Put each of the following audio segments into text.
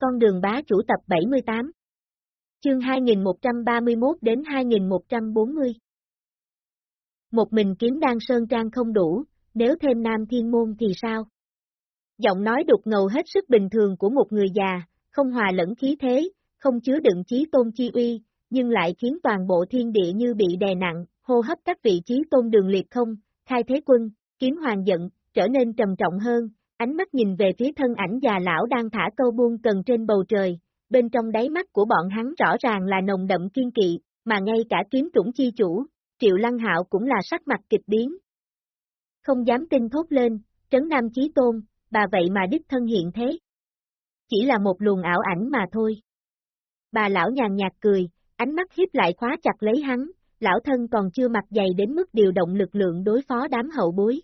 Con đường bá chủ tập 78 Chương 2131 đến 2140 Một mình kiếm đan sơn trang không đủ, nếu thêm nam thiên môn thì sao? Giọng nói đục ngầu hết sức bình thường của một người già, không hòa lẫn khí thế, không chứa đựng chí tôn chi uy, nhưng lại khiến toàn bộ thiên địa như bị đè nặng, hô hấp các vị trí tôn đường liệt không, khai thế quân, kiếm hoàng giận, trở nên trầm trọng hơn, ánh mắt nhìn về phía thân ảnh già lão đang thả câu buông cần trên bầu trời, bên trong đáy mắt của bọn hắn rõ ràng là nồng đậm kiên kỵ, mà ngay cả kiếm trũng chi chủ, triệu lăng hạo cũng là sắc mặt kịch biến. Không dám tin thốt lên, trấn nam chí tôn, bà vậy mà đích thân hiện thế. Chỉ là một luồng ảo ảnh mà thôi. Bà lão nhàn nhạt cười, ánh mắt hiếp lại khóa chặt lấy hắn, lão thân còn chưa mặc dày đến mức điều động lực lượng đối phó đám hậu bối.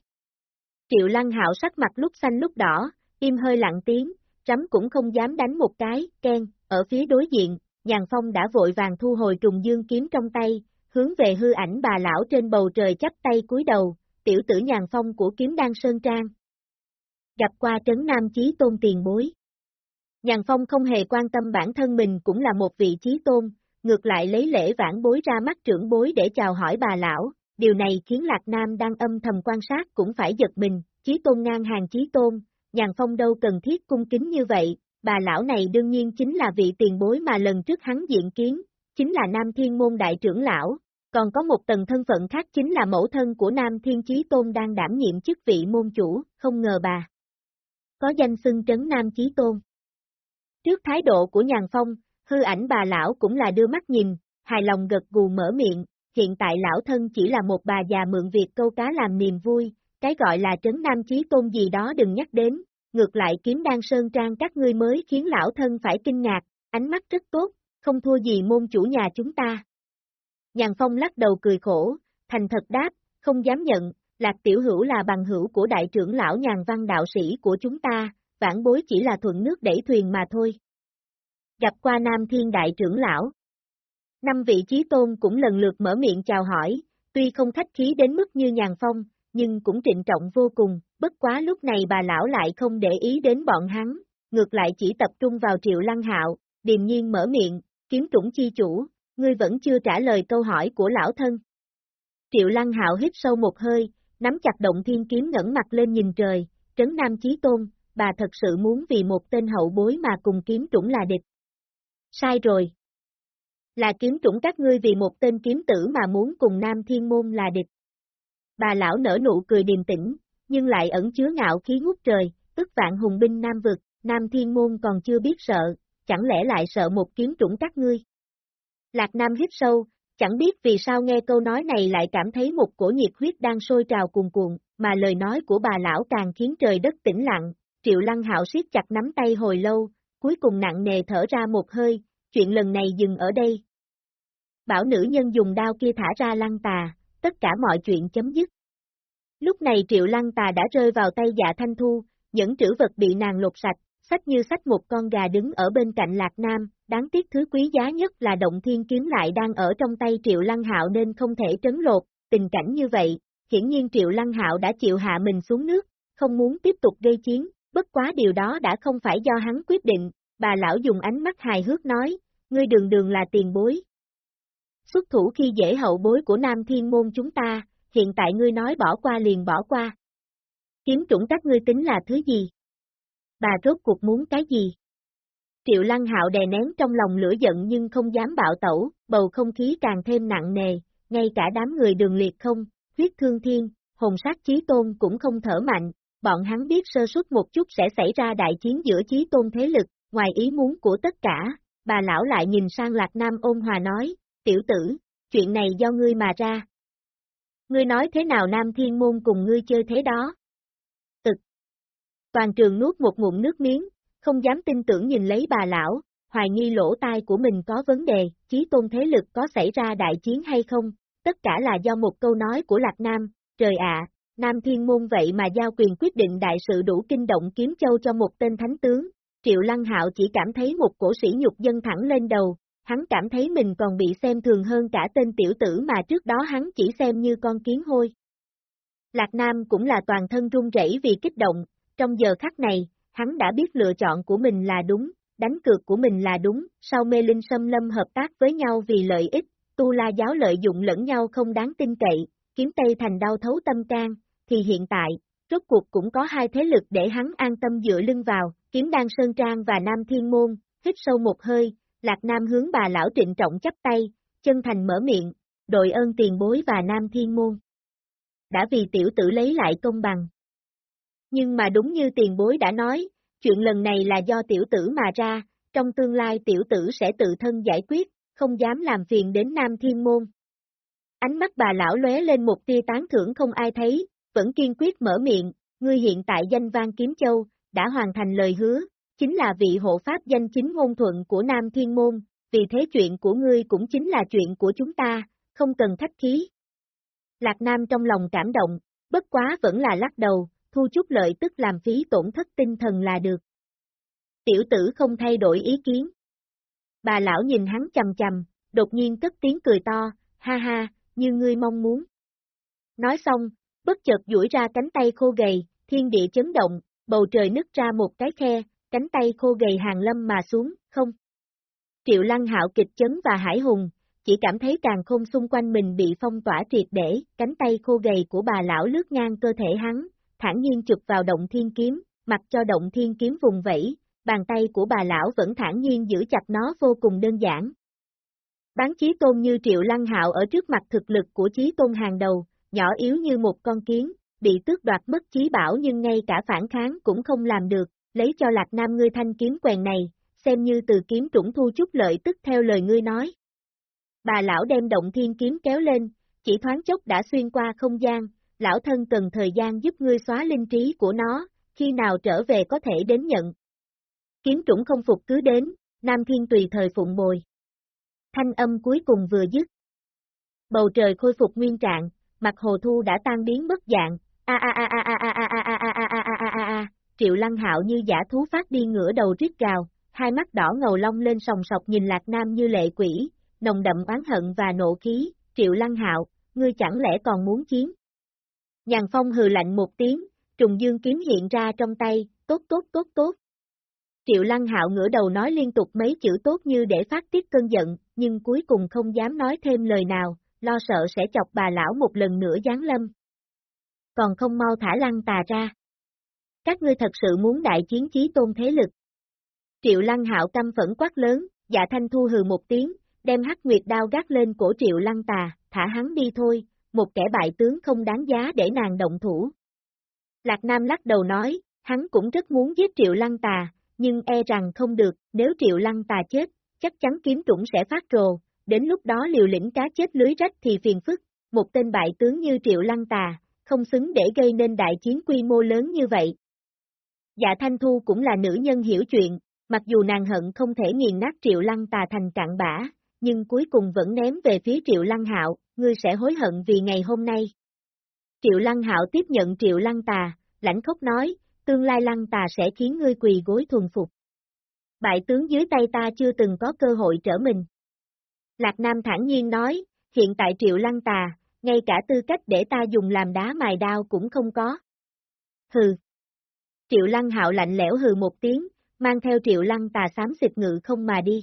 Triệu Lăng Hạo sắc mặt lúc xanh lúc đỏ, im hơi lặng tiếng, trắm cũng không dám đánh một cái, ken, ở phía đối diện, Nhàn Phong đã vội vàng thu hồi trùng dương kiếm trong tay, hướng về hư ảnh bà lão trên bầu trời chắp tay cúi đầu, tiểu tử Nhàn Phong của kiếm đan Sơn Trang. Gặp qua trấn Nam Chí Tôn tiền bối. Nhàn Phong không hề quan tâm bản thân mình cũng là một vị chí tôn, ngược lại lấy lễ vãn bối ra mắt trưởng bối để chào hỏi bà lão, điều này khiến Lạc Nam đang âm thầm quan sát cũng phải giật mình, chí tôn ngang hàng chí tôn, nhàn phong đâu cần thiết cung kính như vậy, bà lão này đương nhiên chính là vị tiền bối mà lần trước hắn diện kiến, chính là Nam Thiên Môn Đại trưởng lão, còn có một tầng thân phận khác chính là mẫu thân của Nam Thiên Chí Tôn đang đảm nhiệm chức vị môn chủ, không ngờ bà. Có danh xưng trấn Nam Chí Tôn. Trước thái độ của Nhàn Phong, hư ảnh bà lão cũng là đưa mắt nhìn, hài lòng gật gù mở miệng, hiện tại lão thân chỉ là một bà già mượn việc câu cá làm niềm vui, cái gọi là trấn nam chí tôn gì đó đừng nhắc đến, ngược lại kiếm đan sơn trang các ngươi mới khiến lão thân phải kinh ngạc, ánh mắt rất tốt, không thua gì môn chủ nhà chúng ta. Nhàn Phong lắc đầu cười khổ, thành thật đáp, không dám nhận, Lạc Tiểu Hữu là bằng hữu của đại trưởng lão nhàn văn đạo sĩ của chúng ta, vãn bối chỉ là thuận nước đẩy thuyền mà thôi. Gặp qua Nam Thiên Đại trưởng lão. Năm vị trí tôn cũng lần lượt mở miệng chào hỏi, tuy không khách khí đến mức như nhàn phong, nhưng cũng trịnh trọng vô cùng, bất quá lúc này bà lão lại không để ý đến bọn hắn, ngược lại chỉ tập trung vào triệu lăng hạo, điềm nhiên mở miệng, kiếm trũng chi chủ, ngươi vẫn chưa trả lời câu hỏi của lão thân. Triệu lăng hạo hít sâu một hơi, nắm chặt động thiên kiếm ngẩng mặt lên nhìn trời, trấn nam chí tôn, bà thật sự muốn vì một tên hậu bối mà cùng kiếm trũng là địch. Sai rồi. Là kiếm trũng các ngươi vì một tên kiếm tử mà muốn cùng Nam Thiên Môn là địch. Bà lão nở nụ cười điềm tĩnh, nhưng lại ẩn chứa ngạo khí ngút trời, tức vạn hùng binh Nam vực, Nam Thiên Môn còn chưa biết sợ, chẳng lẽ lại sợ một kiếm trũng các ngươi. Lạc Nam hít sâu, chẳng biết vì sao nghe câu nói này lại cảm thấy một cổ nhiệt huyết đang sôi trào cuồn cuộn, mà lời nói của bà lão càng khiến trời đất tĩnh lặng, triệu lăng hạo siết chặt nắm tay hồi lâu, cuối cùng nặng nề thở ra một hơi, chuyện lần này dừng ở đây. Bảo nữ nhân dùng đao kia thả ra lăng tà, tất cả mọi chuyện chấm dứt. Lúc này triệu lăng tà đã rơi vào tay dạ thanh thu, những trữ vật bị nàng lột sạch, sách như sách một con gà đứng ở bên cạnh lạc nam, đáng tiếc thứ quý giá nhất là động thiên kiếm lại đang ở trong tay triệu lăng hạo nên không thể trấn lột, tình cảnh như vậy, hiển nhiên triệu lăng hạo đã chịu hạ mình xuống nước, không muốn tiếp tục gây chiến, bất quá điều đó đã không phải do hắn quyết định, bà lão dùng ánh mắt hài hước nói, ngươi đường đường là tiền bối. Xuất thủ khi dễ hậu bối của Nam Thiên Môn chúng ta, hiện tại ngươi nói bỏ qua liền bỏ qua. Kiếm chủng các ngươi tính là thứ gì? Bà rốt cuộc muốn cái gì? Triệu Lăng Hạo đè nén trong lòng lửa giận nhưng không dám bạo tẩu, bầu không khí càng thêm nặng nề, ngay cả đám người đường liệt không, huyết thương thiên, hồn sát chí tôn cũng không thở mạnh, bọn hắn biết sơ suất một chút sẽ xảy ra đại chiến giữa chí tôn thế lực, ngoài ý muốn của tất cả, bà lão lại nhìn sang Lạc Nam ôn hòa nói, tiểu tử, chuyện này do ngươi mà ra. Ngươi nói thế nào Nam Thiên Môn cùng ngươi chơi thế đó? Tực. Toàn trường nuốt một ngụm nước miếng, không dám tin tưởng nhìn lấy bà lão, hoài nghi lỗ tai của mình có vấn đề, chí tôn thế lực có xảy ra đại chiến hay không, tất cả là do một câu nói của Lạc Nam, trời ạ, Nam Thiên Môn vậy mà giao quyền quyết định đại sự đủ kinh động kiếm châu cho một tên thánh tướng, Triệu Lăng Hạo chỉ cảm thấy một cổ sĩ nhục dân thẳng lên đầu, hắn cảm thấy mình còn bị xem thường hơn cả tên tiểu tử mà trước đó hắn chỉ xem như con kiến hôi. Lạc Nam cũng là toàn thân run rẩy vì kích động, trong giờ khắc này, hắn đã biết lựa chọn của mình là đúng, đánh cược của mình là đúng, sau mê linh xâm lâm hợp tác với nhau vì lợi ích, tu la giáo lợi dụng lẫn nhau không đáng tin cậy, kiếm tây thành đau thấu tâm can, thì hiện tại, rốt cuộc cũng có hai thế lực để hắn an tâm dựa lưng vào, kiếm đan Sơn Trang và Nam Thiên Môn, hít sâu một hơi, Lạc Nam hướng bà lão trịnh trọng chấp tay, chân thành mở miệng, đội ơn tiền bối và Nam Thiên Môn. Đã vì tiểu tử lấy lại công bằng. Nhưng mà đúng như tiền bối đã nói, chuyện lần này là do tiểu tử mà ra, trong tương lai tiểu tử sẽ tự thân giải quyết, không dám làm phiền đến Nam Thiên Môn. Ánh mắt bà lão lóe lên một tia tán thưởng không ai thấy, vẫn kiên quyết mở miệng, ngươi hiện tại danh vang Kiếm Châu, đã hoàn thành lời hứa, chính là vị hộ pháp danh chính ngôn thuận của Nam Thiên Môn, vì thế chuyện của ngươi cũng chính là chuyện của chúng ta, không cần thách khí. Lạc Nam trong lòng cảm động, bất quá vẫn là lắc đầu, thu chút lợi tức làm phí tổn thất tinh thần là được. Tiểu tử không thay đổi ý kiến. Bà lão nhìn hắn chầm chầm, đột nhiên cất tiếng cười to, ha ha, như ngươi mong muốn. Nói xong, bất chợt duỗi ra cánh tay khô gầy, thiên địa chấn động, bầu trời nứt ra một cái khe, cánh tay khô gầy hàng lâm mà xuống, không. Triệu lăng hạo kịch chấn và hải hùng, chỉ cảm thấy càng không xung quanh mình bị phong tỏa triệt để, cánh tay khô gầy của bà lão lướt ngang cơ thể hắn, thản nhiên chụp vào động thiên kiếm, mặc cho động thiên kiếm vùng vẫy, bàn tay của bà lão vẫn thản nhiên giữ chặt nó vô cùng đơn giản. Bán chí tôn như triệu lăng hạo ở trước mặt thực lực của chí tôn hàng đầu, nhỏ yếu như một con kiến, bị tước đoạt mất chí bảo nhưng ngay cả phản kháng cũng không làm được, lấy cho lạc nam ngươi thanh kiếm quèn này, xem như từ kiếm trũng thu chút lợi tức theo lời ngươi nói. Bà lão đem động thiên kiếm kéo lên, chỉ thoáng chốc đã xuyên qua không gian, lão thân cần thời gian giúp ngươi xóa linh trí của nó, khi nào trở về có thể đến nhận. Kiếm trũng không phục cứ đến, Nam Thiên tùy thời phụng bồi. Thanh âm cuối cùng vừa dứt. Bầu trời khôi phục nguyên trạng, mặt hồ thu đã tan biến mất dạng, a a a a a a a a a a a a a a Triệu Lăng Hạo như giả thú phát đi ngửa đầu rít gào, hai mắt đỏ ngầu long lên sòng sọc nhìn Lạc Nam như lệ quỷ, nồng đậm oán hận và nộ khí, Triệu Lăng Hạo, ngươi chẳng lẽ còn muốn chiến? Nhàn Phong hừ lạnh một tiếng, trùng dương kiếm hiện ra trong tay, tốt tốt tốt tốt. Triệu Lăng Hạo ngửa đầu nói liên tục mấy chữ tốt như để phát tiết cơn giận, nhưng cuối cùng không dám nói thêm lời nào, lo sợ sẽ chọc bà lão một lần nữa giáng lâm. Còn không mau thả lăng tà ra. Các ngươi thật sự muốn đại chiến chí tôn thế lực. Triệu Lăng Hạo căm phẫn quát lớn, dạ thanh thu hừ một tiếng, đem hắc nguyệt đao gác lên cổ Triệu Lăng tà, thả hắn đi thôi, một kẻ bại tướng không đáng giá để nàng động thủ. Lạc Nam lắc đầu nói, hắn cũng rất muốn giết Triệu Lăng tà, nhưng e rằng không được, nếu Triệu Lăng tà chết, chắc chắn kiếm trũng sẽ phát rồ, đến lúc đó liều lĩnh cá chết lưới rách thì phiền phức, một tên bại tướng như Triệu Lăng tà, không xứng để gây nên đại chiến quy mô lớn như vậy. Dạ Thanh Thu cũng là nữ nhân hiểu chuyện, mặc dù nàng hận không thể nghiền nát Triệu Lăng tà thành cạn bã, nhưng cuối cùng vẫn ném về phía Triệu Lăng Hạo, ngươi sẽ hối hận vì ngày hôm nay. Triệu Lăng Hạo tiếp nhận Triệu Lăng tà, lãnh khốc nói, tương lai Lăng tà sẽ khiến ngươi quỳ gối thuần phục. Bại tướng dưới tay ta chưa từng có cơ hội trở mình. Lạc Nam thản nhiên nói, hiện tại Triệu Lăng tà, ngay cả tư cách để ta dùng làm đá mài đao cũng không có. Hừ. Triệu Lăng Hạo lạnh lẽo hừ một tiếng, mang theo Triệu Lăng tà xám xịt ngự không mà đi.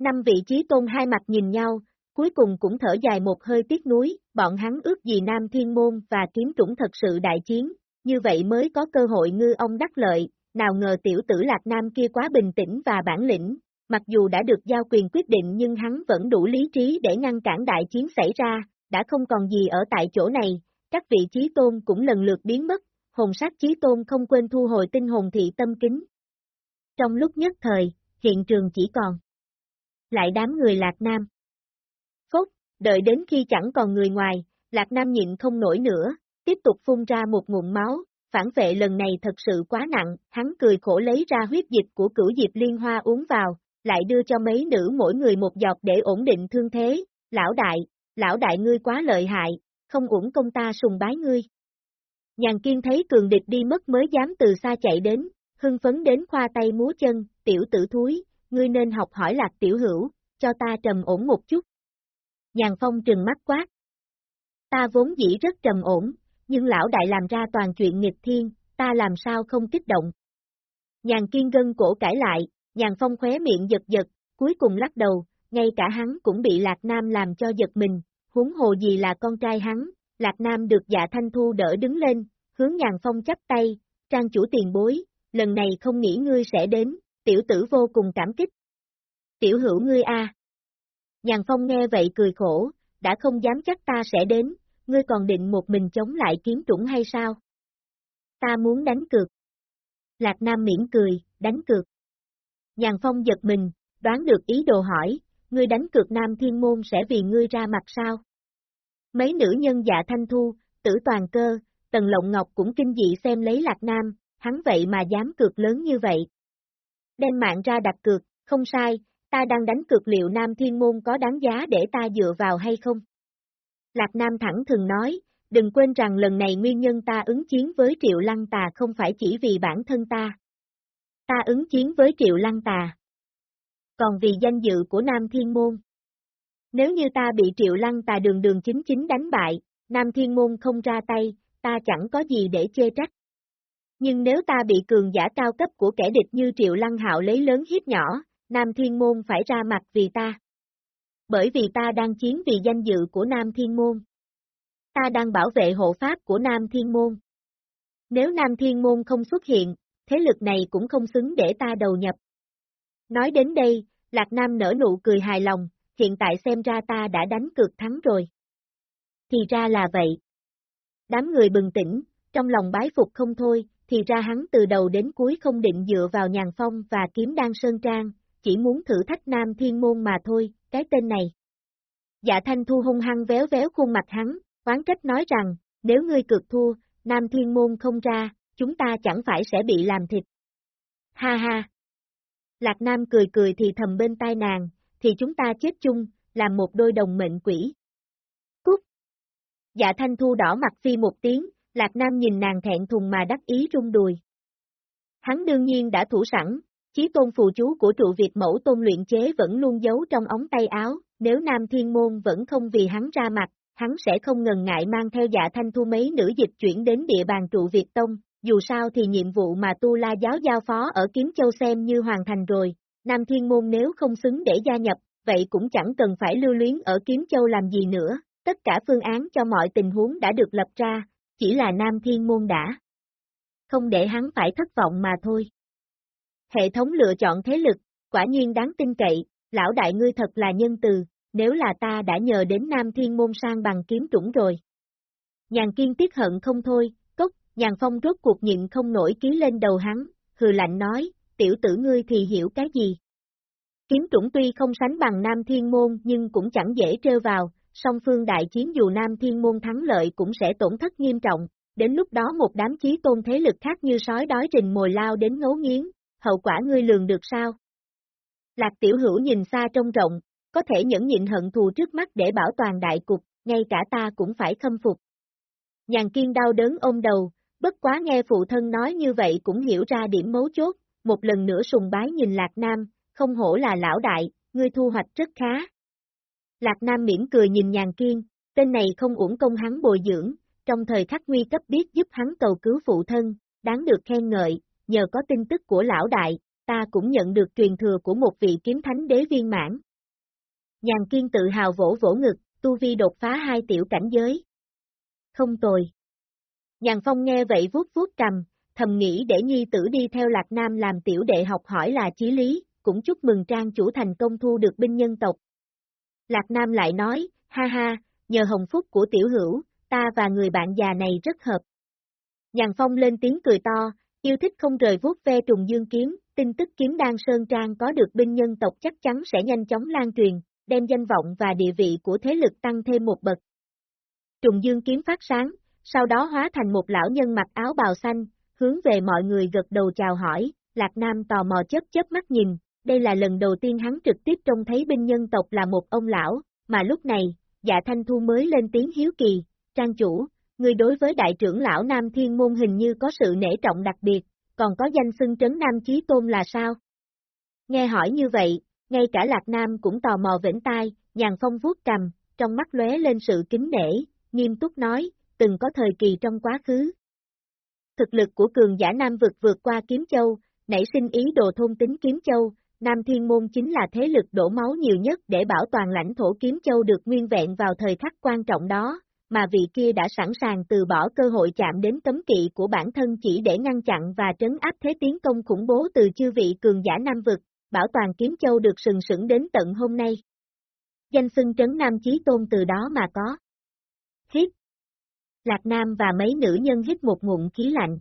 Năm vị trí tôn hai mặt nhìn nhau, cuối cùng cũng thở dài một hơi tiếc núi, bọn hắn ước gì Nam Thiên Môn và kiếm trũng thật sự đại chiến, như vậy mới có cơ hội ngư ông đắc lợi, nào ngờ tiểu tử Lạc Nam kia quá bình tĩnh và bản lĩnh, mặc dù đã được giao quyền quyết định nhưng hắn vẫn đủ lý trí để ngăn cản đại chiến xảy ra, đã không còn gì ở tại chỗ này, các vị trí tôn cũng lần lượt biến mất, hồn sát chí tôn không quên thu hồi tinh hồn thị tâm kính. Trong lúc nhất thời, hiện trường chỉ còn lại đám người Lạc Nam. Phúc đợi đến khi chẳng còn người ngoài, Lạc Nam nhịn không nổi nữa, tiếp tục phun ra một nguồn máu, phản vệ lần này thật sự quá nặng, hắn cười khổ lấy ra huyết dịch của cửu diệp liên hoa uống vào, lại đưa cho mấy nữ mỗi người một giọt để ổn định thương thế, lão đại, lão đại ngươi quá lợi hại, không uổng công ta sùng bái ngươi. Nhàn kiên thấy cường địch đi mất mới dám từ xa chạy đến, hưng phấn đến khoa tay múa chân, tiểu tử thúi, ngươi nên học hỏi lạc tiểu hữu, cho ta trầm ổn một chút. Nhàn phong trừng mắt quát. Ta vốn dĩ rất trầm ổn, nhưng lão đại làm ra toàn chuyện nghịch thiên, ta làm sao không kích động. Nhàn kiên gân cổ cãi lại, Nhàn Phong khóe miệng giật giật, cuối cùng lắc đầu, ngay cả hắn cũng bị Lạc Nam làm cho giật mình, huống hồ gì là con trai hắn, Lạc Nam được dạ thanh thu đỡ đứng lên, hướng Nhàn Phong chắp tay, trang chủ tiền bối, lần này không nghĩ ngươi sẽ đến, tiểu tử vô cùng cảm kích. Tiểu hữu ngươi a. Nhàn Phong nghe vậy cười khổ, đã không dám chắc ta sẽ đến, ngươi còn định một mình chống lại kiếm trũng hay sao? Ta muốn đánh cược. Lạc Nam miễn cười, đánh cược. Nhàn Phong giật mình, đoán được ý đồ hỏi, ngươi đánh cược Nam Thiên Môn sẽ vì ngươi ra mặt sao? Mấy nữ nhân dạ thanh thu, tử toàn cơ, tần lộng ngọc cũng kinh dị xem lấy Lạc Nam, hắn vậy mà dám cược lớn như vậy. Đem mạng ra đặt cược, không sai, ta đang đánh cược liệu Nam Thiên Môn có đáng giá để ta dựa vào hay không? Lạc Nam thẳng thường nói, đừng quên rằng lần này nguyên nhân ta ứng chiến với Triệu Lăng Tà không phải chỉ vì bản thân ta. Ta ứng chiến với Triệu Lăng Tà. Còn vì danh dự của Nam Thiên Môn. Nếu như ta bị Triệu Lăng Tà đường đường chính chính đánh bại, Nam Thiên Môn không ra tay, ta chẳng có gì để chê trách. Nhưng nếu ta bị cường giả cao cấp của kẻ địch như Triệu Lăng Hạo lấy lớn hiếp nhỏ, Nam Thiên Môn phải ra mặt vì ta. Bởi vì ta đang chiến vì danh dự của Nam Thiên Môn. Ta đang bảo vệ hộ pháp của Nam Thiên Môn. Nếu Nam Thiên Môn không xuất hiện, thế lực này cũng không xứng để ta đầu nhập. Nói đến đây, Lạc Nam nở nụ cười hài lòng, hiện tại xem ra ta đã đánh cược thắng rồi. Thì ra là vậy. Đám người bừng tỉnh, trong lòng bái phục không thôi, thì ra hắn từ đầu đến cuối không định dựa vào nhàn phong và kiếm đan sơn trang, chỉ muốn thử thách nam thiên môn mà thôi, cái tên này. Dạ thanh thu hung hăng véo véo khuôn mặt hắn, oán trách nói rằng, nếu ngươi cực thua, nam thiên môn không ra, chúng ta chẳng phải sẽ bị làm thịt. Ha ha! Lạc Nam cười cười thì thầm bên tai nàng, thì chúng ta chết chung, làm một đôi đồng mệnh quỷ. Cút! Dạ thanh thu đỏ mặt phi một tiếng, Lạc Nam nhìn nàng thẹn thùng mà đắc ý rung đùi. Hắn đương nhiên đã thủ sẵn, chí tôn phù chú của trụ Việt mẫu tôn luyện chế vẫn luôn giấu trong ống tay áo, nếu Nam Thiên Môn vẫn không vì hắn ra mặt, hắn sẽ không ngần ngại mang theo dạ thanh thu mấy nữ dịch chuyển đến địa bàn trụ Việt Tông, dù sao thì nhiệm vụ mà Tu La giáo giao phó ở Kiếm Châu xem như hoàn thành rồi, Nam Thiên Môn nếu không xứng để gia nhập, vậy cũng chẳng cần phải lưu luyến ở Kiếm Châu làm gì nữa, tất cả phương án cho mọi tình huống đã được lập ra, chỉ là Nam Thiên Môn đã. Không để hắn phải thất vọng mà thôi. Hệ thống lựa chọn thế lực, quả nhiên đáng tin cậy, lão đại ngươi thật là nhân từ, nếu là ta đã nhờ đến Nam Thiên Môn sang bằng kiếm trũng rồi. Nhàn kiên tiếc hận không thôi, cốc, nhàn phong rốt cuộc nhịn không nổi ký lên đầu hắn, hừ lạnh nói, tiểu tử ngươi thì hiểu cái gì. Kiếm trũng tuy không sánh bằng Nam Thiên Môn nhưng cũng chẳng dễ trêu vào, song phương đại chiến dù Nam Thiên Môn thắng lợi cũng sẽ tổn thất nghiêm trọng, đến lúc đó một đám chí tôn thế lực khác như sói đói rình mồi lao đến ngấu nghiến, hậu quả ngươi lường được sao? Lạc tiểu hữu nhìn xa trông rộng, có thể nhẫn nhịn hận thù trước mắt để bảo toàn đại cục, ngay cả ta cũng phải khâm phục. Nhàn kiên đau đớn ôm đầu, bất quá nghe phụ thân nói như vậy cũng hiểu ra điểm mấu chốt, một lần nữa sùng bái nhìn Lạc Nam, không hổ là lão đại, ngươi thu hoạch rất khá. Lạc Nam mỉm cười nhìn nhàn kiên, tên này không uổng công hắn bồi dưỡng, trong thời khắc nguy cấp biết giúp hắn cầu cứu phụ thân, đáng được khen ngợi, nhờ có tin tức của lão đại, ta cũng nhận được truyền thừa của một vị kiếm thánh đế viên mãn. Nhàn kiên tự hào vỗ vỗ ngực, tu vi đột phá hai tiểu cảnh giới. Không tồi. Nhàn phong nghe vậy vuốt vuốt cầm, thầm nghĩ để nhi tử đi theo Lạc Nam làm tiểu đệ học hỏi là chí lý, cũng chúc mừng trang chủ thành công thu được binh nhân tộc. Lạc Nam lại nói, ha ha, nhờ hồng phúc của tiểu hữu, ta và người bạn già này rất hợp. Nhàn phong lên tiếng cười to, Yêu thích không rời vuốt ve trùng dương kiếm, tin tức kiếm đan sơn trang có được binh nhân tộc chắc chắn sẽ nhanh chóng lan truyền, đem danh vọng và địa vị của thế lực tăng thêm một bậc. Trùng dương kiếm phát sáng, sau đó hóa thành một lão nhân mặc áo bào xanh, hướng về mọi người gật đầu chào hỏi, Lạc Nam tò mò chớp chớp mắt nhìn, đây là lần đầu tiên hắn trực tiếp trông thấy binh nhân tộc là một ông lão, mà lúc này, dạ thanh thu mới lên tiếng hiếu kỳ, trang chủ, Người đối với đại trưởng lão Nam Thiên Môn hình như có sự nể trọng đặc biệt, còn có danh xưng trấn Nam Chí Tôn là sao? Nghe hỏi như vậy, ngay cả Lạc Nam cũng tò mò vĩnh tai, nhàn phong vuốt cầm, trong mắt lóe lên sự kính nể, nghiêm túc nói, từng có thời kỳ trong quá khứ. Thực lực của cường giả Nam vực vượt qua Kiếm Châu, nảy sinh ý đồ thôn tính Kiếm Châu, Nam Thiên Môn chính là thế lực đổ máu nhiều nhất để bảo toàn lãnh thổ Kiếm Châu được nguyên vẹn vào thời khắc quan trọng đó, mà vị kia đã sẵn sàng từ bỏ cơ hội chạm đến cấm kỵ của bản thân chỉ để ngăn chặn và trấn áp thế tiến công khủng bố từ chư vị cường giả Nam Vực, bảo toàn Kiếm Châu được sừng sững đến tận hôm nay. Danh xưng trấn Nam Chí Tôn từ đó mà có. Hít. Lạc Nam và mấy nữ nhân hít một ngụm khí lạnh.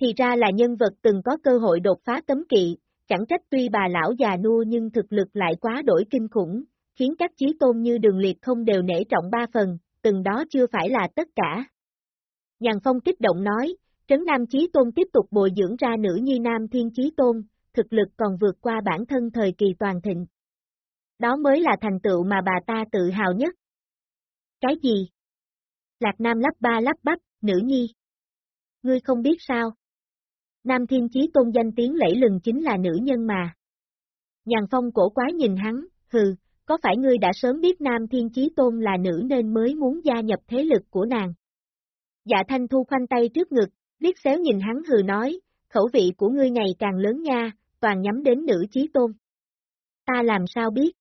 Thì ra là nhân vật từng có cơ hội đột phá cấm kỵ, chẳng trách tuy bà lão già nua nhưng thực lực lại quá đổi kinh khủng, khiến các chí tôn như đường liệt không đều nể trọng ba phần, từng đó chưa phải là tất cả. Nhàn Phong kích động nói, Trấn Nam Chí Tôn tiếp tục bồi dưỡng ra nữ nhi Nam Thiên Chí Tôn, thực lực còn vượt qua bản thân thời kỳ toàn thịnh. Đó mới là thành tựu mà bà ta tự hào nhất. Cái gì? Lạc Nam lắp ba lắp bắp, nữ nhi. Ngươi không biết sao? Nam Thiên Chí Tôn danh tiếng lẫy lừng chính là nữ nhân mà. Nhàn Phong cổ quá nhìn hắn, hừ, có phải ngươi đã sớm biết Nam Thiên Chí Tôn là nữ nên mới muốn gia nhập thế lực của nàng? Dạ Thanh Thu khoanh tay trước ngực, liếc xéo nhìn hắn hừ nói, khẩu vị của ngươi ngày càng lớn nha, toàn nhắm đến nữ Chí Tôn. Ta làm sao biết?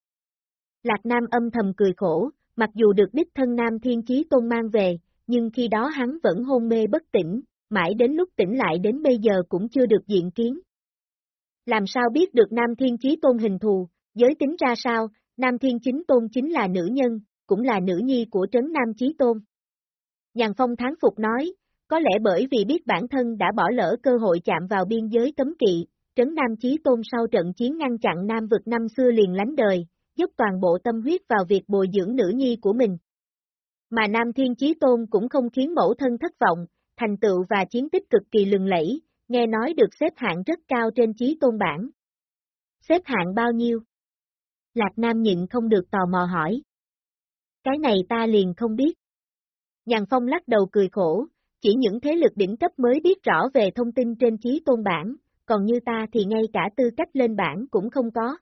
Lạc Nam âm thầm cười khổ, mặc dù được đích thân Nam Thiên Chí Tôn mang về, nhưng khi đó hắn vẫn hôn mê bất tỉnh, mãi đến lúc tỉnh lại đến bây giờ cũng chưa được diện kiến. Làm sao biết được Nam Thiên Chí Tôn hình thù, giới tính ra sao, Nam Thiên Chính Tôn chính là nữ nhân, cũng là nữ nhi của Trấn Nam Chí Tôn. Nhàn Phong tháng phục nói, có lẽ bởi vì biết bản thân đã bỏ lỡ cơ hội chạm vào biên giới cấm kỵ, Trấn Nam Chí Tôn sau trận chiến ngăn chặn Nam vực năm xưa liền lánh đời, dốc toàn bộ tâm huyết vào việc bồi dưỡng nữ nhi của mình. Mà Nam Thiên Chí Tôn cũng không khiến mẫu thân thất vọng, thành tựu và chiến tích cực kỳ lừng lẫy, nghe nói được xếp hạng rất cao trên Chí Tôn bảng. Xếp hạng bao nhiêu? Lạc Nam nhịn không được tò mò hỏi. Cái này ta liền không biết. Nhàn Phong lắc đầu cười khổ, chỉ những thế lực đỉnh cấp mới biết rõ về thông tin trên Chí Tôn bảng, còn như ta thì ngay cả tư cách lên bảng cũng không có.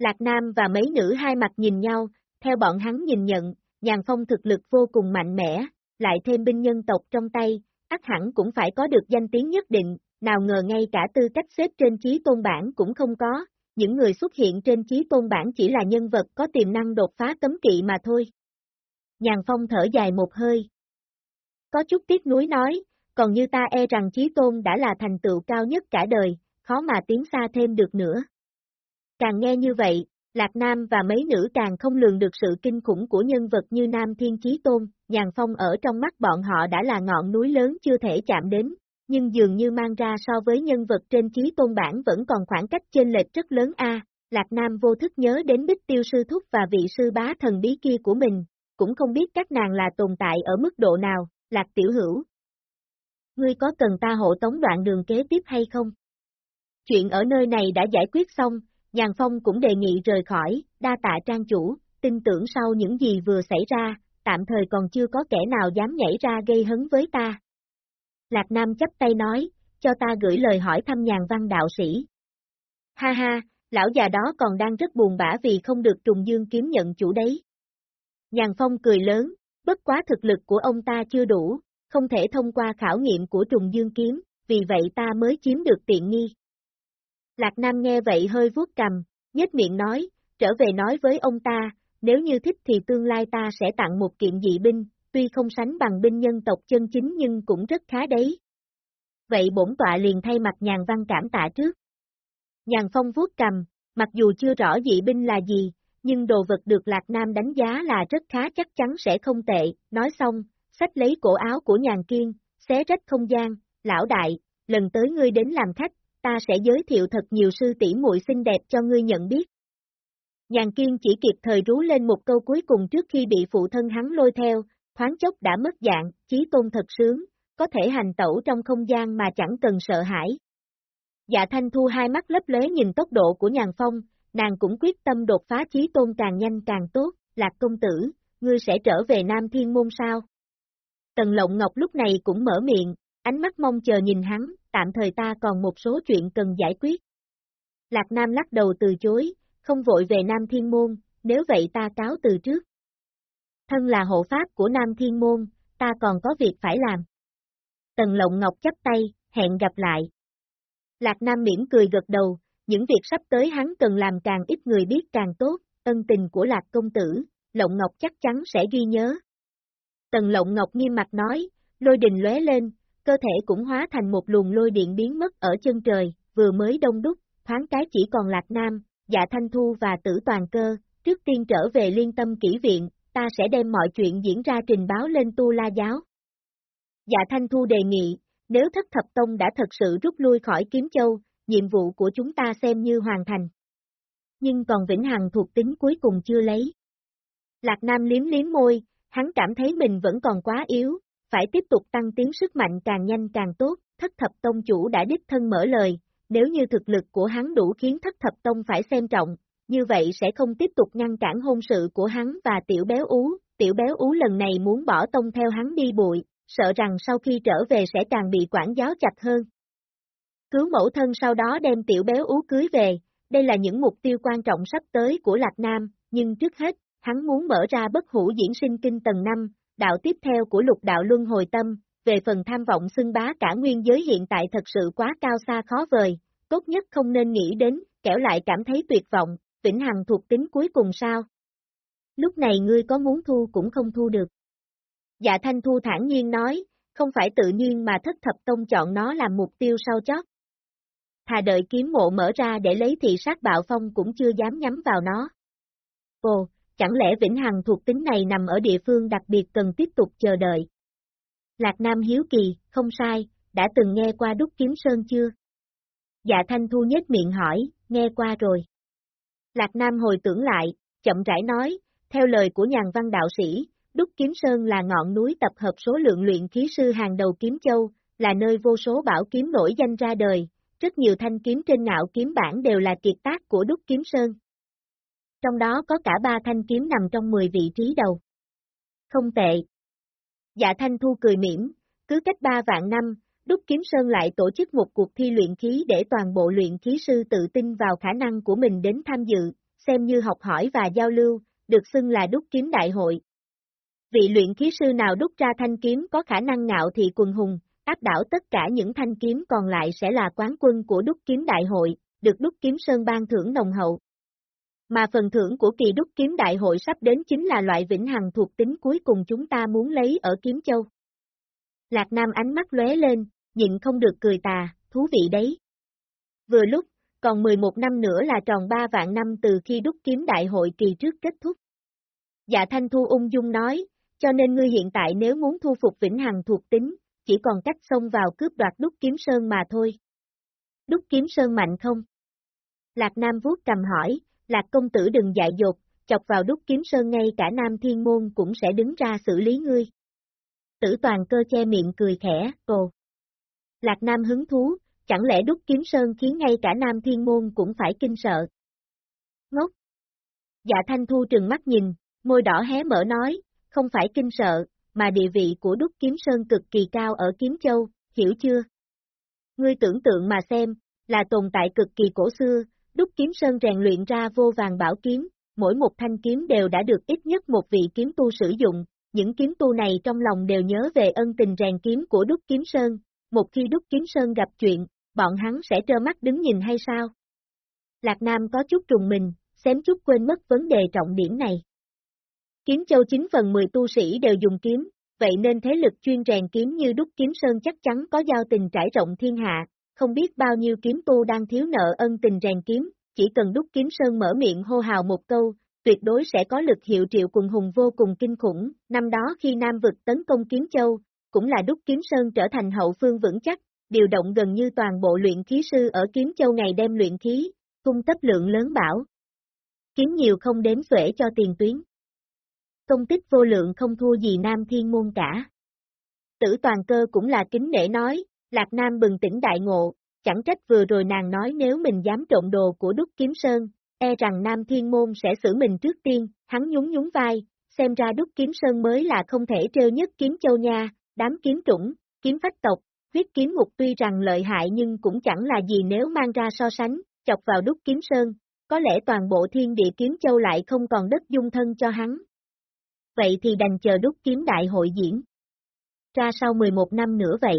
Lạc Nam và mấy nữ hai mặt nhìn nhau, theo bọn hắn nhìn nhận, Nhàn Phong thực lực vô cùng mạnh mẽ, lại thêm binh nhân tộc trong tay, ắt hẳn cũng phải có được danh tiếng nhất định, nào ngờ ngay cả tư cách xếp trên trí tôn bản cũng không có, những người xuất hiện trên trí tôn bản chỉ là nhân vật có tiềm năng đột phá cấm kỵ mà thôi. Nhàn Phong thở dài một hơi. Có chút tiếc nuối nói, còn như ta e rằng trí tôn đã là thành tựu cao nhất cả đời, khó mà tiến xa thêm được nữa. Càng nghe như vậy, Lạc Nam và mấy nữ càng không lường được sự kinh khủng của nhân vật như Nam Thiên Chí Tôn, Nhàn Phong ở trong mắt bọn họ đã là ngọn núi lớn chưa thể chạm đến, nhưng dường như mang ra so với nhân vật trên Chí Tôn bản vẫn còn khoảng cách trên lệch rất lớn a. Lạc Nam vô thức nhớ đến Bích Tiêu Sư Thúc và vị sư bá thần bí kia của mình, cũng không biết các nàng là tồn tại ở mức độ nào, Lạc Tiểu Hữu. Ngươi có cần ta hộ tống đoạn đường kế tiếp hay không? Chuyện ở nơi này đã giải quyết xong, Nhàn Phong cũng đề nghị rời khỏi, đa tạ trang chủ, tin tưởng sau những gì vừa xảy ra, tạm thời còn chưa có kẻ nào dám nhảy ra gây hấn với ta. Lạc Nam chấp tay nói, cho ta gửi lời hỏi thăm nhàn văn đạo sĩ. Ha ha, lão già đó còn đang rất buồn bã vì không được trùng dương kiếm nhận chủ đấy. Nhàn Phong cười lớn, bất quá thực lực của ông ta chưa đủ, không thể thông qua khảo nghiệm của trùng dương kiếm, vì vậy ta mới chiếm được tiện nghi. Lạc Nam nghe vậy hơi vuốt cầm, nhếch miệng nói, trở về nói với ông ta, nếu như thích thì tương lai ta sẽ tặng một kiện dị binh, tuy không sánh bằng binh nhân tộc chân chính nhưng cũng rất khá đấy. Vậy bổn tọa liền thay mặt nhàn văn cảm tạ trước. Nhàn phong vuốt cầm, mặc dù chưa rõ dị binh là gì, nhưng đồ vật được Lạc Nam đánh giá là rất khá chắc chắn sẽ không tệ, nói xong, sách lấy cổ áo của nhàn kiên, xé rách không gian, lão đại, lần tới ngươi đến làm khách, ta sẽ giới thiệu thật nhiều sư tỷ muội xinh đẹp cho ngươi nhận biết. Nhàn kiên chỉ kịp thời rú lên một câu cuối cùng trước khi bị phụ thân hắn lôi theo, thoáng chốc đã mất dạng, chí tôn thật sướng, có thể hành tẩu trong không gian mà chẳng cần sợ hãi. Dạ thanh thu hai mắt lấp lế nhìn tốc độ của nhàn phong, nàng cũng quyết tâm đột phá chí tôn càng nhanh càng tốt, lạc công tử, ngươi sẽ trở về Nam Thiên Môn sao? Tần Lộng Ngọc lúc này cũng mở miệng, ánh mắt mong chờ nhìn hắn, tạm thời ta còn một số chuyện cần giải quyết. Lạc Nam lắc đầu từ chối, không vội về Nam Thiên Môn, nếu vậy ta cáo từ trước. Thân là hộ pháp của Nam Thiên Môn, ta còn có việc phải làm. Tần Lộng Ngọc chấp tay, hẹn gặp lại. Lạc Nam miễn cười gật đầu, những việc sắp tới hắn cần làm càng ít người biết càng tốt, ân tình của Lạc Công Tử, Lộng Ngọc chắc chắn sẽ ghi nhớ. Tần Lộng Ngọc nghiêm mặt nói, lôi đình lóe lên, cơ thể cũng hóa thành một luồng lôi điện biến mất ở chân trời, vừa mới đông đúc, thoáng cái chỉ còn Lạc Nam, Dạ Thanh Thu và Tử Toàn Cơ, trước tiên trở về liên tâm kỹ viện, ta sẽ đem mọi chuyện diễn ra trình báo lên Tu La Giáo. Dạ Thanh Thu đề nghị, nếu thất thập tông đã thật sự rút lui khỏi Kiếm Châu, nhiệm vụ của chúng ta xem như hoàn thành. Nhưng còn Vĩnh Hằng thuộc tính cuối cùng chưa lấy. Lạc Nam liếm liếm môi, hắn cảm thấy mình vẫn còn quá yếu, phải tiếp tục tăng tiến sức mạnh càng nhanh càng tốt, thất thập tông chủ đã đích thân mở lời, nếu như thực lực của hắn đủ khiến thất thập tông phải xem trọng, như vậy sẽ không tiếp tục ngăn cản hôn sự của hắn và tiểu béo ú, tiểu béo ú lần này muốn bỏ tông theo hắn đi bụi, sợ rằng sau khi trở về sẽ càng bị quản giáo chặt hơn. Cứu mẫu thân sau đó đem tiểu béo ú cưới về, đây là những mục tiêu quan trọng sắp tới của Lạc Nam, nhưng trước hết, hắn muốn mở ra bất hủ diễn sinh kinh tầng 5, đạo tiếp theo của lục đạo luân hồi tâm, về phần tham vọng xưng bá cả nguyên giới hiện tại thật sự quá cao xa khó vời, tốt nhất không nên nghĩ đến, kẻo lại cảm thấy tuyệt vọng, vĩnh hằng thuộc tính cuối cùng sao? Lúc này ngươi có muốn thu cũng không thu được. Dạ Thanh Thu thản nhiên nói, không phải tự nhiên mà thất thập tông chọn nó làm mục tiêu sau chót. Thà đợi kiếm mộ mở ra để lấy thị sát bạo phong cũng chưa dám nhắm vào nó. Ồ, chẳng lẽ vĩnh hằng thuộc tính này nằm ở địa phương đặc biệt cần tiếp tục chờ đợi? Lạc Nam hiếu kỳ, không sai, đã từng nghe qua đúc kiếm sơn chưa? Dạ Thanh Thu nhếch miệng hỏi, nghe qua rồi. Lạc Nam hồi tưởng lại, chậm rãi nói, theo lời của nhàn văn đạo sĩ, Đúc Kiếm Sơn là ngọn núi tập hợp số lượng luyện khí sư hàng đầu Kiếm Châu, là nơi vô số bảo kiếm nổi danh ra đời, rất nhiều thanh kiếm trên ngạo kiếm bản đều là kiệt tác của Đúc Kiếm Sơn. Trong đó có cả ba thanh kiếm nằm trong 10 vị trí đầu. Không tệ. Dạ Thanh Thu cười mỉm, cứ cách ba vạn năm, Đúc Kiếm Sơn lại tổ chức một cuộc thi luyện khí để toàn bộ luyện khí sư tự tin vào khả năng của mình đến tham dự, xem như học hỏi và giao lưu, được xưng là Đúc Kiếm Đại hội. Vị luyện khí sư nào đúc ra thanh kiếm có khả năng ngạo thì quần hùng, áp đảo tất cả những thanh kiếm còn lại sẽ là quán quân của đúc kiếm đại hội, được đúc kiếm sơn ban thưởng nồng hậu. Mà phần thưởng của kỳ đúc kiếm đại hội sắp đến chính là loại vĩnh hằng thuộc tính cuối cùng chúng ta muốn lấy ở kiếm châu. Lạc Nam ánh mắt lóe lên, nhịn không được cười tà, thú vị đấy. Vừa lúc, còn 11 năm nữa là tròn 3 vạn năm từ khi đúc kiếm đại hội kỳ trước kết thúc. Dạ Thanh Thu ung dung nói, cho nên ngươi hiện tại nếu muốn thu phục Vĩnh Hằng thuộc tính, chỉ còn cách xông vào cướp đoạt đúc kiếm sơn mà thôi. Đúc kiếm sơn mạnh không? Lạc Nam vuốt cầm hỏi, Lạc công tử đừng dại dột, chọc vào đúc kiếm sơn ngay cả Nam Thiên Môn cũng sẽ đứng ra xử lý ngươi. Tử toàn cơ che miệng cười khẽ, ồ. Lạc Nam hứng thú, chẳng lẽ đúc kiếm sơn khiến ngay cả Nam Thiên Môn cũng phải kinh sợ. Ngốc! Dạ Thanh Thu trừng mắt nhìn, môi đỏ hé mở nói, không phải kinh sợ, mà địa vị của Đúc Kiếm Sơn cực kỳ cao ở Kiếm Châu, hiểu chưa? Ngươi tưởng tượng mà xem, là tồn tại cực kỳ cổ xưa, Đúc Kiếm Sơn rèn luyện ra vô vàng bảo kiếm, mỗi một thanh kiếm đều đã được ít nhất một vị kiếm tu sử dụng, những kiếm tu này trong lòng đều nhớ về ân tình rèn kiếm của Đúc Kiếm Sơn, một khi Đúc Kiếm Sơn gặp chuyện, bọn hắn sẽ trơ mắt đứng nhìn hay sao? Lạc Nam có chút trùng mình, xém chút quên mất vấn đề trọng điểm này. Kiếm châu 9 phần 10 tu sĩ đều dùng kiếm, vậy nên thế lực chuyên rèn kiếm như đúc kiếm sơn chắc chắn có giao tình trải rộng thiên hạ, không biết bao nhiêu kiếm tu đang thiếu nợ ân tình rèn kiếm, chỉ cần đúc kiếm sơn mở miệng hô hào một câu, tuyệt đối sẽ có lực hiệu triệu cùng hùng vô cùng kinh khủng, năm đó khi Nam vực tấn công kiếm châu, cũng là đúc kiếm sơn trở thành hậu phương vững chắc, điều động gần như toàn bộ luyện khí sư ở kiếm châu ngày đêm luyện khí, cung cấp lượng lớn bảo. Kiếm nhiều không đếm xuể cho tiền tuyến công tích vô lượng không thua gì Nam Thiên Môn cả. Tử toàn cơ cũng là kính nể nói, Lạc Nam bừng tỉnh đại ngộ, chẳng trách vừa rồi nàng nói nếu mình dám trộn đồ của Đúc Kiếm Sơn, e rằng Nam Thiên Môn sẽ xử mình trước tiên, hắn nhún nhún vai, xem ra Đúc Kiếm Sơn mới là không thể trêu nhất kiếm châu nha, đám kiếm trũng, kiếm phách tộc, huyết kiếm ngục tuy rằng lợi hại nhưng cũng chẳng là gì nếu mang ra so sánh, chọc vào Đúc Kiếm Sơn, có lẽ toàn bộ thiên địa kiếm châu lại không còn đất dung thân cho hắn vậy thì đành chờ đúc kiếm đại hội diễn. Ra sau 11 năm nữa vậy.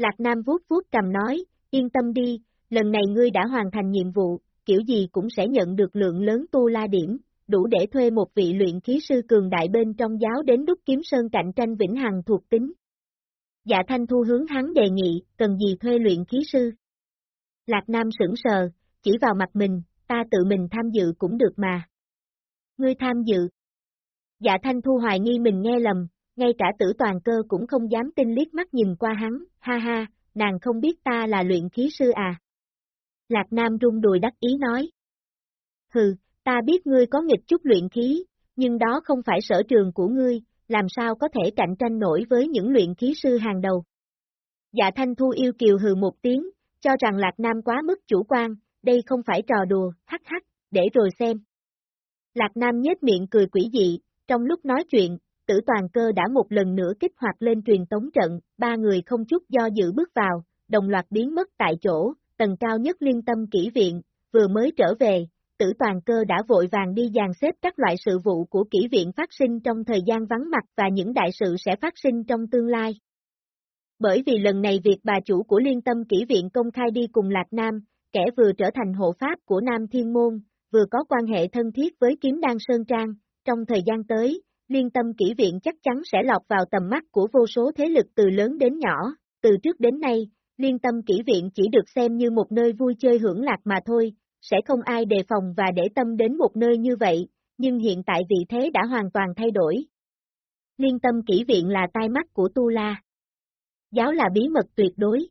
Lạc Nam vuốt vuốt cầm nói, yên tâm đi, lần này ngươi đã hoàn thành nhiệm vụ, kiểu gì cũng sẽ nhận được lượng lớn tu la điểm, đủ để thuê một vị luyện khí sư cường đại bên trong giáo đến đúc kiếm sơn cạnh tranh vĩnh hằng thuộc tính. Dạ Thanh Thu hướng hắn đề nghị, cần gì thuê luyện khí sư? Lạc Nam sững sờ, chỉ vào mặt mình, ta tự mình tham dự cũng được mà. Ngươi tham dự. Dạ Thanh Thu hoài nghi mình nghe lầm, ngay cả tử toàn cơ cũng không dám tin liếc mắt nhìn qua hắn, ha ha, nàng không biết ta là luyện khí sư à. Lạc Nam rung đùi đắc ý nói. Hừ, ta biết ngươi có nghịch chút luyện khí, nhưng đó không phải sở trường của ngươi, làm sao có thể cạnh tranh nổi với những luyện khí sư hàng đầu. Dạ Thanh Thu yêu kiều hừ một tiếng, cho rằng Lạc Nam quá mức chủ quan, đây không phải trò đùa, hắc hắc, để rồi xem. Lạc Nam nhếch miệng cười quỷ dị, trong lúc nói chuyện, tử toàn cơ đã một lần nữa kích hoạt lên truyền tống trận, ba người không chút do dự bước vào, đồng loạt biến mất tại chỗ, tầng cao nhất liên tâm kỹ viện, vừa mới trở về, tử toàn cơ đã vội vàng đi dàn xếp các loại sự vụ của kỹ viện phát sinh trong thời gian vắng mặt và những đại sự sẽ phát sinh trong tương lai. Bởi vì lần này việc bà chủ của liên tâm kỹ viện công khai đi cùng Lạc Nam, kẻ vừa trở thành hộ pháp của Nam Thiên Môn, vừa có quan hệ thân thiết với kiếm đan Sơn Trang, trong thời gian tới, liên tâm kỹ viện chắc chắn sẽ lọt vào tầm mắt của vô số thế lực từ lớn đến nhỏ, từ trước đến nay, liên tâm kỹ viện chỉ được xem như một nơi vui chơi hưởng lạc mà thôi, sẽ không ai đề phòng và để tâm đến một nơi như vậy, nhưng hiện tại vị thế đã hoàn toàn thay đổi. Liên tâm kỹ viện là tai mắt của Tu La. Giáo là bí mật tuyệt đối.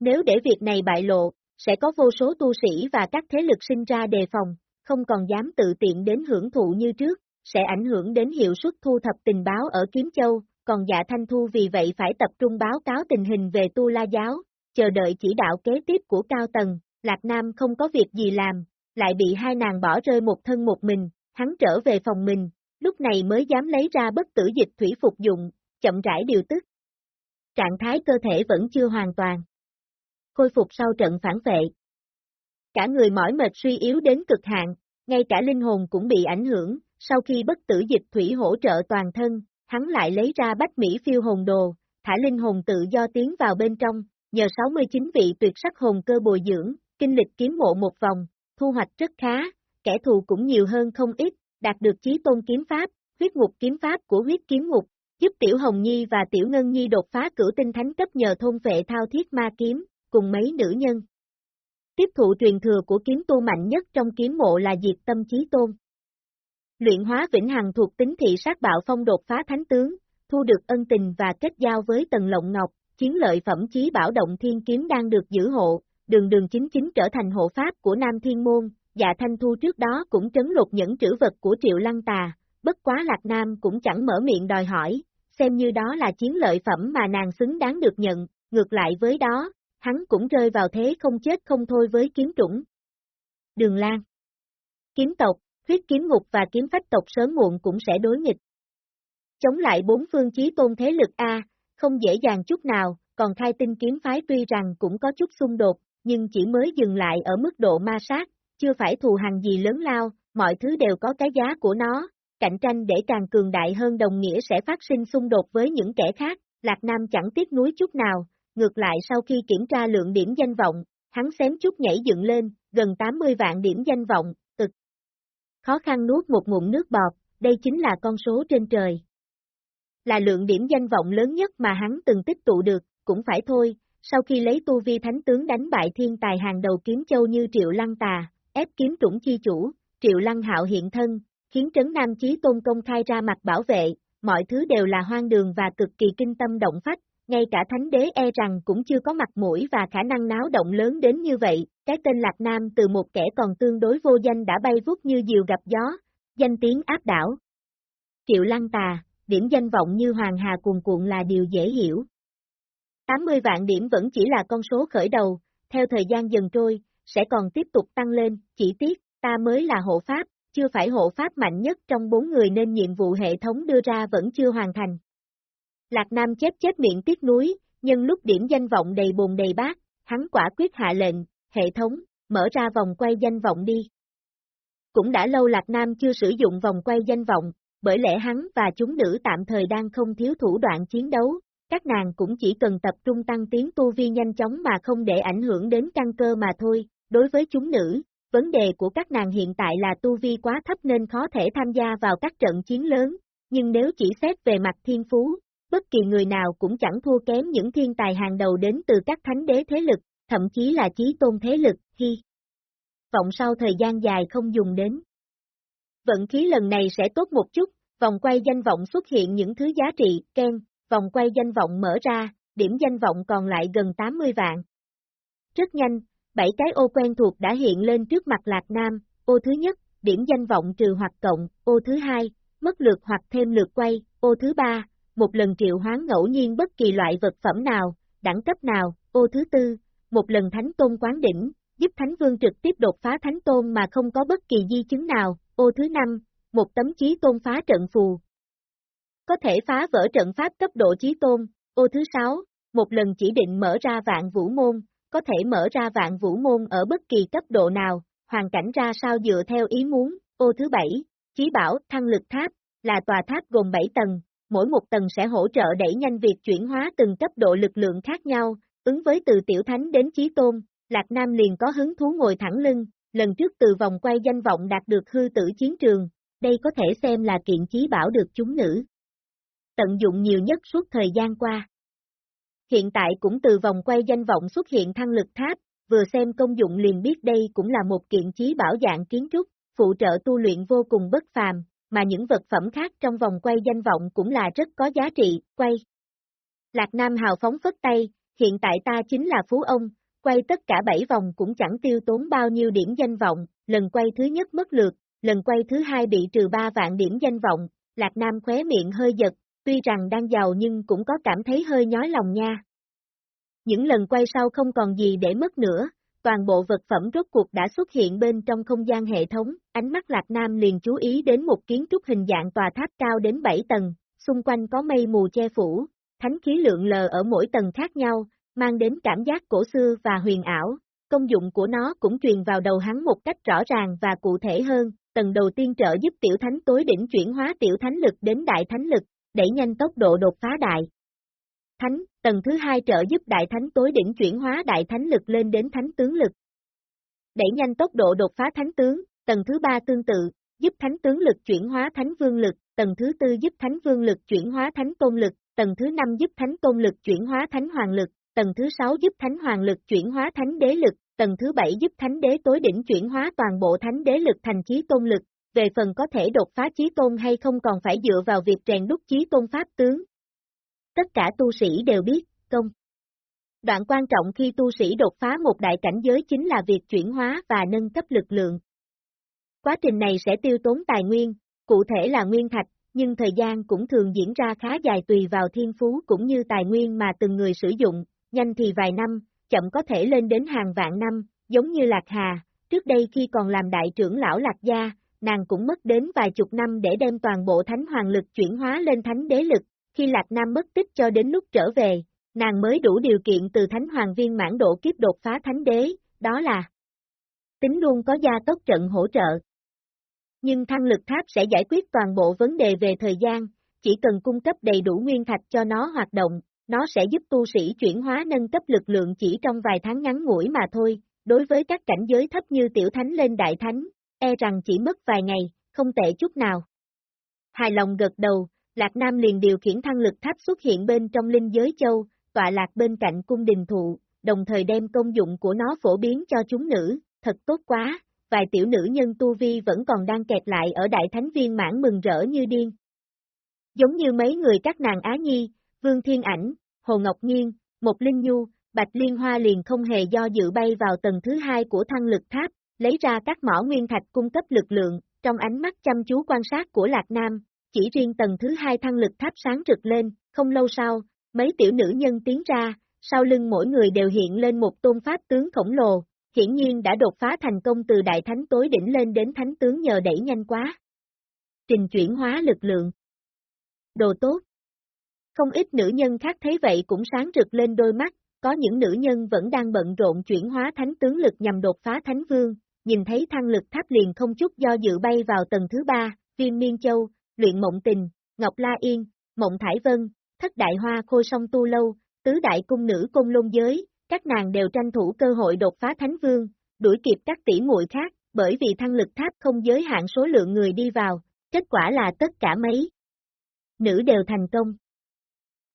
Nếu để việc này bại lộ, sẽ có vô số tu sĩ và các thế lực sinh ra đề phòng, không còn dám tự tiện đến hưởng thụ như trước, sẽ ảnh hưởng đến hiệu suất thu thập tình báo ở Kiếm Châu, còn dạ Thanh Thu vì vậy phải tập trung báo cáo tình hình về Tu La Giáo, chờ đợi chỉ đạo kế tiếp của cao tầng, Lạc Nam không có việc gì làm, lại bị hai nàng bỏ rơi một thân một mình, hắn trở về phòng mình, lúc này mới dám lấy ra bất tử dịch thủy phục dụng, chậm rãi điều tức. Trạng thái cơ thể vẫn chưa hoàn toàn. Khôi phục sau trận phản vệ. Cả người mỏi mệt suy yếu đến cực hạn, ngay cả linh hồn cũng bị ảnh hưởng, sau khi bất tử dịch thủy hỗ trợ toàn thân, hắn lại lấy ra bách Mỹ phiêu hồn đồ, thả linh hồn tự do tiến vào bên trong, nhờ 69 vị tuyệt sắc hồn cơ bồi dưỡng, kinh lịch kiếm mộ một vòng, thu hoạch rất khá, kẻ thù cũng nhiều hơn không ít, đạt được chí tôn kiếm pháp, huyết ngục kiếm pháp của huyết kiếm ngục, giúp Tiểu Hồng Nhi và Tiểu Ngân Nhi đột phá cửu tinh thánh cấp nhờ thôn vệ thao thiết ma kiếm, cùng mấy nữ nhân. Tiếp thụ truyền thừa của kiếm tu mạnh nhất trong kiếm mộ là diệt tâm chí tôn. Luyện hóa vĩnh hằng thuộc tính thị sát bạo phong đột phá thánh tướng, thu được ân tình và kết giao với Tần Lộng Ngọc, chiến lợi phẩm chí bảo động thiên kiếm đang được giữ hộ, đường đường chính chính trở thành hộ pháp của Nam Thiên Môn, dạ thanh thu trước đó cũng trấn lột những trữ vật của Triệu Lăng Tà, bất quá Lạc Nam cũng chẳng mở miệng đòi hỏi, xem như đó là chiến lợi phẩm mà nàng xứng đáng được nhận, ngược lại với đó, hắn cũng rơi vào thế không chết không thôi với kiếm chủng. Đường Lan Kiếm tộc, huyết kiếm ngục và kiếm phách tộc sớm muộn cũng sẽ đối nghịch. Chống lại bốn phương chí tôn thế lực A, không dễ dàng chút nào, còn khai tinh kiếm phái tuy rằng cũng có chút xung đột, nhưng chỉ mới dừng lại ở mức độ ma sát, chưa phải thù hằn gì lớn lao, mọi thứ đều có cái giá của nó, cạnh tranh để càng cường đại hơn đồng nghĩa sẽ phát sinh xung đột với những kẻ khác, Lạc Nam chẳng tiếc nuối chút nào, ngược lại sau khi kiểm tra lượng điểm danh vọng, hắn xém chút nhảy dựng lên, gần 80 vạn điểm danh vọng. Khó khăn nuốt một ngụm nước bọt, đây chính là con số trên trời. Là lượng điểm danh vọng lớn nhất mà hắn từng tích tụ được, cũng phải thôi, sau khi lấy tu vi thánh tướng đánh bại thiên tài hàng đầu kiếm châu như Triệu Lăng Tà, ép kiếm trũng chi chủ, Triệu Lăng Hạo hiện thân, khiến Trấn Nam Chí Tôn công khai ra mặt bảo vệ, mọi thứ đều là hoang đường và cực kỳ kinh tâm động phách, ngay cả thánh đế e rằng cũng chưa có mặt mũi và khả năng náo động lớn đến như vậy, cái tên Lạc Nam từ một kẻ còn tương đối vô danh đã bay vút như diều gặp gió, danh tiếng áp đảo. Triệu Lăng Tà, điểm danh vọng như Hoàng Hà cuồn cuộn là điều dễ hiểu. 80 vạn điểm vẫn chỉ là con số khởi đầu, theo thời gian dần trôi, sẽ còn tiếp tục tăng lên, chỉ tiếc, ta mới là hộ pháp, chưa phải hộ pháp mạnh nhất trong bốn người nên nhiệm vụ hệ thống đưa ra vẫn chưa hoàn thành. Lạc Nam chết chết miệng tiếc núi, nhưng lúc điểm danh vọng đầy bồn đầy bát, hắn quả quyết hạ lệnh, hệ thống, mở ra vòng quay danh vọng đi. Cũng đã lâu Lạc Nam chưa sử dụng vòng quay danh vọng, bởi lẽ hắn và chúng nữ tạm thời đang không thiếu thủ đoạn chiến đấu, các nàng cũng chỉ cần tập trung tăng tiến tu vi nhanh chóng mà không để ảnh hưởng đến căn cơ mà thôi, đối với chúng nữ, vấn đề của các nàng hiện tại là tu vi quá thấp nên khó thể tham gia vào các trận chiến lớn, nhưng nếu chỉ xét về mặt thiên phú, bất kỳ người nào cũng chẳng thua kém những thiên tài hàng đầu đến từ các thánh đế thế lực, thậm chí là chí tôn thế lực, hy. Vọng sau thời gian dài không dùng đến. Vận khí lần này sẽ tốt một chút, vòng quay danh vọng xuất hiện những thứ giá trị, ken, vòng quay danh vọng mở ra, điểm danh vọng còn lại gần 80 vạn. Rất nhanh, bảy cái ô quen thuộc đã hiện lên trước mặt Lạc Nam, ô thứ nhất, điểm danh vọng trừ hoặc cộng, ô thứ hai, mất lượt hoặc thêm lượt quay, ô thứ ba, một lần triệu hoán ngẫu nhiên bất kỳ loại vật phẩm nào, đẳng cấp nào, ô thứ tư, một lần thánh tôn quán đỉnh, giúp thánh vương trực tiếp đột phá thánh tôn mà không có bất kỳ di chứng nào, ô thứ năm, một tấm chí tôn phá trận phù. Có thể phá vỡ trận pháp cấp độ chí tôn, ô thứ sáu, một lần chỉ định mở ra vạn vũ môn, có thể mở ra vạn vũ môn ở bất kỳ cấp độ nào, hoàn cảnh ra sao dựa theo ý muốn, ô thứ bảy, chí bảo, thăng lực tháp, là tòa tháp gồm 7 tầng, mỗi một tầng sẽ hỗ trợ đẩy nhanh việc chuyển hóa từng cấp độ lực lượng khác nhau, ứng với từ tiểu thánh đến chí tôn, Lạc Nam liền có hứng thú ngồi thẳng lưng, lần trước từ vòng quay danh vọng đạt được hư tử chiến trường, đây có thể xem là kiện chí bảo được chúng nữ. Tận dụng nhiều nhất suốt thời gian qua. Hiện tại cũng từ vòng quay danh vọng xuất hiện thăng lực tháp, vừa xem công dụng liền biết đây cũng là một kiện chí bảo dạng kiến trúc, phụ trợ tu luyện vô cùng bất phàm, mà những vật phẩm khác trong vòng quay danh vọng cũng là rất có giá trị, quay. Lạc Nam hào phóng phất tay, hiện tại ta chính là phú ông, quay tất cả 7 vòng cũng chẳng tiêu tốn bao nhiêu điểm danh vọng, lần quay thứ nhất mất lượt, lần quay thứ hai bị trừ 3 vạn điểm danh vọng, Lạc Nam khóe miệng hơi giật, tuy rằng đang giàu nhưng cũng có cảm thấy hơi nhói lòng nha. Những lần quay sau không còn gì để mất nữa, toàn bộ vật phẩm rốt cuộc đã xuất hiện bên trong không gian hệ thống, ánh mắt Lạc Nam liền chú ý đến một kiến trúc hình dạng tòa tháp cao đến 7 tầng, xung quanh có mây mù che phủ, thánh khí lượng lờ ở mỗi tầng khác nhau, mang đến cảm giác cổ xưa và huyền ảo, công dụng của nó cũng truyền vào đầu hắn một cách rõ ràng và cụ thể hơn, tầng đầu tiên trợ giúp tiểu thánh tối đỉnh chuyển hóa tiểu thánh lực đến đại thánh lực, đẩy nhanh tốc độ đột phá đại. Thánh, tầng thứ hai trợ giúp đại thánh tối đỉnh chuyển hóa đại thánh lực lên đến thánh tướng lực. Đẩy nhanh tốc độ đột phá thánh tướng, tầng thứ ba tương tự, giúp thánh tướng lực chuyển hóa thánh vương lực, tầng thứ tư giúp thánh vương lực chuyển hóa thánh tôn lực, tầng thứ năm giúp thánh tôn lực chuyển hóa thánh hoàng lực, tầng thứ sáu giúp thánh hoàng lực chuyển hóa thánh đế lực, tầng thứ bảy giúp thánh đế tối đỉnh chuyển hóa toàn bộ thánh đế lực thành chí tôn lực, về phần có thể đột phá chí tôn hay không còn phải dựa vào việc rèn đúc chí tôn pháp tướng. Tất cả tu sĩ đều biết, công. Đoạn quan trọng khi tu sĩ đột phá một đại cảnh giới chính là việc chuyển hóa và nâng cấp lực lượng. Quá trình này sẽ tiêu tốn tài nguyên, cụ thể là nguyên thạch, nhưng thời gian cũng thường diễn ra khá dài tùy vào thiên phú cũng như tài nguyên mà từng người sử dụng, nhanh thì vài năm, chậm có thể lên đến hàng vạn năm, giống như Lạc Hà, trước đây khi còn làm đại trưởng lão Lạc Gia, nàng cũng mất đến vài chục năm để đem toàn bộ thánh hoàng lực chuyển hóa lên thánh đế lực, khi Lạc Nam mất tích cho đến lúc trở về, nàng mới đủ điều kiện từ thánh hoàng viên mãn độ kiếp đột phá thánh đế, đó là tính luôn có gia tốc trận hỗ trợ. Nhưng thăng lực tháp sẽ giải quyết toàn bộ vấn đề về thời gian, chỉ cần cung cấp đầy đủ nguyên thạch cho nó hoạt động, nó sẽ giúp tu sĩ chuyển hóa nâng cấp lực lượng chỉ trong vài tháng ngắn ngủi mà thôi, đối với các cảnh giới thấp như tiểu thánh lên đại thánh, e rằng chỉ mất vài ngày, không tệ chút nào. Hài lòng gật đầu, Lạc Nam liền điều khiển thăng lực tháp xuất hiện bên trong linh giới châu, tọa lạc bên cạnh cung đình thụ, đồng thời đem công dụng của nó phổ biến cho chúng nữ, thật tốt quá, vài tiểu nữ nhân tu vi vẫn còn đang kẹt lại ở đại thánh viên mãn mừng rỡ như điên. Giống như mấy người các nàng Á Nhi, Vương Thiên Ảnh, Hồ Ngọc Nhiên, một Linh Nhu, Bạch Liên Hoa liền không hề do dự bay vào tầng thứ hai của thăng lực tháp, lấy ra các mỏ nguyên thạch cung cấp lực lượng, trong ánh mắt chăm chú quan sát của Lạc Nam, chỉ riêng tầng thứ hai thăng lực tháp sáng rực lên, không lâu sau, mấy tiểu nữ nhân tiến ra, sau lưng mỗi người đều hiện lên một tôn pháp tướng khổng lồ, hiển nhiên đã đột phá thành công từ đại thánh tối đỉnh lên đến thánh tướng nhờ đẩy nhanh quá. Trình chuyển hóa lực lượng. Đồ tốt. Không ít nữ nhân khác thấy vậy cũng sáng rực lên đôi mắt, có những nữ nhân vẫn đang bận rộn chuyển hóa thánh tướng lực nhằm đột phá thánh vương, nhìn thấy thăng lực tháp liền không chút do dự bay vào tầng thứ ba, viên miên châu, luyện mộng tình, Ngọc La Yên, Mộng Thải Vân, thất đại hoa khôi song tu lâu, tứ đại cung nữ cung lôn giới, các nàng đều tranh thủ cơ hội đột phá thánh vương, đuổi kịp các tỷ muội khác, bởi vì thăng lực tháp không giới hạn số lượng người đi vào, kết quả là tất cả mấy nữ đều thành công.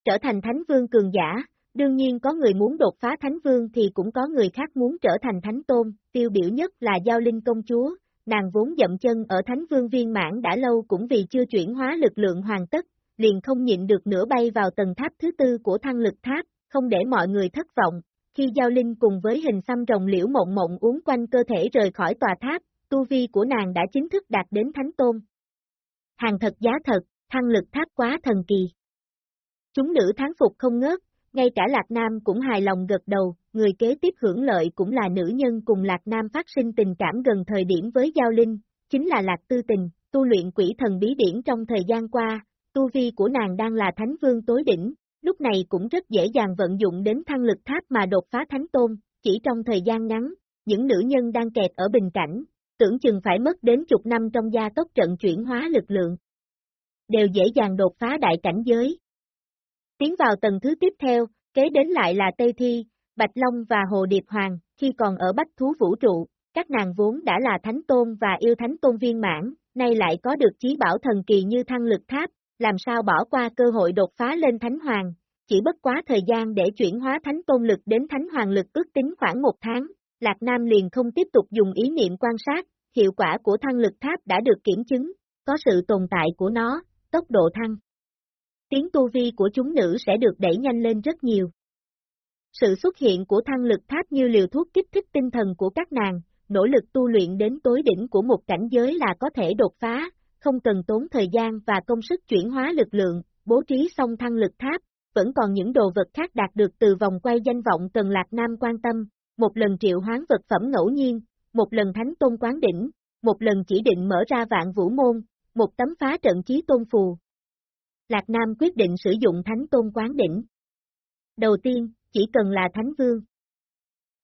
Trở thành thánh vương cường giả, đương nhiên có người muốn đột phá thánh vương thì cũng có người khác muốn trở thành thánh tôn, tiêu biểu nhất là Giao Linh công chúa, nàng vốn dậm chân ở thánh vương viên mãn đã lâu cũng vì chưa chuyển hóa lực lượng hoàn tất, liền không nhịn được nữa bay vào tầng tháp thứ tư của thăng lực tháp, không để mọi người thất vọng, khi Giao Linh cùng với hình xăm rồng liễu mộng mộng uống quanh cơ thể rời khỏi tòa tháp, tu vi của nàng đã chính thức đạt đến thánh tôn. Hàng thật giá thật, thăng lực tháp quá thần kỳ. Chúng nữ tháng phục không ngớt, ngay cả Lạc Nam cũng hài lòng gật đầu, người kế tiếp hưởng lợi cũng là nữ nhân cùng Lạc Nam phát sinh tình cảm gần thời điểm với Giao Linh, chính là Lạc Tư Tình, tu luyện quỷ thần bí điển trong thời gian qua, tu vi của nàng đang là thánh vương tối đỉnh, lúc này cũng rất dễ dàng vận dụng đến thăng lực tháp mà đột phá thánh tôn, chỉ trong thời gian ngắn, những nữ nhân đang kẹt ở bình cảnh, tưởng chừng phải mất đến chục năm trong gia tốc trận chuyển hóa lực lượng. Đều dễ dàng đột phá đại cảnh giới. Tiến vào tầng thứ tiếp theo, kế đến lại là Tây Thi, Bạch Long và Hồ Điệp Hoàng, khi còn ở Bách Thú Vũ Trụ, các nàng vốn đã là Thánh Tôn và yêu Thánh Tôn viên mãn, nay lại có được chí bảo thần kỳ như thăng lực tháp, làm sao bỏ qua cơ hội đột phá lên Thánh Hoàng, chỉ bất quá thời gian để chuyển hóa Thánh Tôn lực đến Thánh Hoàng lực ước tính khoảng một tháng, Lạc Nam liền không tiếp tục dùng ý niệm quan sát, hiệu quả của thăng lực tháp đã được kiểm chứng, có sự tồn tại của nó, tốc độ thăng. Tiếng tu vi của chúng nữ sẽ được đẩy nhanh lên rất nhiều. Sự xuất hiện của thăng lực tháp như liều thuốc kích thích tinh thần của các nàng, nỗ lực tu luyện đến tối đỉnh của một cảnh giới là có thể đột phá, không cần tốn thời gian và công sức chuyển hóa lực lượng, bố trí xong thăng lực tháp, vẫn còn những đồ vật khác đạt được từ vòng quay danh vọng cần Lạc Nam quan tâm, một lần triệu hoán vật phẩm ngẫu nhiên, một lần thánh tôn quán đỉnh, một lần chỉ định mở ra vạn vũ môn, một tấm phá trận chí tôn phù. Lạc Nam quyết định sử dụng thánh tôn quán đỉnh. Đầu tiên, chỉ cần là thánh vương.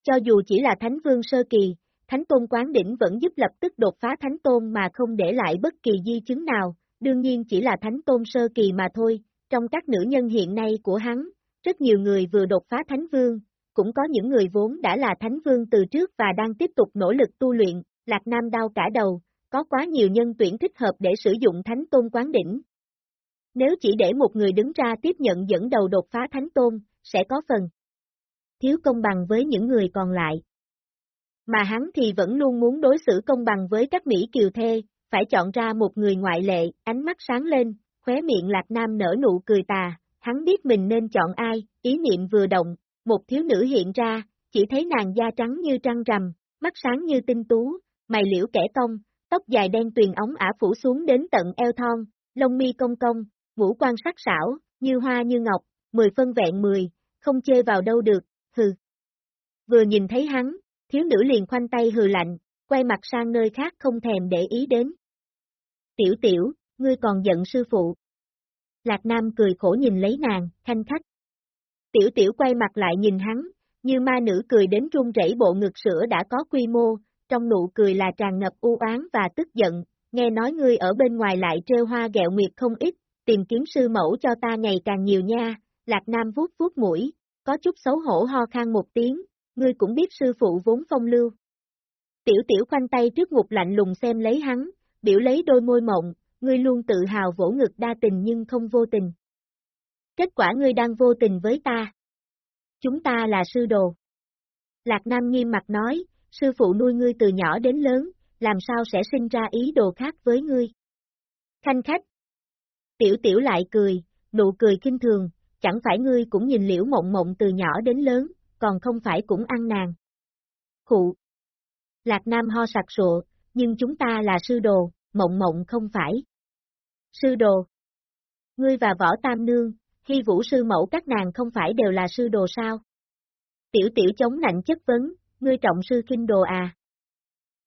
Cho dù chỉ là thánh vương sơ kỳ, thánh tôn quán đỉnh vẫn giúp lập tức đột phá thánh tôn mà không để lại bất kỳ di chứng nào, đương nhiên chỉ là thánh tôn sơ kỳ mà thôi, trong các nữ nhân hiện nay của hắn, rất nhiều người vừa đột phá thánh vương, cũng có những người vốn đã là thánh vương từ trước và đang tiếp tục nỗ lực tu luyện, Lạc Nam đau cả đầu, có quá nhiều nhân tuyển thích hợp để sử dụng thánh tôn quán đỉnh. Nếu chỉ để một người đứng ra tiếp nhận dẫn đầu đột phá thánh tôn, sẽ có phần thiếu công bằng với những người còn lại. Mà hắn thì vẫn luôn muốn đối xử công bằng với các Mỹ kiều thê, phải chọn ra một người ngoại lệ, ánh mắt sáng lên, khóe miệng Lạc Nam nở nụ cười tà, hắn biết mình nên chọn ai, ý niệm vừa động, một thiếu nữ hiện ra, chỉ thấy nàng da trắng như trăng rằm, mắt sáng như tinh tú, mày liễu kẻ cong, tóc dài đen tuyền ống ả phủ xuống đến tận eo thon, lông mi cong cong, ngũ quan sắc sảo, như hoa như ngọc, mười phân vẹn mười, không chê vào đâu được, hừ. Vừa nhìn thấy hắn, thiếu nữ liền khoanh tay hừ lạnh, quay mặt sang nơi khác không thèm để ý đến. Tiểu tiểu, ngươi còn giận sư phụ. Lạc Nam cười khổ nhìn lấy nàng, thanh khách. Tiểu tiểu quay mặt lại nhìn hắn, như ma nữ cười đến run rẩy bộ ngực sữa đã có quy mô, trong nụ cười là tràn ngập u oán và tức giận, nghe nói ngươi ở bên ngoài lại trêu hoa gẹo nguyệt không ít, tìm kiếm sư mẫu cho ta ngày càng nhiều nha, Lạc Nam vuốt vuốt mũi, có chút xấu hổ ho khan một tiếng, ngươi cũng biết sư phụ vốn phong lưu. Tiểu tiểu khoanh tay trước ngục lạnh lùng xem lấy hắn, biểu lấy đôi môi mộng, ngươi luôn tự hào vỗ ngực đa tình nhưng không vô tình. Kết quả ngươi đang vô tình với ta. Chúng ta là sư đồ. Lạc Nam nghiêm mặt nói, sư phụ nuôi ngươi từ nhỏ đến lớn, làm sao sẽ sinh ra ý đồ khác với ngươi. Khanh khách. Tiểu tiểu lại cười, nụ cười kinh thường, chẳng phải ngươi cũng nhìn liễu mộng mộng từ nhỏ đến lớn, còn không phải cũng ăn nàng. Khụ. Lạc Nam ho sặc sụa, nhưng chúng ta là sư đồ, mộng mộng không phải. Sư đồ. Ngươi và võ tam nương, hy vũ sư mẫu các nàng không phải đều là sư đồ sao? Tiểu tiểu chống nạnh chất vấn, ngươi trọng sư kinh đồ à?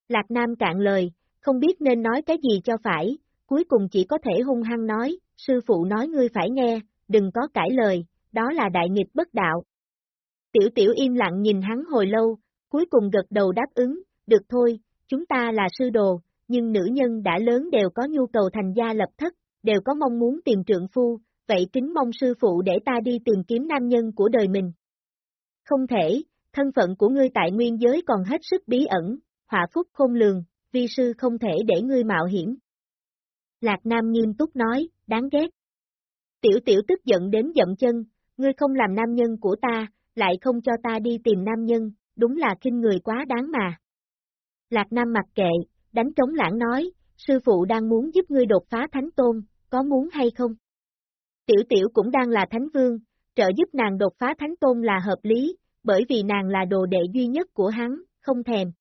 Lạc Nam cạn lời, không biết nên nói cái gì cho phải, cuối cùng chỉ có thể hung hăng nói, sư phụ nói ngươi phải nghe, đừng có cãi lời, đó là đại nghịch bất đạo. Tiểu tiểu im lặng nhìn hắn hồi lâu, cuối cùng gật đầu đáp ứng, được thôi, chúng ta là sư đồ, nhưng nữ nhân đã lớn đều có nhu cầu thành gia lập thất, đều có mong muốn tìm trượng phu, vậy kính mong sư phụ để ta đi tìm kiếm nam nhân của đời mình. Không thể, thân phận của ngươi tại nguyên giới còn hết sức bí ẩn, họa phúc khôn lường, vi sư không thể để ngươi mạo hiểm. Lạc Nam nghiêm túc nói, đáng ghét. Tiểu tiểu tức giận đến dậm chân, ngươi không làm nam nhân của ta, lại không cho ta đi tìm nam nhân, đúng là kinh người quá đáng mà. Lạc Nam mặc kệ, đánh trống lãng nói, sư phụ đang muốn giúp ngươi đột phá thánh tôn, có muốn hay không? Tiểu tiểu cũng đang là thánh vương, trợ giúp nàng đột phá thánh tôn là hợp lý, bởi vì nàng là đồ đệ duy nhất của hắn, không thèm.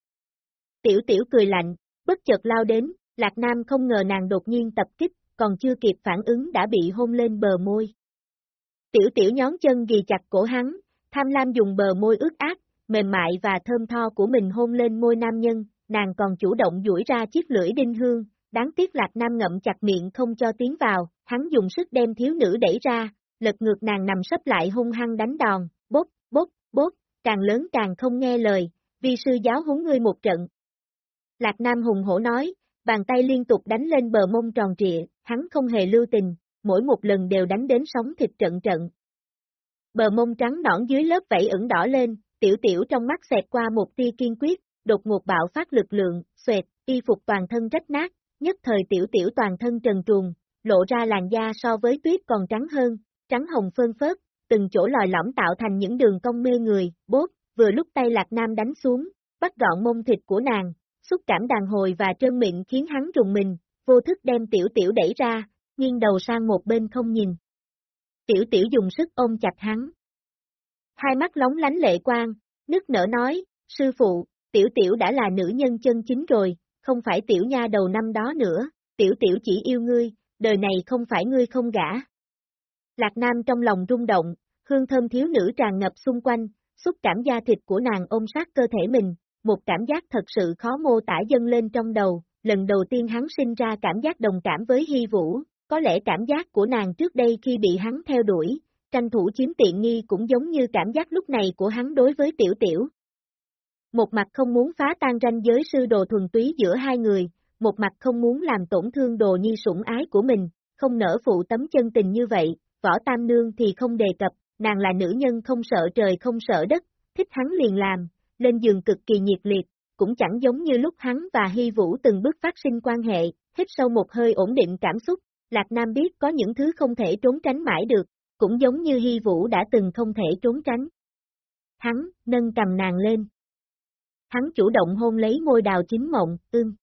Tiểu tiểu cười lạnh, bất chợt lao đến, Lạc Nam không ngờ nàng đột nhiên tập kích, còn chưa kịp phản ứng đã bị hôn lên bờ môi. Tiểu tiểu nhón chân ghi chặt cổ hắn, tham lam dùng bờ môi ướt át, mềm mại và thơm tho của mình hôn lên môi nam nhân, nàng còn chủ động duỗi ra chiếc lưỡi đinh hương, đáng tiếc Lạc Nam ngậm chặt miệng không cho tiếng vào, hắn dùng sức đem thiếu nữ đẩy ra, lật ngược nàng nằm sấp lại hung hăng đánh đòn, bốt, bốt, bốt, càng lớn càng không nghe lời, vi sư giáo huấn ngươi một trận. Lạc Nam hùng hổ nói, bàn tay liên tục đánh lên bờ mông tròn trịa, hắn không hề lưu tình, mỗi một lần đều đánh đến sóng thịt trận trận. Bờ mông trắng nõn dưới lớp vảy ửng đỏ lên, tiểu tiểu trong mắt xẹt qua một tia kiên quyết, đột ngột bạo phát lực lượng, xoẹt, y phục toàn thân rách nát, nhất thời tiểu tiểu toàn thân trần truồng, lộ ra làn da so với tuyết còn trắng hơn, trắng hồng phơn phớt, từng chỗ lòi lõm tạo thành những đường cong mê người, bốt, vừa lúc tay Lạc Nam đánh xuống, bắt gọn mông thịt của nàng, xúc cảm đàn hồi và trơn miệng khiến hắn rùng mình, vô thức đem tiểu tiểu đẩy ra, nghiêng đầu sang một bên không nhìn. Tiểu tiểu dùng sức ôm chặt hắn. Hai mắt lóng lánh lệ quang, nức nở nói, sư phụ, tiểu tiểu đã là nữ nhân chân chính rồi, không phải tiểu nha đầu năm đó nữa, tiểu tiểu chỉ yêu ngươi, đời này không phải ngươi không gả. Lạc Nam trong lòng rung động, hương thơm thiếu nữ tràn ngập xung quanh, xúc cảm da thịt của nàng ôm sát cơ thể mình, một cảm giác thật sự khó mô tả dâng lên trong đầu, lần đầu tiên hắn sinh ra cảm giác đồng cảm với Hy Vũ, có lẽ cảm giác của nàng trước đây khi bị hắn theo đuổi, tranh thủ chiếm tiện nghi cũng giống như cảm giác lúc này của hắn đối với tiểu tiểu. Một mặt không muốn phá tan ranh giới sư đồ thuần túy giữa hai người, một mặt không muốn làm tổn thương đồ nhi sủng ái của mình, không nở phụ tấm chân tình như vậy, võ tam nương thì không đề cập, nàng là nữ nhân không sợ trời không sợ đất, thích hắn liền làm, lên giường cực kỳ nhiệt liệt, cũng chẳng giống như lúc hắn và Hy Vũ từng bước phát sinh quan hệ, hít sâu một hơi ổn định cảm xúc, Lạc Nam biết có những thứ không thể trốn tránh mãi được, cũng giống như Hy Vũ đã từng không thể trốn tránh. Hắn, nâng cầm nàng lên. Hắn chủ động hôn lấy môi đào chính mộng, ưm.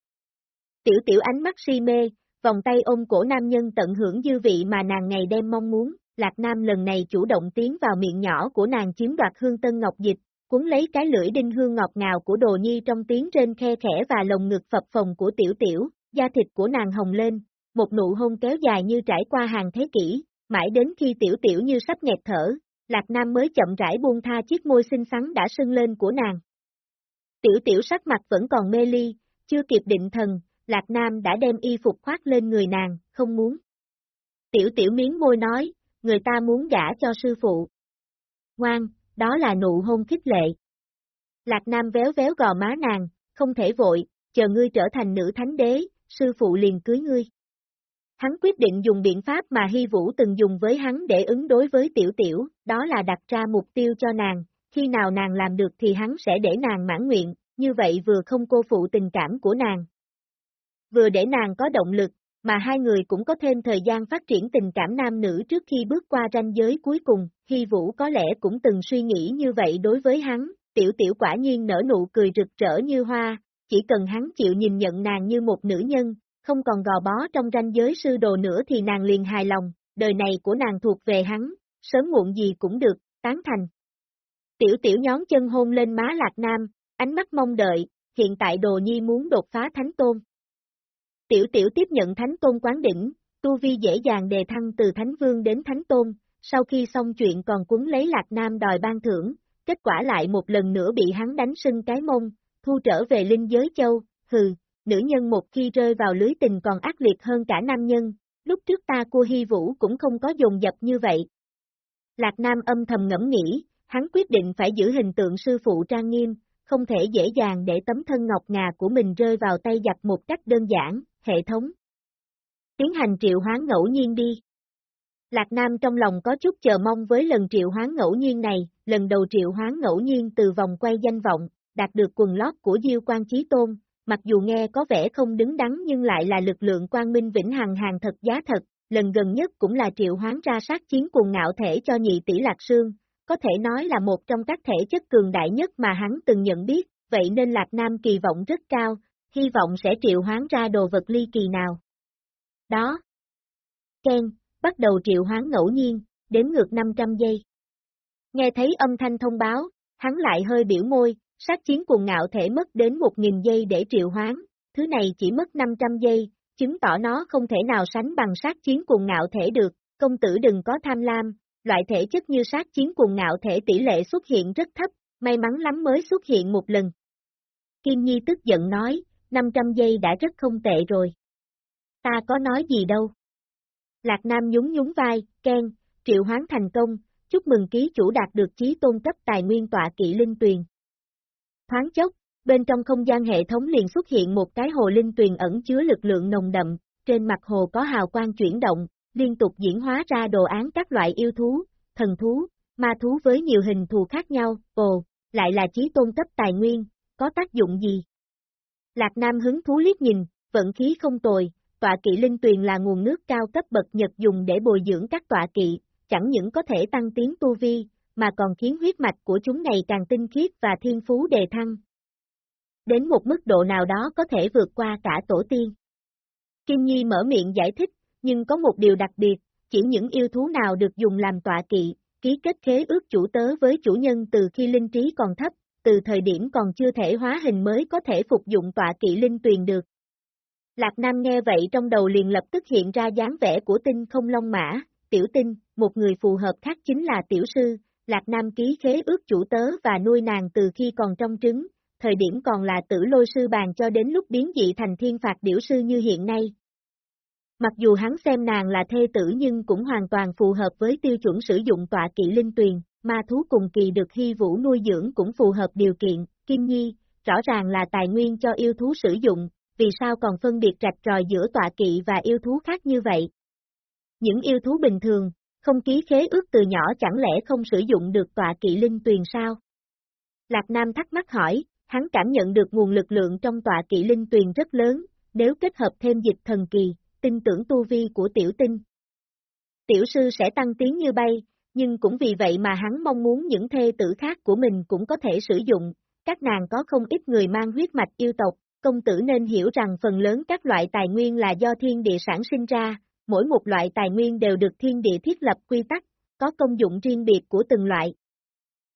Tiểu tiểu ánh mắt si mê, vòng tay ôm cổ nam nhân tận hưởng dư vị mà nàng ngày đêm mong muốn, Lạc Nam lần này chủ động tiến vào miệng nhỏ của nàng chiếm đoạt hương tân ngọc dịch, cuốn lấy cái lưỡi đinh hương ngọt ngào của đồ nhi trong tiếng trên khe khẽ và lồng ngực phập phồng của tiểu tiểu, da thịt của nàng hồng lên, một nụ hôn kéo dài như trải qua hàng thế kỷ, mãi đến khi tiểu tiểu như sắp nghẹt thở, Lạc Nam mới chậm rãi buông tha chiếc môi xinh xắn đã sưng lên của nàng. Tiểu tiểu sắc mặt vẫn còn mê ly, chưa kịp định thần, Lạc Nam đã đem y phục khoác lên người nàng, không muốn. Tiểu tiểu miếng môi nói, người ta muốn gả cho sư phụ. Ngoan, đó là nụ hôn khích lệ. Lạc Nam véo véo gò má nàng, không thể vội, chờ ngươi trở thành nữ thánh đế, sư phụ liền cưới ngươi. Hắn quyết định dùng biện pháp mà Hy Vũ từng dùng với hắn để ứng đối với tiểu tiểu, đó là đặt ra mục tiêu cho nàng, khi nào nàng làm được thì hắn sẽ để nàng mãn nguyện, như vậy vừa không cô phụ tình cảm của nàng. Vừa để nàng có động lực, mà hai người cũng có thêm thời gian phát triển tình cảm nam nữ trước khi bước qua ranh giới cuối cùng, Hy Vũ có lẽ cũng từng suy nghĩ như vậy đối với hắn, tiểu tiểu quả nhiên nở nụ cười rực rỡ như hoa, chỉ cần hắn chịu nhìn nhận nàng như một nữ nhân, không còn gò bó trong ranh giới sư đồ nữa thì nàng liền hài lòng, đời này của nàng thuộc về hắn, sớm muộn gì cũng được, tán thành. Tiểu tiểu nhón chân hôn lên má lạc nam, ánh mắt mong đợi, hiện tại đồ nhi muốn đột phá thánh tôn. Tiểu tiểu tiếp nhận thánh tôn quán đỉnh, tu vi dễ dàng đề thăng từ thánh vương đến thánh tôn, sau khi xong chuyện còn cuốn lấy lạc nam đòi ban thưởng, kết quả lại một lần nữa bị hắn đánh sưng cái mông, thu trở về linh giới châu, hừ, nữ nhân một khi rơi vào lưới tình còn ác liệt hơn cả nam nhân, lúc trước ta cua Hy Vũ cũng không có dùng dập như vậy. Lạc Nam âm thầm ngẫm nghĩ, hắn quyết định phải giữ hình tượng sư phụ trang nghiêm, không thể dễ dàng để tấm thân ngọc ngà của mình rơi vào tay giặc một cách đơn giản, hệ thống. Tiến hành triệu hoán ngẫu nhiên đi. Lạc Nam trong lòng có chút chờ mong với lần triệu hoán ngẫu nhiên này, lần đầu triệu hoán ngẫu nhiên từ vòng quay danh vọng, đạt được quần lót của Diêu Quan Chí Tôn, mặc dù nghe có vẻ không đứng đắn nhưng lại là lực lượng quang minh vĩnh hằng hàng thật giá thật, lần gần nhất cũng là triệu hoán ra sát chiến cùng ngạo thể cho nhị tỷ Lạc Sương, có thể nói là một trong các thể chất cường đại nhất mà hắn từng nhận biết, vậy nên Lạc Nam kỳ vọng rất cao, hy vọng sẽ triệu hoán ra đồ vật ly kỳ nào. Đó. Ken, bắt đầu triệu hoán ngẫu nhiên, đếm ngược 500 giây. Nghe thấy âm thanh thông báo, hắn lại hơi biểu môi, sát chiến cuồng ngạo thể mất đến 1.000 giây để triệu hoán, thứ này chỉ mất 500 giây, chứng tỏ nó không thể nào sánh bằng sát chiến cuồng ngạo thể được, công tử đừng có tham lam, loại thể chất như sát chiến cuồng ngạo thể tỷ lệ xuất hiện rất thấp, may mắn lắm mới xuất hiện một lần. Kim Nhi tức giận nói, 500 giây đã rất không tệ rồi. Ta có nói gì đâu. Lạc Nam nhún nhún vai, khen triệu hoán thành công, chúc mừng ký chủ đạt được chí tôn cấp tài nguyên tọa kỵ linh tuyền. Thoáng chốc, bên trong không gian hệ thống liền xuất hiện một cái hồ linh tuyền ẩn chứa lực lượng nồng đậm, trên mặt hồ có hào quang chuyển động, liên tục diễn hóa ra đồ án các loại yêu thú, thần thú, ma thú với nhiều hình thù khác nhau, ồ, lại là chí tôn cấp tài nguyên, có tác dụng gì? Lạc Nam hứng thú liếc nhìn, vận khí không tồi, tọa kỵ linh tuyền là nguồn nước cao cấp bậc Nhật dùng để bồi dưỡng các tọa kỵ, chẳng những có thể tăng tiến tu vi, mà còn khiến huyết mạch của chúng ngày càng tinh khiết và thiên phú đề thăng. Đến một mức độ nào đó có thể vượt qua cả tổ tiên. Kim Nhi mở miệng giải thích, nhưng có một điều đặc biệt, chỉ những yêu thú nào được dùng làm tọa kỵ, ký kết khế ước chủ tớ với chủ nhân từ khi linh trí còn thấp, từ thời điểm còn chưa thể hóa hình mới có thể phục dụng tọa kỵ linh tuyền được. Lạc Nam nghe vậy trong đầu liền lập tức hiện ra dáng vẻ của tinh không long mã, tiểu tinh, một người phù hợp khác chính là tiểu sư, Lạc Nam ký khế ước chủ tớ và nuôi nàng từ khi còn trong trứng, thời điểm còn là tử lôi sư bàn cho đến lúc biến dị thành thiên phạt điểu sư như hiện nay. Mặc dù hắn xem nàng là thê tử nhưng cũng hoàn toàn phù hợp với tiêu chuẩn sử dụng tọa kỵ linh tuyền, ma thú cùng kỳ được hy vũ nuôi dưỡng cũng phù hợp điều kiện, Kim Nhi, rõ ràng là tài nguyên cho yêu thú sử dụng, vì sao còn phân biệt rạch ròi giữa tọa kỵ và yêu thú khác như vậy? Những yêu thú bình thường, không ký khế ước từ nhỏ chẳng lẽ không sử dụng được tọa kỵ linh tuyền sao? Lạc Nam thắc mắc hỏi, hắn cảm nhận được nguồn lực lượng trong tọa kỵ linh tuyền rất lớn, nếu kết hợp thêm dịch thần kỳ, tin tưởng tu vi của tiểu tinh. Tiểu sư sẽ tăng tiến như bay, nhưng cũng vì vậy mà hắn mong muốn những thê tử khác của mình cũng có thể sử dụng, các nàng có không ít người mang huyết mạch yêu tộc, công tử nên hiểu rằng phần lớn các loại tài nguyên là do thiên địa sản sinh ra, mỗi một loại tài nguyên đều được thiên địa thiết lập quy tắc, có công dụng riêng biệt của từng loại.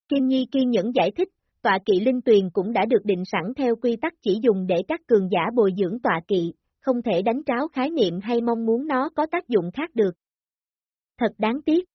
Kim Nhi kiên nhẫn giải thích, tọa kỵ linh tuyền cũng đã được định sẵn theo quy tắc chỉ dùng để các cường giả bồi dưỡng tọa kỵ, không thể đánh tráo khái niệm hay mong muốn nó có tác dụng khác được. Thật đáng tiếc.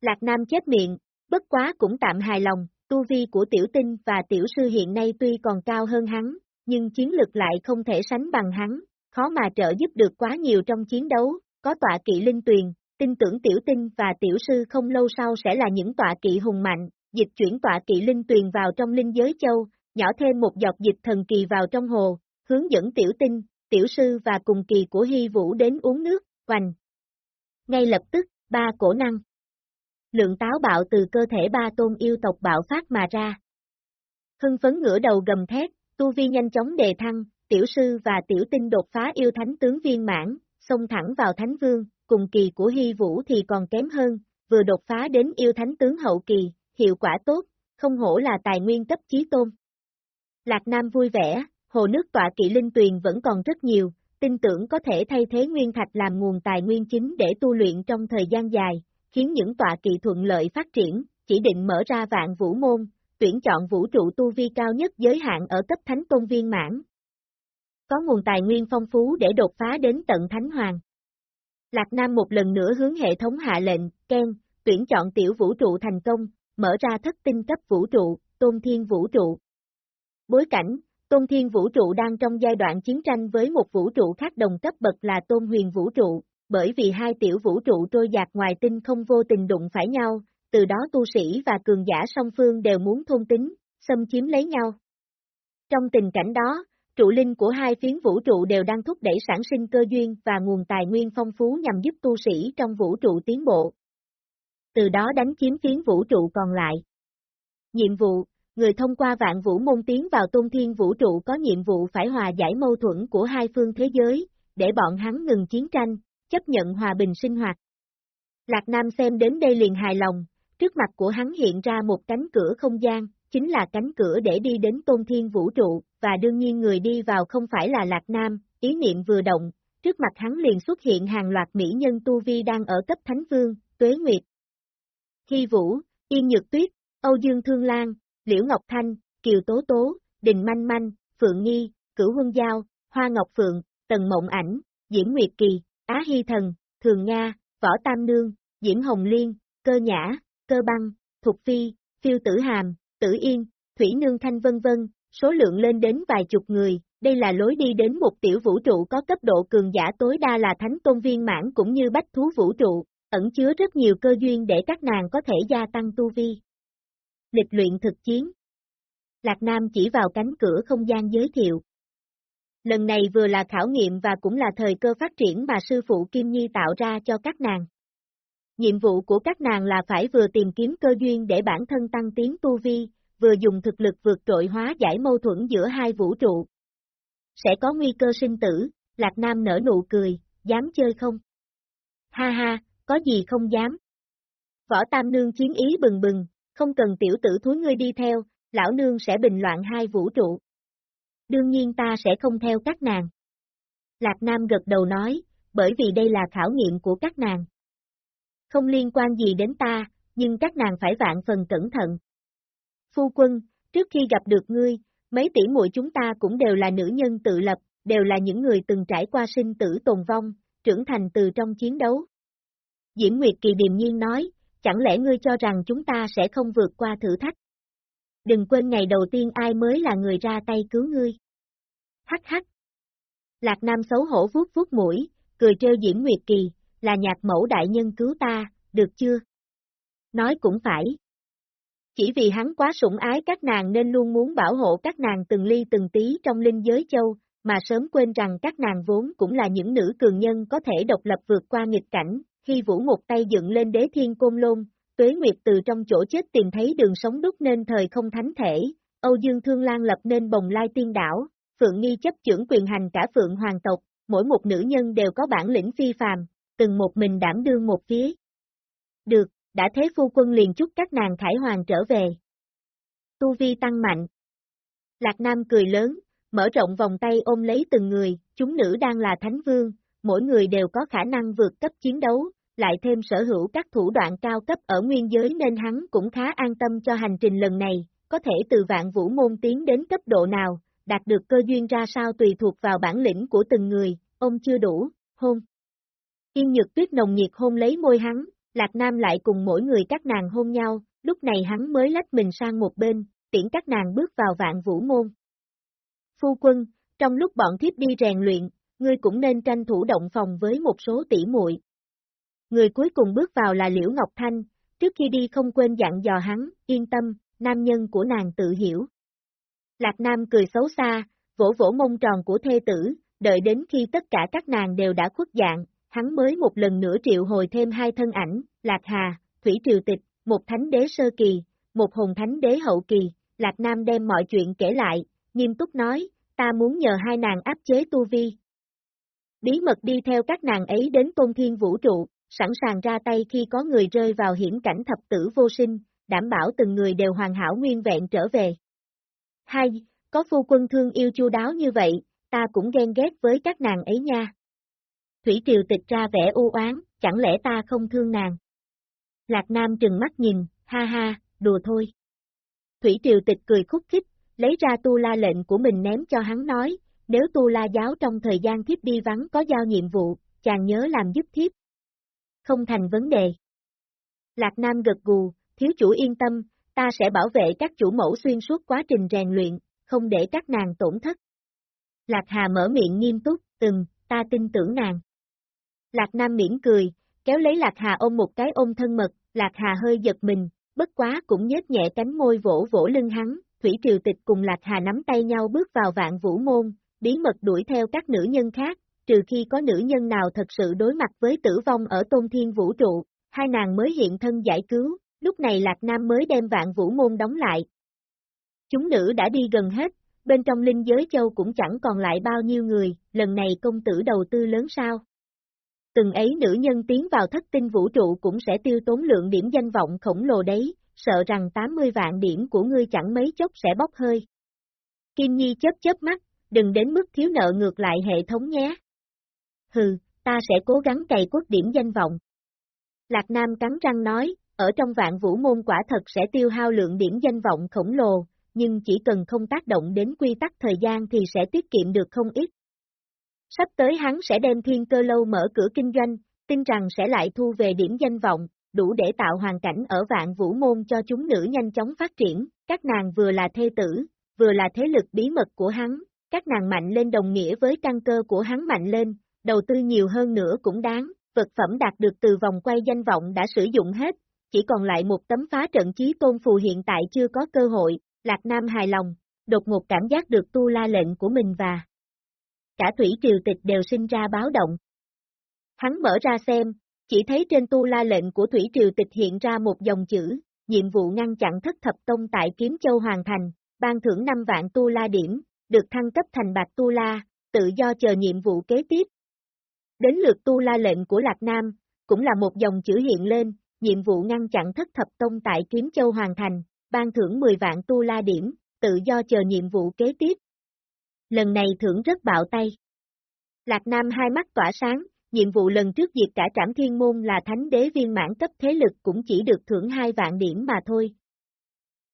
Lạc Nam chết miệng, bất quá cũng tạm hài lòng, tu vi của tiểu tinh và tiểu sư hiện nay tuy còn cao hơn hắn, nhưng chiến lực lại không thể sánh bằng hắn, khó mà trợ giúp được quá nhiều trong chiến đấu, có tọa kỵ linh tuyền, tin tưởng tiểu tinh và tiểu sư không lâu sau sẽ là những tọa kỵ hùng mạnh, dịch chuyển tọa kỵ linh tuyền vào trong linh giới châu, nhỏ thêm một giọt dịch thần kỳ vào trong hồ, hướng dẫn tiểu tinh, tiểu sư và cùng kỳ của hy vũ đến uống nước, hoành. Ngay lập tức, ba cổ năng. Lượng táo bạo từ cơ thể ba tôn yêu tộc bạo phát mà ra. Hưng phấn ngửa đầu gầm thét, tu vi nhanh chóng đề thăng, tiểu sư và tiểu tinh đột phá yêu thánh tướng viên mãn, xông thẳng vào thánh vương, cùng kỳ của hy vũ thì còn kém hơn, vừa đột phá đến yêu thánh tướng hậu kỳ, hiệu quả tốt, không hổ là tài nguyên cấp chí tôn. Lạc Nam vui vẻ, hồ nước tọa kỵ linh tuyền vẫn còn rất nhiều, tin tưởng có thể thay thế nguyên thạch làm nguồn tài nguyên chính để tu luyện trong thời gian dài, khiến những tọa kỳ thuận lợi phát triển, chỉ định mở ra vạn vũ môn, tuyển chọn vũ trụ tu vi cao nhất giới hạn ở cấp thánh tôn viên mãn. Có nguồn tài nguyên phong phú để đột phá đến tận thánh hoàng. Lạc Nam một lần nữa hướng hệ thống hạ lệnh, Ken, tuyển chọn tiểu vũ trụ thành công, mở ra thất tinh cấp vũ trụ, tôn thiên vũ trụ. Bối cảnh, tôn thiên vũ trụ đang trong giai đoạn chiến tranh với một vũ trụ khác đồng cấp bậc là tôn huyền vũ trụ, bởi vì hai tiểu vũ trụ trôi dạt ngoài tinh không vô tình đụng phải nhau, từ đó tu sĩ và cường giả song phương đều muốn thôn tính, xâm chiếm lấy nhau. Trong tình cảnh đó, trụ linh của hai phiến vũ trụ đều đang thúc đẩy sản sinh cơ duyên và nguồn tài nguyên phong phú nhằm giúp tu sĩ trong vũ trụ tiến bộ. Từ đó đánh chiếm phiến vũ trụ còn lại. Nhiệm vụ, người thông qua vạn vũ môn tiến vào tôn thiên vũ trụ có nhiệm vụ phải hòa giải mâu thuẫn của hai phương thế giới, để bọn hắn ngừng chiến tranh, chấp nhận hòa bình sinh hoạt. Lạc Nam xem đến đây liền hài lòng, trước mặt của hắn hiện ra một cánh cửa không gian, chính là cánh cửa để đi đến tôn thiên vũ trụ, và đương nhiên người đi vào không phải là Lạc Nam, ý niệm vừa động, trước mặt hắn liền xuất hiện hàng loạt mỹ nhân Tu Vi đang ở cấp Thánh Vương, Tuế Nguyệt. Hy Vũ, Yên Nhược Tuyết, Âu Dương Thương Lan, Liễu Ngọc Thanh, Kiều Tố Tố, Đình Manh Manh, Phượng Nghi, Cửu Huân Giao, Hoa Ngọc Phượng, Tần Mộng Ảnh, Diễm Nguyệt Kỳ, Á Hy Thần, Thường Nga, Võ Tam Nương, Diễm Hồng Liên, Cơ Nhã, Cơ Băng, Thục Phi, Phiêu Tử Hàm, Tử Yên, Thủy Nương Thanh vân vân, số lượng lên đến vài chục người, đây là lối đi đến một tiểu vũ trụ có cấp độ cường giả tối đa là thánh tôn viên mãn cũng như bách thú vũ trụ, ẩn chứa rất nhiều cơ duyên để các nàng có thể gia tăng tu vi. Lịch luyện thực chiến Lạc Nam chỉ vào cánh cửa không gian giới thiệu. Lần này vừa là khảo nghiệm và cũng là thời cơ phát triển mà sư phụ Kim Nhi tạo ra cho các nàng. Nhiệm vụ của các nàng là phải vừa tìm kiếm cơ duyên để bản thân tăng tiến tu vi, vừa dùng thực lực vượt trội hóa giải mâu thuẫn giữa hai vũ trụ. Sẽ có nguy cơ sinh tử, Lạc Nam nở nụ cười, dám chơi không? Ha ha, có gì không dám. Võ Tam Nương chiến ý bừng bừng, không cần tiểu tử thúi ngươi đi theo, lão nương sẽ bình loạn hai vũ trụ. Đương nhiên ta sẽ không theo các nàng. Lạc Nam gật đầu nói, bởi vì đây là khảo nghiệm của các nàng. Không liên quan gì đến ta, nhưng các nàng phải vạn phần cẩn thận. Phu quân, trước khi gặp được ngươi, mấy tỷ muội chúng ta cũng đều là nữ nhân tự lập, đều là những người từng trải qua sinh tử tồn vong, trưởng thành từ trong chiến đấu. Diễm Nguyệt Kỳ điềm nhiên nói, chẳng lẽ ngươi cho rằng chúng ta sẽ không vượt qua thử thách? Đừng quên ngày đầu tiên ai mới là người ra tay cứu ngươi. Hắc hắc. Lạc Nam xấu hổ vuốt vuốt mũi, cười trêu Diễm Nguyệt Kỳ, là nhạc mẫu đại nhân cứu ta, được chưa? Nói cũng phải. Chỉ vì hắn quá sủng ái các nàng nên luôn muốn bảo hộ các nàng từng ly từng tí trong linh giới châu, mà sớm quên rằng các nàng vốn cũng là những nữ cường nhân có thể độc lập vượt qua nghịch cảnh, khi vũ một tay dựng lên đế thiên côn lôn, tuế nguyệt từ trong chỗ chết tìm thấy đường sống đúc nên thời không thánh thể, Âu Dương Thương Lan lập nên bồng lai tiên đảo, Phượng Nghi chấp trưởng quyền hành cả Phượng Hoàng tộc, mỗi một nữ nhân đều có bản lĩnh phi phàm, từng một mình đảm đương một phía. Được, đã thế phu quân liền chúc các nàng khải hoàng trở về. Tu vi tăng mạnh. Lạc Nam cười lớn, mở rộng vòng tay ôm lấy từng người, chúng nữ đang là thánh vương, mỗi người đều có khả năng vượt cấp chiến đấu, lại thêm sở hữu các thủ đoạn cao cấp ở nguyên giới nên hắn cũng khá an tâm cho hành trình lần này, có thể từ vạn vũ môn tiến đến cấp độ nào, đạt được cơ duyên ra sao tùy thuộc vào bản lĩnh của từng người, ông chưa đủ, hôn. Yên nhược tuyết nồng nhiệt hôn lấy môi hắn, Lạc Nam lại cùng mỗi người các nàng hôn nhau, lúc này hắn mới lách mình sang một bên, tiễn các nàng bước vào vạn vũ môn. Phu quân, trong lúc bọn thiếp đi rèn luyện, ngươi cũng nên tranh thủ động phòng với một số tỷ muội. Người cuối cùng bước vào là Liễu Ngọc Thanh, trước khi đi không quên dặn dò hắn, yên tâm, nam nhân của nàng tự hiểu. Lạc Nam cười xấu xa, vỗ vỗ mông tròn của thê tử, đợi đến khi tất cả các nàng đều đã khuất dạng, hắn mới một lần nữa triệu hồi thêm hai thân ảnh, Lạc Hà, Thủy Triều Tịch, một thánh đế sơ kỳ, một hồn thánh đế hậu kỳ, Lạc Nam đem mọi chuyện kể lại, nghiêm túc nói, ta muốn nhờ hai nàng áp chế tu vi. Bí mật đi theo các nàng ấy đến tôn thiên vũ trụ, sẵn sàng ra tay khi có người rơi vào hiểm cảnh thập tử vô sinh, đảm bảo từng người đều hoàn hảo nguyên vẹn trở về. Hai, có phu quân thương yêu chu đáo như vậy, ta cũng ghen ghét với các nàng ấy nha. Thủy Triều tịch ra vẻ u oán, chẳng lẽ ta không thương nàng? Lạc Nam trừng mắt nhìn, ha ha, đùa thôi. Thủy Triều tịch cười khúc khích, lấy ra tu la lệnh của mình ném cho hắn nói, nếu tu la giáo trong thời gian thiếp đi vắng có giao nhiệm vụ, chàng nhớ làm giúp thiếp. Không thành vấn đề. Lạc Nam gật gù, thiếu chủ yên tâm, ta sẽ bảo vệ các chủ mẫu xuyên suốt quá trình rèn luyện, không để các nàng tổn thất. Lạc Hà mở miệng nghiêm túc, từng, ta tin tưởng nàng. Lạc Nam miễn cười, kéo lấy Lạc Hà ôm một cái ôm thân mật, Lạc Hà hơi giật mình, bất quá cũng nhếch nhẹ cánh môi vỗ vỗ lưng hắn, Thủy Triều Tịch cùng Lạc Hà nắm tay nhau bước vào vạn vũ môn, bí mật đuổi theo các nữ nhân khác, trừ khi có nữ nhân nào thật sự đối mặt với tử vong ở tôn thiên vũ trụ, hai nàng mới hiện thân giải cứu, lúc này Lạc Nam mới đem vạn vũ môn đóng lại. Chúng nữ đã đi gần hết, bên trong linh giới châu cũng chẳng còn lại bao nhiêu người, lần này công tử đầu tư lớn sao. Từng ấy nữ nhân tiến vào thất tinh vũ trụ cũng sẽ tiêu tốn lượng điểm danh vọng khổng lồ đấy, sợ rằng 80 vạn điểm của ngươi chẳng mấy chốc sẽ bốc hơi. Kim Nhi chớp chớp mắt, đừng đến mức thiếu nợ ngược lại hệ thống nhé. Hừ, ta sẽ cố gắng cày quốc điểm danh vọng. Lạc Nam cắn răng nói, ở trong vạn vũ môn quả thật sẽ tiêu hao lượng điểm danh vọng khổng lồ, nhưng chỉ cần không tác động đến quy tắc thời gian thì sẽ tiết kiệm được không ít. Sắp tới hắn sẽ đem thiên cơ lâu mở cửa kinh doanh, tin rằng sẽ lại thu về điểm danh vọng, đủ để tạo hoàn cảnh ở vạn vũ môn cho chúng nữ nhanh chóng phát triển, các nàng vừa là thê tử, vừa là thế lực bí mật của hắn, các nàng mạnh lên đồng nghĩa với căn cơ của hắn mạnh lên, đầu tư nhiều hơn nữa cũng đáng, vật phẩm đạt được từ vòng quay danh vọng đã sử dụng hết, chỉ còn lại một tấm phá trận chí tôn phù hiện tại chưa có cơ hội, Lạc Nam hài lòng, đột ngột cảm giác được tu la lệnh của mình và cả thủy triều tịch đều sinh ra báo động. Hắn mở ra xem, chỉ thấy trên tu la lệnh của thủy triều tịch hiện ra một dòng chữ, nhiệm vụ ngăn chặn thất thập tông tại Kiếm Châu hoàn thành, ban thưởng 5 vạn tu la điểm, được thăng cấp thành bạc tu la, tự do chờ nhiệm vụ kế tiếp. Đến lượt tu la lệnh của Lạc Nam, cũng là một dòng chữ hiện lên, nhiệm vụ ngăn chặn thất thập tông tại Kiếm Châu hoàn thành, ban thưởng 10 vạn tu la điểm, tự do chờ nhiệm vụ kế tiếp. Lần này thưởng rất bạo tay. Lạc Nam hai mắt tỏa sáng, nhiệm vụ lần trước diệt cả trảm thiên môn là thánh đế viên mãn cấp thế lực cũng chỉ được thưởng 2 vạn điểm mà thôi.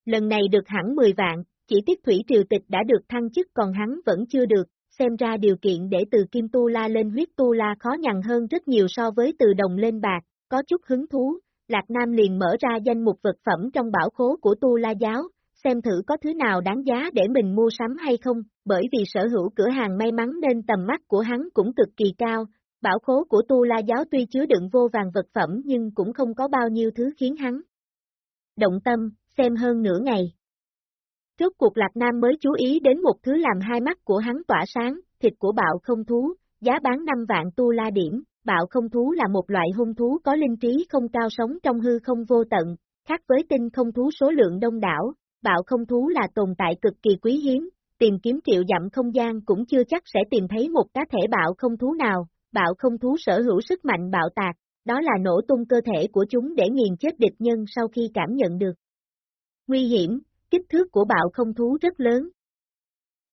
Lần này được hẳn 10 vạn, chỉ tiết Thủy Triều Tịch đã được thăng chức còn hắn vẫn chưa được, xem ra điều kiện để từ Kim Tu La lên huyết Tu La khó nhằn hơn rất nhiều so với từ đồng lên bạc, có chút hứng thú, Lạc Nam liền mở ra danh mục vật phẩm trong bảo khố của Tu La Giáo, xem thử có thứ nào đáng giá để mình mua sắm hay không, bởi vì sở hữu cửa hàng may mắn nên tầm mắt của hắn cũng cực kỳ cao, bảo khố của Tu La Giáo tuy chứa đựng vô vàng vật phẩm nhưng cũng không có bao nhiêu thứ khiến hắn động tâm, xem hơn nửa ngày. Trước cuộc Lạc Nam mới chú ý đến một thứ làm hai mắt của hắn tỏa sáng, thịt của bạo không thú, giá bán 5 vạn tu la điểm, bạo không thú là một loại hung thú có linh trí không cao sống trong hư không vô tận, khác với tinh không thú số lượng đông đảo, bạo không thú là tồn tại cực kỳ quý hiếm, tìm kiếm triệu dặm không gian cũng chưa chắc sẽ tìm thấy một cá thể bạo không thú nào, bạo không thú sở hữu sức mạnh bạo tạc, đó là nổ tung cơ thể của chúng để nghiền chết địch nhân sau khi cảm nhận được. Nguy hiểm, kích thước của bạo không thú rất lớn.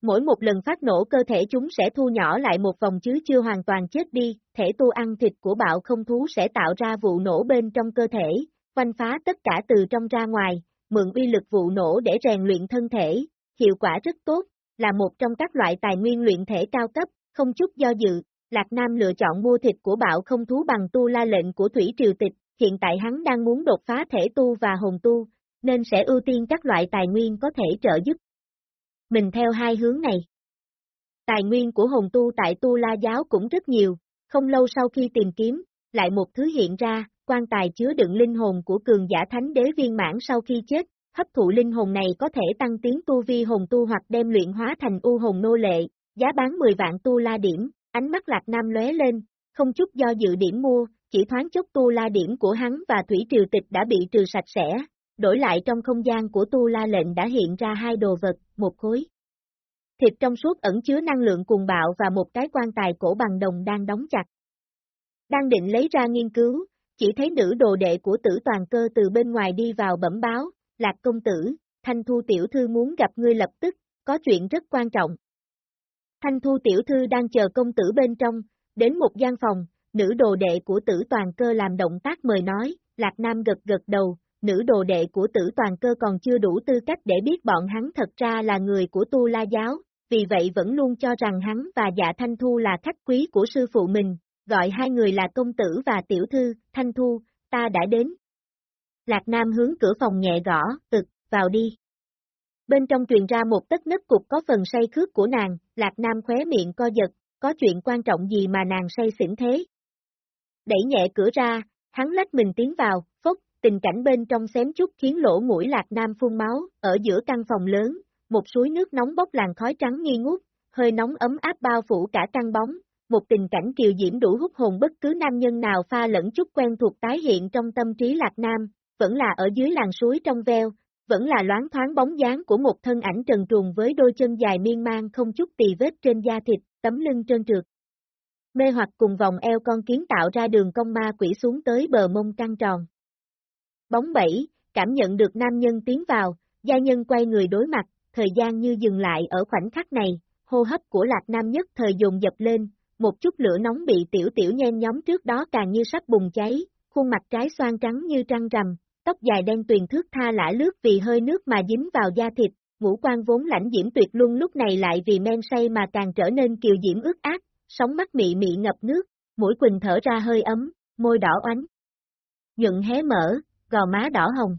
Mỗi một lần phát nổ cơ thể chúng sẽ thu nhỏ lại một vòng chứ chưa hoàn toàn chết đi, thể tu ăn thịt của bạo không thú sẽ tạo ra vụ nổ bên trong cơ thể, quanh phá tất cả từ trong ra ngoài, mượn uy lực vụ nổ để rèn luyện thân thể, hiệu quả rất tốt, là một trong các loại tài nguyên luyện thể cao cấp, không chút do dự, Lạc Nam lựa chọn mua thịt của bạo không thú bằng tu la lệnh của Thủy Triều Tịch, hiện tại hắn đang muốn đột phá thể tu và hồn tu, nên sẽ ưu tiên các loại tài nguyên có thể trợ giúp. Mình theo hai hướng này. Tài nguyên của Hồng tu tại tu la giáo cũng rất nhiều, không lâu sau khi tìm kiếm, lại một thứ hiện ra, quan tài chứa đựng linh hồn của cường giả thánh đế viên mãn sau khi chết, hấp thụ linh hồn này có thể tăng tiến tu vi hồn tu hoặc đem luyện hóa thành u hồn nô lệ, giá bán 10 vạn tu la điểm, ánh mắt lạc nam lóe lên, không chút do dự điểm mua, chỉ thoáng chốc tu la điểm của hắn và thủy triều tịch đã bị trừ sạch sẽ, đổi lại trong không gian của tu la lệnh đã hiện ra hai đồ vật, một khối. Thịt trong suốt ẩn chứa năng lượng cuồng bạo và một cái quan tài cổ bằng đồng đang đóng chặt. Đang định lấy ra nghiên cứu, chỉ thấy nữ đồ đệ của tử toàn cơ từ bên ngoài đi vào bẩm báo, lạc công tử, Thanh Thu tiểu thư muốn gặp ngươi lập tức, có chuyện rất quan trọng. Thanh Thu tiểu thư đang chờ công tử bên trong, đến một gian phòng, nữ đồ đệ của tử toàn cơ làm động tác mời nói, Lạc Nam gật gật đầu, nữ đồ đệ của tử toàn cơ còn chưa đủ tư cách để biết bọn hắn thật ra là người của Tu La Giáo, vì vậy vẫn luôn cho rằng hắn và dạ Thanh Thu là khách quý của sư phụ mình, gọi hai người là công tử và tiểu thư, Thanh Thu, ta đã đến. Lạc Nam hướng cửa phòng nhẹ gõ, ực, vào đi. Bên trong truyền ra một tất nứt cục có phần say khước của nàng, Lạc Nam khóe miệng co giật, có chuyện quan trọng gì mà nàng say xỉn thế. Đẩy nhẹ cửa ra, hắn lách mình tiến vào, phốc, tình cảnh bên trong xém chút khiến lỗ mũi Lạc Nam phun máu, ở giữa căn phòng lớn, một suối nước nóng bốc làn khói trắng nghi ngút, hơi nóng ấm áp bao phủ cả căn bóng, một tình cảnh kiều diễm đủ hút hồn bất cứ nam nhân nào pha lẫn chút quen thuộc tái hiện trong tâm trí Lạc Nam, vẫn là ở dưới làn suối trong veo, vẫn là loáng thoáng bóng dáng của một thân ảnh trần truồng với đôi chân dài miên man không chút tì vết trên da thịt, tấm lưng trơn trượt. Mê hoặc cùng vòng eo con kiến tạo ra đường cong ma quỷ xuống tới bờ mông căng tròn. Bóng bẫy, cảm nhận được nam nhân tiến vào, gia nhân quay người đối mặt, thời gian như dừng lại ở khoảnh khắc này, hô hấp của lạc nam nhất thời dồn dập lên, một chút lửa nóng bị tiểu tiểu nhen nhóm trước đó càng như sắp bùng cháy, khuôn mặt trái xoan trắng như trăng rằm, tóc dài đen tuyền thước tha lã lướt vì hơi nước mà dính vào da thịt, ngũ quan vốn lãnh diễm tuyệt luôn lúc này lại vì men say mà càng trở nên kiều diễm ướt át, sóng mắt mị mị ngập nước, mũi quỳnh thở ra hơi ấm, môi đỏ oánh. Nhuận hé mở, gò má đỏ hồng.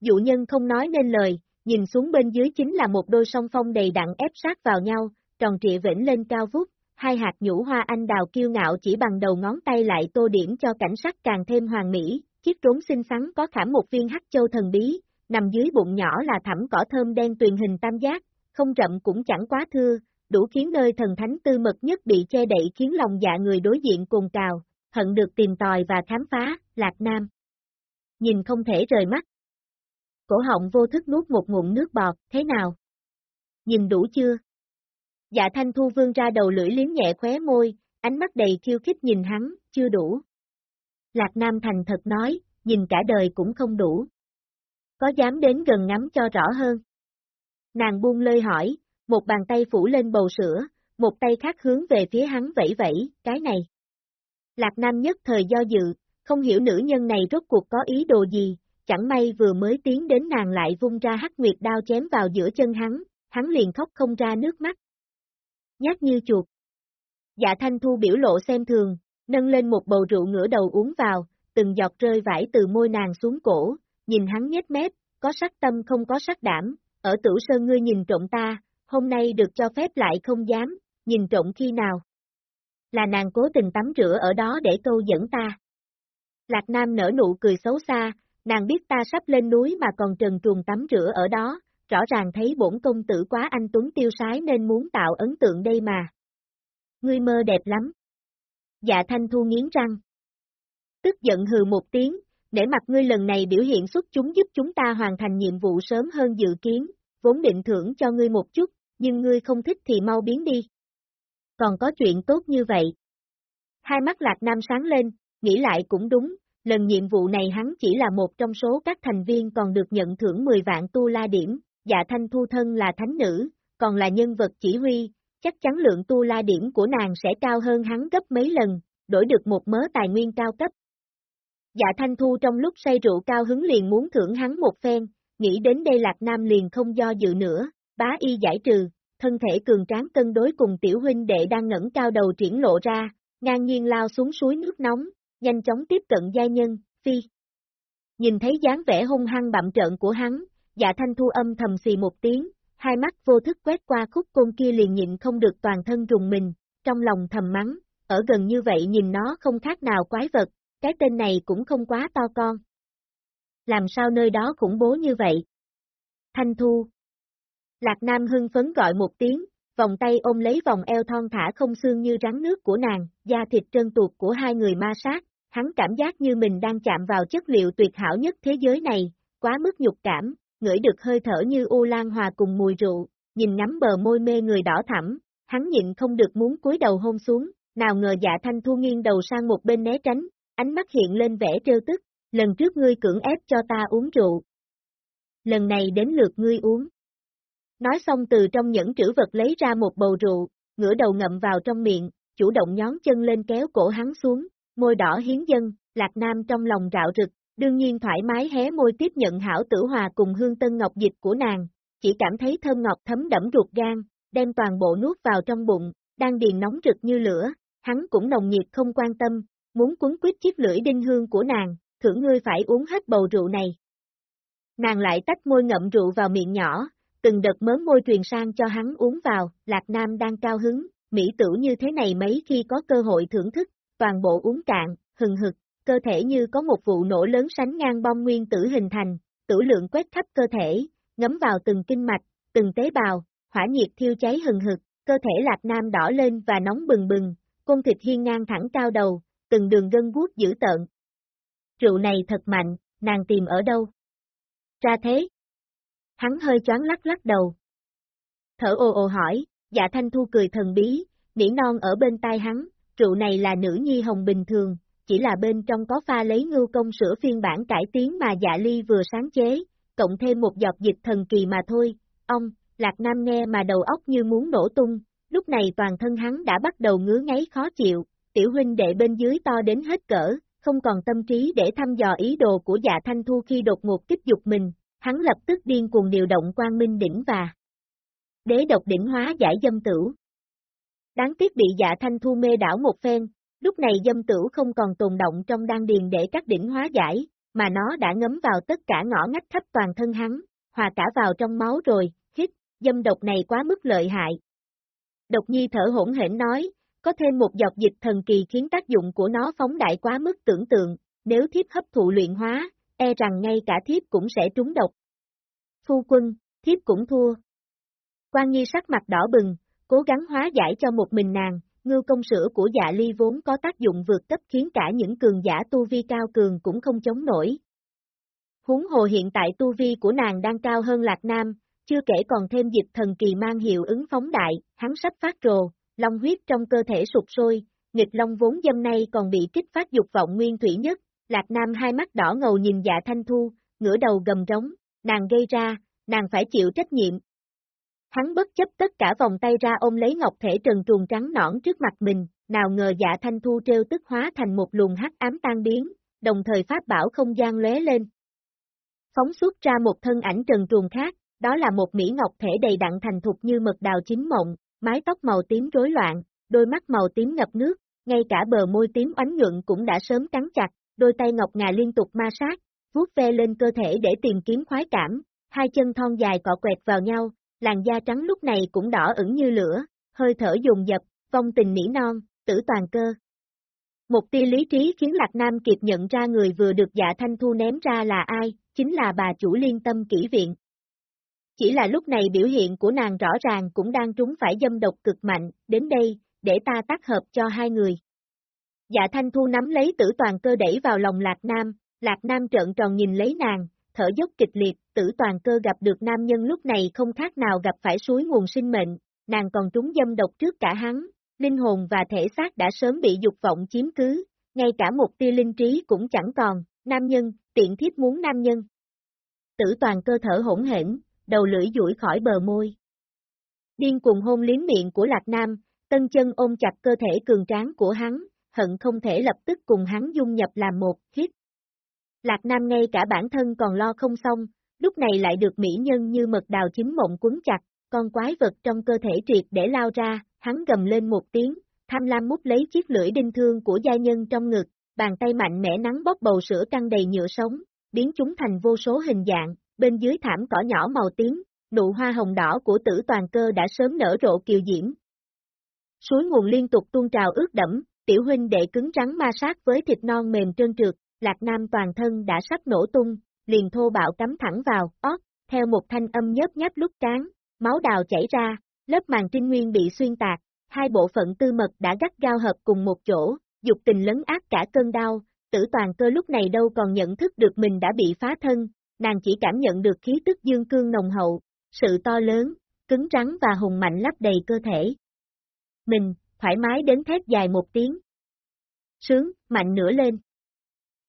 Dụ nhân không nói nên lời, nhìn xuống bên dưới chính là một đôi song phong đầy đặn ép sát vào nhau, tròn trịa vĩnh lên cao vút, hai hạt nhũ hoa anh đào kiêu ngạo chỉ bằng đầu ngón tay lại tô điểm cho cảnh sắc càng thêm hoàng mỹ, chiếc trốn xinh xắn có khảm một viên hắc châu thần bí, nằm dưới bụng nhỏ là thẳm cỏ thơm đen tuyền hình tam giác, không rậm cũng chẳng quá thưa, đủ khiến nơi thần thánh tư mật nhất bị che đậy khiến lòng dạ người đối diện cùng cào, hận được tìm tòi và khám phá, Lạc Nam. Nhìn không thể rời mắt. Cổ họng vô thức nuốt một ngụm nước bọt, thế nào? Nhìn đủ chưa? Dạ thanh thu vương ra đầu lưỡi liếm nhẹ khóe môi, ánh mắt đầy khiêu khích nhìn hắn, chưa đủ. Lạc Nam thành thật nói, nhìn cả đời cũng không đủ. Có dám đến gần ngắm cho rõ hơn? Nàng buông lơi hỏi, một bàn tay phủ lên bầu sữa, một tay khác hướng về phía hắn vẫy vẫy, cái này. Lạc Nam nhất thời do dự, không hiểu nữ nhân này rốt cuộc có ý đồ gì, chẳng may vừa mới tiến đến nàng lại vung ra hắc nguyệt đao chém vào giữa chân hắn, hắn liền khóc không ra nước mắt. Nhát như chuột. Dạ thanh thu biểu lộ xem thường, nâng lên một bầu rượu ngửa đầu uống vào, từng giọt rơi vải từ môi nàng xuống cổ, nhìn hắn nhếch mép, có sắc tâm không có sắc đảm, ở tử sơn ngươi nhìn trộm ta, hôm nay được cho phép lại không dám, nhìn trộm khi nào. Là nàng cố tình tắm rửa ở đó để câu dẫn ta. Lạc Nam nở nụ cười xấu xa, nàng biết ta sắp lên núi mà còn trần truồng tắm rửa ở đó, rõ ràng thấy bổn công tử quá anh tuấn tiêu sái nên muốn tạo ấn tượng đây mà. Ngươi mơ đẹp lắm. Dạ thanh thu nghiến răng. Tức giận hừ một tiếng, để mặt ngươi lần này biểu hiện xuất chúng giúp chúng ta hoàn thành nhiệm vụ sớm hơn dự kiến, vốn định thưởng cho ngươi một chút, nhưng ngươi không thích thì mau biến đi. Còn có chuyện tốt như vậy. Hai mắt Lạc Nam sáng lên, nghĩ lại cũng đúng, lần nhiệm vụ này hắn chỉ là một trong số các thành viên còn được nhận thưởng 10 vạn tu la điểm, dạ thanh thu thân là thánh nữ, còn là nhân vật chỉ huy, chắc chắn lượng tu la điểm của nàng sẽ cao hơn hắn gấp mấy lần, đổi được một mớ tài nguyên cao cấp. Dạ thanh thu trong lúc say rượu cao hứng liền muốn thưởng hắn một phen, nghĩ đến đây Lạc Nam liền không do dự nữa, bá y giải trừ, thân thể cường tráng cân đối cùng tiểu huynh đệ đang ngẩng cao đầu triển lộ ra, ngang nhiên lao xuống suối nước nóng, nhanh chóng tiếp cận gia nhân, phi. Nhìn thấy dáng vẻ hung hăng bậm trợn của hắn, dạ thanh thu âm thầm xì một tiếng, hai mắt vô thức quét qua khúc côn kia liền nhịn không được toàn thân rùng mình, trong lòng thầm mắng, ở gần như vậy nhìn nó không khác nào quái vật, cái tên này cũng không quá to con. Làm sao nơi đó khủng bố như vậy? Thanh Thu Lạc Nam hưng phấn gọi một tiếng, vòng tay ôm lấy vòng eo thon thả không xương như rắn nước của nàng, da thịt trơn tuột của hai người ma sát, hắn cảm giác như mình đang chạm vào chất liệu tuyệt hảo nhất thế giới này, quá mức nhục cảm, ngửi được hơi thở như u lan hòa cùng mùi rượu, nhìn ngắm bờ môi mê người đỏ thẳm, hắn nhịn không được muốn cúi đầu hôn xuống, nào ngờ dạ thanh thu nghiêng đầu sang một bên né tránh, ánh mắt hiện lên vẻ trêu tức, lần trước ngươi cưỡng ép cho ta uống rượu. Lần này đến lượt ngươi uống. Nói xong từ trong những trữ vật lấy ra một bầu rượu, ngửa đầu ngậm vào trong miệng, chủ động nhón chân lên kéo cổ hắn xuống, môi đỏ hiến dân, lạc nam trong lòng rạo rực, đương nhiên thoải mái hé môi tiếp nhận hảo tử hòa cùng hương tân ngọc dịch của nàng, chỉ cảm thấy thơm ngọt thấm đẫm ruột gan, đem toàn bộ nuốt vào trong bụng, đang điền nóng rực như lửa, hắn cũng nồng nhiệt không quan tâm, muốn cuốn quyết chiếc lưỡi đinh hương của nàng, thưởng ngươi phải uống hết bầu rượu này. Nàng lại tách môi ngậm rượu vào miệng nhỏ, từng đợt mớm môi truyền sang cho hắn uống vào, Lạc Nam đang cao hứng, mỹ tử như thế này mấy khi có cơ hội thưởng thức, toàn bộ uống cạn, hừng hực, cơ thể như có một vụ nổ lớn sánh ngang bom nguyên tử hình thành, tử lượng quét khắp cơ thể, ngấm vào từng kinh mạch, từng tế bào, hỏa nhiệt thiêu cháy hừng hực, cơ thể Lạc Nam đỏ lên và nóng bừng bừng, côn thịt hiên ngang thẳng cao đầu, từng đường gân guốc dữ tợn. Rượu này thật mạnh, nàng tìm ở đâu? Ra thế. Hắn hơi choáng lắc lắc đầu. Thở ồ ồ hỏi, dạ thanh thu cười thần bí, nỉ non ở bên tai hắn, rượu này là nữ nhi hồng bình thường, chỉ là bên trong có pha lấy ngưu công sữa phiên bản cải tiến mà dạ ly vừa sáng chế, cộng thêm một giọt dịch thần kỳ mà thôi. Ông, Lạc Nam nghe mà đầu óc như muốn nổ tung, lúc này toàn thân hắn đã bắt đầu ngứa ngáy khó chịu, tiểu huynh đệ bên dưới to đến hết cỡ, không còn tâm trí để thăm dò ý đồ của dạ thanh thu khi đột ngột kích dục mình, hắn lập tức điên cuồng điều động quang minh đỉnh và đế độc đỉnh hóa giải dâm tử. Đáng tiếc bị dạ thanh thu mê đảo một phen, lúc này dâm tử không còn tồn động trong đan điền để các đỉnh hóa giải, mà nó đã ngấm vào tất cả ngõ ngách khắp toàn thân hắn, hòa cả vào trong máu rồi, hít, dâm độc này quá mức lợi hại. Độc nhi thở hỗn hển nói, có thêm một giọt dịch thần kỳ khiến tác dụng của nó phóng đại quá mức tưởng tượng, nếu thiếp hấp thụ luyện hóa, e rằng ngay cả thiếp cũng sẽ trúng độc. Phu quân, thiếp cũng thua. Quan Nhi sắc mặt đỏ bừng, cố gắng hóa giải cho một mình nàng, ngưu công sữa của dạ ly vốn có tác dụng vượt cấp khiến cả những cường giả tu vi cao cường cũng không chống nổi. Huống hồ hiện tại tu vi của nàng đang cao hơn Lạc Nam, chưa kể còn thêm dịch thần kỳ mang hiệu ứng phóng đại, hắn sắp phát rồ, long huyết trong cơ thể sụp sôi, nghịch long vốn dâm nay còn bị kích phát dục vọng nguyên thủy nhất, Lạc Nam hai mắt đỏ ngầu nhìn dạ thanh thu, ngửa đầu gầm rống, nàng gây ra, nàng phải chịu trách nhiệm. Hắn bất chấp tất cả vòng tay ra ôm lấy ngọc thể trần truồng trắng nõn trước mặt mình, nào ngờ dạ thanh thu trêu tức hóa thành một luồng hắc ám tan biến, đồng thời pháp bảo không gian lóe lên. Phóng xuất ra một thân ảnh trần truồng khác, đó là một mỹ ngọc thể đầy đặn thành thục như mật đào chín mộng, mái tóc màu tím rối loạn, đôi mắt màu tím ngập nước, ngay cả bờ môi tím oánh nhuận cũng đã sớm cắn chặt, đôi tay ngọc ngà liên tục ma sát, vuốt ve lên cơ thể để tìm kiếm khoái cảm, hai chân thon dài cọ quẹt vào nhau, làn da trắng lúc này cũng đỏ ửng như lửa, hơi thở dồn dập, vong tình nỉ non, tử toàn cơ. Một tia lý trí khiến Lạc Nam kịp nhận ra người vừa được dạ thanh thu ném ra là ai, chính là bà chủ liên tâm kỹ viện. Chỉ là lúc này biểu hiện của nàng rõ ràng cũng đang trúng phải dâm độc cực mạnh, đến đây, để ta tác hợp cho hai người. Dạ thanh thu nắm lấy tử toàn cơ đẩy vào lòng Lạc Nam, Lạc Nam trợn tròn nhìn lấy nàng, thở dốc kịch liệt, tử toàn cơ gặp được nam nhân lúc này không khác nào gặp phải suối nguồn sinh mệnh, nàng còn trúng dâm độc trước cả hắn, linh hồn và thể xác đã sớm bị dục vọng chiếm cứ, ngay cả một tia linh trí cũng chẳng còn, nam nhân, tiện thiếp muốn nam nhân. Tử toàn cơ thở hỗn hển, đầu lưỡi duỗi khỏi bờ môi. Điên cùng hôn liếm miệng của Lạc Nam, tân chân ôm chặt cơ thể cường tráng của hắn, hận không thể lập tức cùng hắn dung nhập làm một, hít. Lạc Nam ngay cả bản thân còn lo không xong, lúc này lại được mỹ nhân như mật đào chính mộng cuốn chặt, con quái vật trong cơ thể triệt để lao ra, hắn gầm lên một tiếng, tham lam mút lấy chiếc lưỡi đinh thương của gia nhân trong ngực, bàn tay mạnh mẽ nắng bóp bầu sữa căng đầy nhựa sống, biến chúng thành vô số hình dạng, bên dưới thảm cỏ nhỏ màu tím, nụ hoa hồng đỏ của tử toàn cơ đã sớm nở rộ kiều diễm. Suối nguồn liên tục tuôn trào ướt đẫm, tiểu huynh đệ cứng rắn ma sát với thịt non mềm trơn trượt, lạc nam toàn thân đã sắp nổ tung, liền thô bạo cắm thẳng vào, ót, theo một thanh âm nhớp nháp lúc cán, máu đào chảy ra, lớp màng trinh nguyên bị xuyên tạc, hai bộ phận tư mật đã gắt gao hợp cùng một chỗ, dục tình lấn ác cả cơn đau, tử toàn cơ lúc này đâu còn nhận thức được mình đã bị phá thân, nàng chỉ cảm nhận được khí tức dương cương nồng hậu, sự to lớn, cứng rắn và hùng mạnh lấp đầy cơ thể. Mình, thoải mái đến thét dài một tiếng. Sướng, mạnh nữa lên.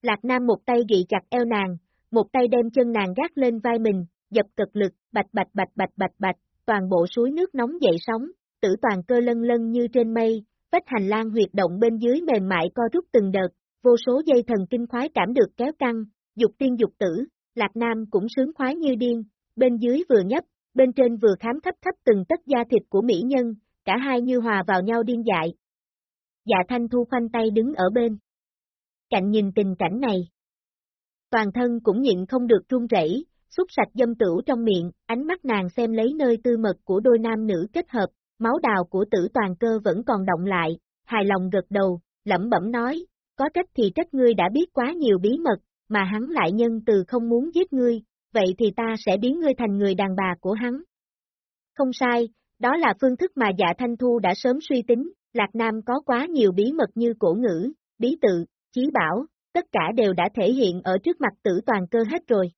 Lạc Nam một tay gị chặt eo nàng, một tay đem chân nàng gác lên vai mình, dập cực lực, bạch bạch bạch bạch bạch bạch, toàn bộ suối nước nóng dậy sóng, tử toàn cơ lân lân như trên mây, vách hành lang huyệt động bên dưới mềm mại co rút từng đợt, vô số dây thần kinh khoái cảm được kéo căng, dục tiên dục tử, Lạc Nam cũng sướng khoái như điên, bên dưới vừa nhấp, bên trên vừa khám thấp thấp từng tất da thịt của mỹ nhân, cả hai như hòa vào nhau điên dại. Dạ Thanh Thu khoanh tay đứng ở bên. Cạnh nhìn tình cảnh này. Toàn thân cũng nhịn không được run rẩy, xúc sạch dâm tửu trong miệng, ánh mắt nàng xem lấy nơi tư mật của đôi nam nữ kết hợp, máu đào của tử toàn cơ vẫn còn động lại, hài lòng gật đầu, lẩm bẩm nói, có trách thì trách ngươi đã biết quá nhiều bí mật, mà hắn lại nhân từ không muốn giết ngươi, vậy thì ta sẽ biến ngươi thành người đàn bà của hắn. Không sai, đó là phương thức mà dạ thanh thu đã sớm suy tính, Lạc Nam có quá nhiều bí mật như cổ ngữ, bí tự, chí bảo, tất cả đều đã thể hiện ở trước mặt tử toàn cơ hết rồi.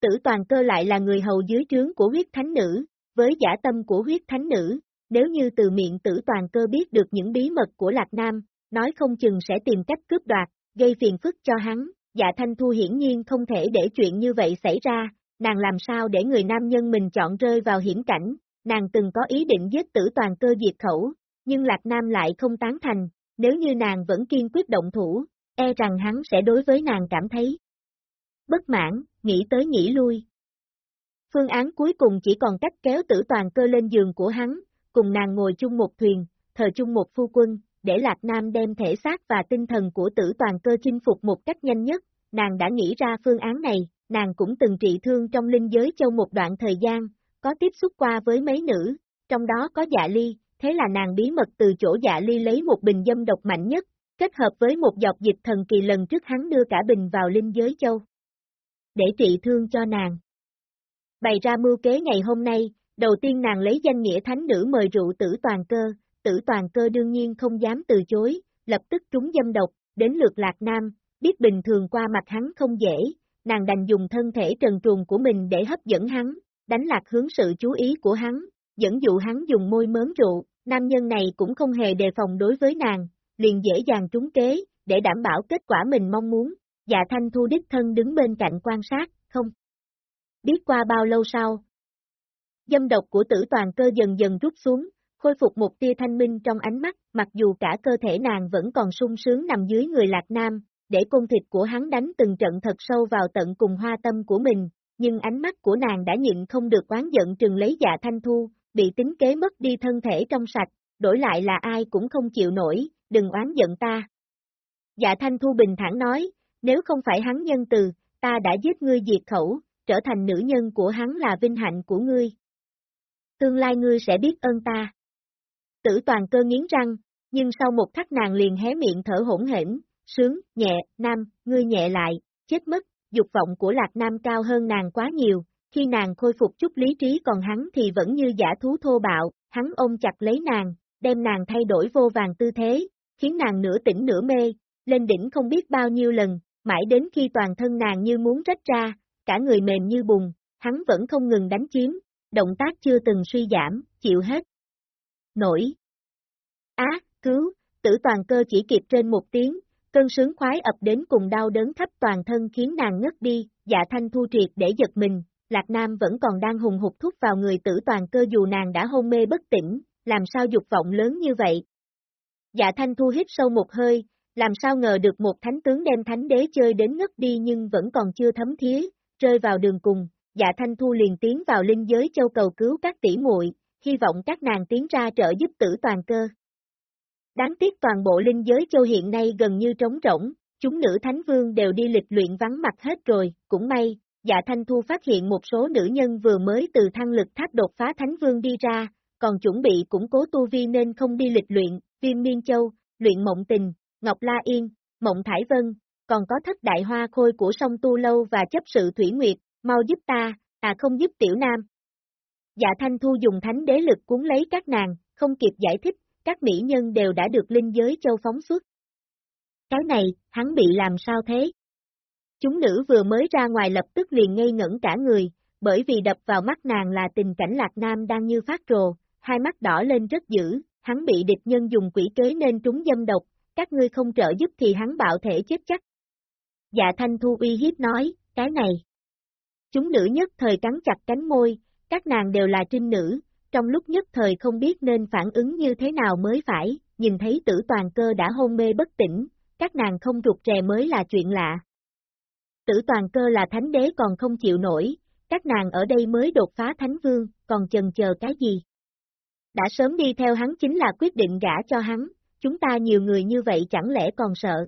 Tử toàn cơ lại là người hầu dưới trướng của huyết thánh nữ, với giả tâm của huyết thánh nữ, nếu như từ miệng tử toàn cơ biết được những bí mật của Lạc Nam, nói không chừng sẽ tìm cách cướp đoạt, gây phiền phức cho hắn, dạ thanh thu hiển nhiên không thể để chuyện như vậy xảy ra, nàng làm sao để người nam nhân mình chọn rơi vào hiểm cảnh, nàng từng có ý định giết tử toàn cơ diệt khẩu, nhưng Lạc Nam lại không tán thành, nếu như nàng vẫn kiên quyết động thủ, e rằng hắn sẽ đối với nàng cảm thấy bất mãn, nghĩ tới nghĩ lui. Phương án cuối cùng chỉ còn cách kéo tử toàn cơ lên giường của hắn, cùng nàng ngồi chung một thuyền, thờ chung một phu quân, để Lạc Nam đem thể xác và tinh thần của tử toàn cơ chinh phục một cách nhanh nhất, nàng đã nghĩ ra phương án này, nàng cũng từng trị thương trong linh giới châu một đoạn thời gian, có tiếp xúc qua với mấy nữ, trong đó có dạ ly, thế là nàng bí mật từ chỗ dạ ly lấy một bình dâm độc mạnh nhất, kết hợp với một giọt dịch thần kỳ lần trước hắn đưa cả bình vào linh giới châu. Để trị thương cho nàng. Bày ra mưu kế ngày hôm nay, đầu tiên nàng lấy danh nghĩa thánh nữ mời rượu tử toàn cơ, tử toàn cơ đương nhiên không dám từ chối, lập tức trúng dâm độc, đến lượt lạc nam, biết bình thường qua mặt hắn không dễ, nàng đành dùng thân thể trần truồng của mình để hấp dẫn hắn, đánh lạc hướng sự chú ý của hắn, dẫn dụ hắn dùng môi mớm rượu, nam nhân này cũng không hề đề phòng đối với nàng, liền dễ dàng trúng kế, để đảm bảo kết quả mình mong muốn, dạ thanh thu đích thân đứng bên cạnh quan sát, không. Biết qua bao lâu sau, dâm độc của tử toàn cơ dần dần rút xuống, khôi phục một tia thanh minh trong ánh mắt, mặc dù cả cơ thể nàng vẫn còn sung sướng nằm dưới người lạc nam, để cung thịt của hắn đánh từng trận thật sâu vào tận cùng hoa tâm của mình, nhưng ánh mắt của nàng đã nhịn không được oán giận trừng lấy dạ thanh thu, bị tính kế mất đi thân thể trong sạch, đổi lại là ai cũng không chịu nổi, đừng oán giận ta. Dạ thanh thu bình thản nói, nếu không phải hắn nhân từ, ta đã giết ngươi diệt khẩu, trở thành nữ nhân của hắn là vinh hạnh của ngươi. Tương lai ngươi sẽ biết ơn ta. Tử toàn cơ nghiến răng, nhưng sau một khắc nàng liền hé miệng thở hỗn hển, sướng, nhẹ, nam, ngươi nhẹ lại, chết mất, dục vọng của lạc nam cao hơn nàng quá nhiều, khi nàng khôi phục chút lý trí còn hắn thì vẫn như giả thú thô bạo, hắn ôm chặt lấy nàng, đem nàng thay đổi vô vàng tư thế, khiến nàng nửa tỉnh nửa mê, lên đỉnh không biết bao nhiêu lần, mãi đến khi toàn thân nàng như muốn rách ra, cả người mềm như bùn, hắn vẫn không ngừng đánh chiếm, động tác chưa từng suy giảm, chịu hết. Nổi. Á, cứu, tử toàn cơ chỉ kịp trên một tiếng, cơn sướng khoái ập đến cùng đau đớn khắp toàn thân khiến nàng ngất đi, dạ thanh thu triệt để giật mình, Lạc Nam vẫn còn đang hùng hụt thúc vào người tử toàn cơ dù nàng đã hôn mê bất tỉnh, làm sao dục vọng lớn như vậy. Dạ thanh thu hít sâu một hơi, làm sao ngờ được một thánh tướng đem thánh đế chơi đến ngất đi nhưng vẫn còn chưa thấm thía, rơi vào đường cùng, dạ thanh thu liền tiến vào linh giới châu cầu cứu các tỷ muội, hy vọng các nàng tiến ra trợ giúp tử toàn cơ. Đáng tiếc toàn bộ linh giới châu hiện nay gần như trống rỗng, chúng nữ thánh vương đều đi lịch luyện vắng mặt hết rồi, cũng may, dạ thanh thu phát hiện một số nữ nhân vừa mới từ thăng lực tháp đột phá thánh vương đi ra, còn chuẩn bị củng cố tu vi nên không đi lịch luyện, viêm miên châu, luyện mộng tình, ngọc la yên, mộng thải vân, còn có thất đại hoa khôi của sông Tu Lâu và chấp sự Thủy Nguyệt, mau giúp ta, à không giúp tiểu nam. Dạ Thanh Thu dùng thánh đế lực cuốn lấy các nàng, không kịp giải thích, các mỹ nhân đều đã được linh giới châu phóng xuất. Cái này, hắn bị làm sao thế? Chúng nữ vừa mới ra ngoài lập tức liền ngây ngẩn cả người, bởi vì đập vào mắt nàng là tình cảnh lạc nam đang như phát rồ, hai mắt đỏ lên rất dữ, hắn bị địch nhân dùng quỷ kế nên trúng dâm độc, các ngươi không trợ giúp thì hắn bạo thể chết chắc. Dạ thanh thu uy hiếp nói, cái này. Chúng nữ nhất thời cắn chặt cánh môi, các nàng đều là trinh nữ, trong lúc nhất thời không biết nên phản ứng như thế nào mới phải, nhìn thấy tử toàn cơ đã hôn mê bất tỉnh, các nàng không rụt rè mới là chuyện lạ. Tử toàn cơ là thánh đế còn không chịu nổi, các nàng ở đây mới đột phá thánh vương, còn chần chờ cái gì? Đã sớm đi theo hắn chính là quyết định gả cho hắn, chúng ta nhiều người như vậy chẳng lẽ còn sợ.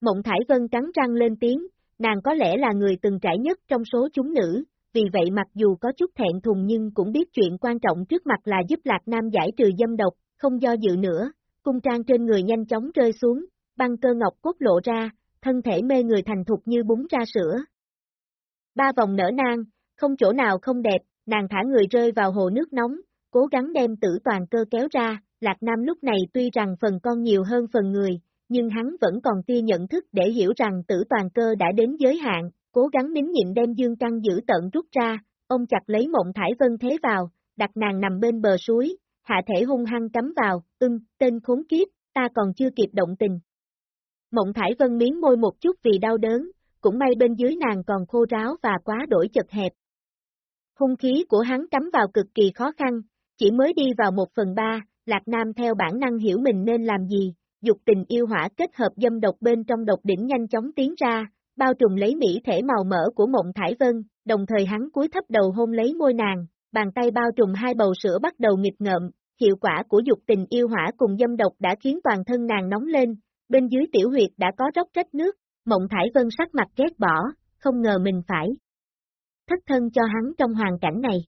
Mộng Thải Vân cắn răng lên tiếng, nàng có lẽ là người từng trải nhất trong số chúng nữ, vì vậy mặc dù có chút thẹn thùng nhưng cũng biết chuyện quan trọng trước mặt là giúp Lạc Nam giải trừ dâm độc, không do dự nữa, cung trang trên người nhanh chóng rơi xuống, băng cơ ngọc cốt lộ ra, thân thể mê người thành thục như bún ra sữa. Ba vòng nở nang, không chỗ nào không đẹp, nàng thả người rơi vào hồ nước nóng, cố gắng đem tử toàn cơ kéo ra, Lạc Nam lúc này tuy rằng phần con nhiều hơn phần người, nhưng hắn vẫn còn tia nhận thức để hiểu rằng tử toàn cơ đã đến giới hạn, cố gắng nín nhịn đem dương căng giữ tận rút ra, ông chặt lấy mộng thải vân thế vào, đặt nàng nằm bên bờ suối, hạ thể hung hăng cắm vào, ưng, tên khốn kiếp, ta còn chưa kịp động tình. Mộng thải vân miếng môi một chút vì đau đớn, cũng may bên dưới nàng còn khô ráo và quá đổi chật hẹp. Hung khí của hắn cắm vào cực kỳ khó khăn, chỉ mới đi vào một phần ba, Lạc Nam theo bản năng hiểu mình nên làm gì, dục tình yêu hỏa kết hợp dâm độc bên trong độc đỉnh nhanh chóng tiến ra, bao trùm lấy mỹ thể màu mỡ của mộng thải vân, đồng thời hắn cúi thấp đầu hôn lấy môi nàng, bàn tay bao trùm hai bầu sữa bắt đầu nghịch ngợm, hiệu quả của dục tình yêu hỏa cùng dâm độc đã khiến toàn thân nàng nóng lên, bên dưới tiểu huyệt đã có róc rách nước, mộng thải vân sắc mặt ghét bỏ, không ngờ mình phải thất thân cho hắn trong hoàn cảnh này.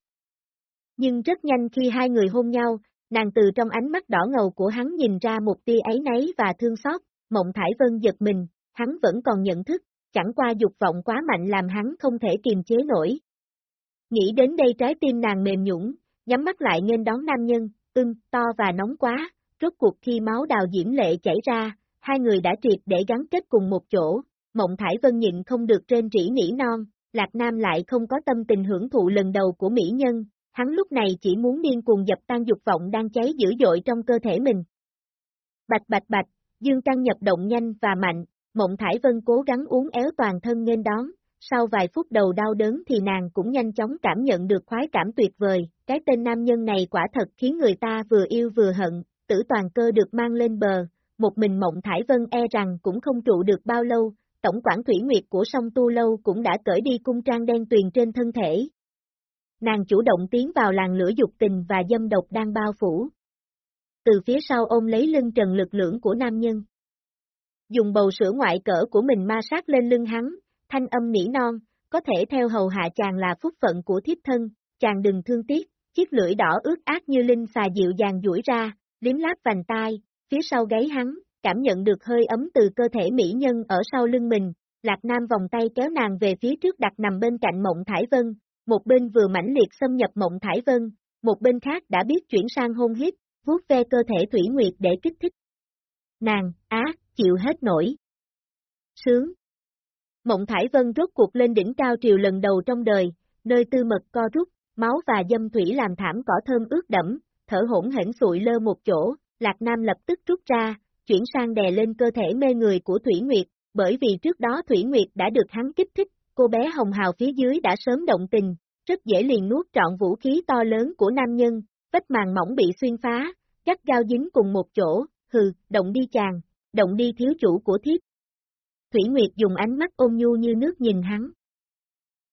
Nhưng rất nhanh khi hai người hôn nhau, nàng từ trong ánh mắt đỏ ngầu của hắn nhìn ra một tia ấy nấy và thương xót, mộng thải vân giật mình, hắn vẫn còn nhận thức, chẳng qua dục vọng quá mạnh làm hắn không thể kiềm chế nổi. Nghĩ đến đây trái tim nàng mềm nhũng, nhắm mắt lại nghênh đón nam nhân, ưng, to và nóng quá, rốt cuộc khi máu đào diễm lệ chảy ra, hai người đã triệt để gắn kết cùng một chỗ, mộng thải vân nhịn không được trên rỉ nỉ non, Lạc Nam lại không có tâm tình hưởng thụ lần đầu của mỹ nhân, hắn lúc này chỉ muốn điên cuồng dập tan dục vọng đang cháy dữ dội trong cơ thể mình. Bạch bạch bạch, dương tăng nhập động nhanh và mạnh, mộng thải vân cố gắng uống éo toàn thân nên đón, sau vài phút đầu đau đớn thì nàng cũng nhanh chóng cảm nhận được khoái cảm tuyệt vời, cái tên nam nhân này quả thật khiến người ta vừa yêu vừa hận, tử toàn cơ được mang lên bờ, một mình mộng thải vân e rằng cũng không trụ được bao lâu, tổng quản thủy nguyệt của sông Tu Lâu cũng đã cởi đi cung trang đen tuyền trên thân thể. Nàng chủ động tiến vào làng lửa dục tình và dâm độc đang bao phủ. Từ phía sau ôm lấy lưng trần lực lưỡng của nam nhân. Dùng bầu sữa ngoại cỡ của mình ma sát lên lưng hắn, thanh âm nỉ non, có thể theo hầu hạ chàng là phúc phận của thiếp thân, chàng đừng thương tiếc, chiếc lưỡi đỏ ướt át như linh xà dịu dàng duỗi ra, liếm láp vành tai, phía sau gáy hắn, cảm nhận được hơi ấm từ cơ thể mỹ nhân ở sau lưng mình, Lạc Nam vòng tay kéo nàng về phía trước đặt nằm bên cạnh Mộng Thải Vân, một bên vừa mãnh liệt xâm nhập Mộng Thải Vân, một bên khác đã biết chuyển sang hôn hít, vuốt ve cơ thể Thủy Nguyệt để kích thích. Nàng, á, chịu hết nổi. Sướng. Mộng Thải Vân rốt cuộc lên đỉnh cao triều lần đầu trong đời, nơi tư mật co rút, máu và dâm thủy làm thảm cỏ thơm ướt đẫm, thở hỗn hển sụi lơ một chỗ, Lạc Nam lập tức rút ra, chuyển sang đè lên cơ thể mê người của Thủy Nguyệt, bởi vì trước đó Thủy Nguyệt đã được hắn kích thích, cô bé hồng hào phía dưới đã sớm động tình, rất dễ liền nuốt trọn vũ khí to lớn của nam nhân, vách màn mỏng bị xuyên phá, cắt gao dính cùng một chỗ, hừ, động đi chàng, động đi thiếu chủ của thiếp. Thủy Nguyệt dùng ánh mắt ôn nhu như nước nhìn hắn.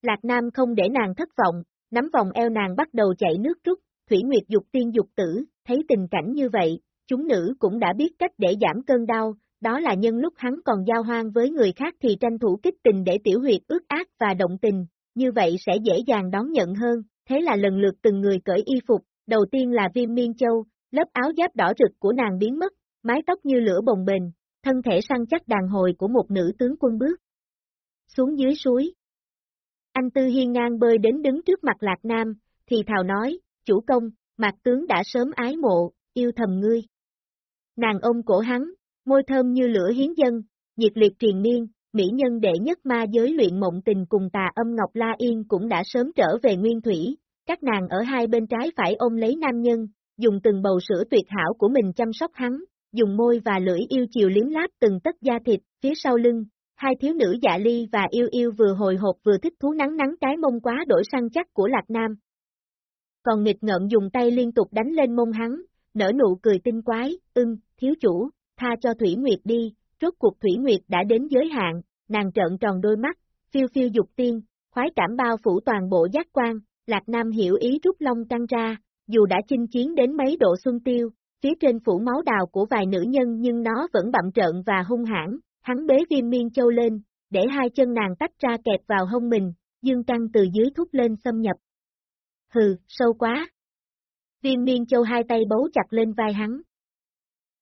Lạc Nam không để nàng thất vọng, nắm vòng eo nàng bắt đầu chạy nước rút, Thủy Nguyệt dục tiên dục tử, thấy tình cảnh như vậy, chúng nữ cũng đã biết cách để giảm cơn đau, đó là nhân lúc hắn còn giao hoang với người khác thì tranh thủ kích tình để tiểu huyệt ước ác và động tình, như vậy sẽ dễ dàng đón nhận hơn, thế là lần lượt từng người cởi y phục, đầu tiên là viêm miên châu, lớp áo giáp đỏ rực của nàng biến mất, mái tóc như lửa bồng bềnh, thân thể săn chắc đàn hồi của một nữ tướng quân bước. Xuống dưới suối. Anh Tư Hiên ngang bơi đến đứng trước mặt Lạc Nam, thì thào nói, chủ công, mạc tướng đã sớm ái mộ, yêu thầm ngươi. Nàng ôm cổ hắn, môi thơm như lửa hiến dân, nhiệt liệt truyền miên, mỹ nhân đệ nhất ma giới luyện mộng tình cùng tà âm Ngọc La Yên cũng đã sớm trở về nguyên thủy, các nàng ở hai bên trái phải ôm lấy nam nhân, dùng từng bầu sữa tuyệt hảo của mình chăm sóc hắn, dùng môi và lưỡi yêu chiều liếm láp từng tất da thịt, phía sau lưng, hai thiếu nữ dạ ly và yêu yêu vừa hồi hộp vừa thích thú nắng nắng cái mông quá đổi săn chắc của Lạc Nam. Còn nghịch ngợn dùng tay liên tục đánh lên mông hắn, nở nụ cười tinh quái, ưng, thiếu chủ, tha cho Thủy Nguyệt đi, rốt cuộc Thủy Nguyệt đã đến giới hạn, nàng trợn tròn đôi mắt, phiêu phiêu dục tiên, khoái cảm bao phủ toàn bộ giác quan, Lạc Nam hiểu ý rút long căng ra, dù đã chinh chiến đến mấy độ xuân tiêu, phía trên phủ máu đào của vài nữ nhân nhưng nó vẫn bậm trợn và hung hãn, hắn bế viêm miên châu lên, để hai chân nàng tách ra kẹp vào hông mình, dương căng từ dưới thúc lên xâm nhập. Hừ, sâu quá. Viêm miên châu hai tay bấu chặt lên vai hắn,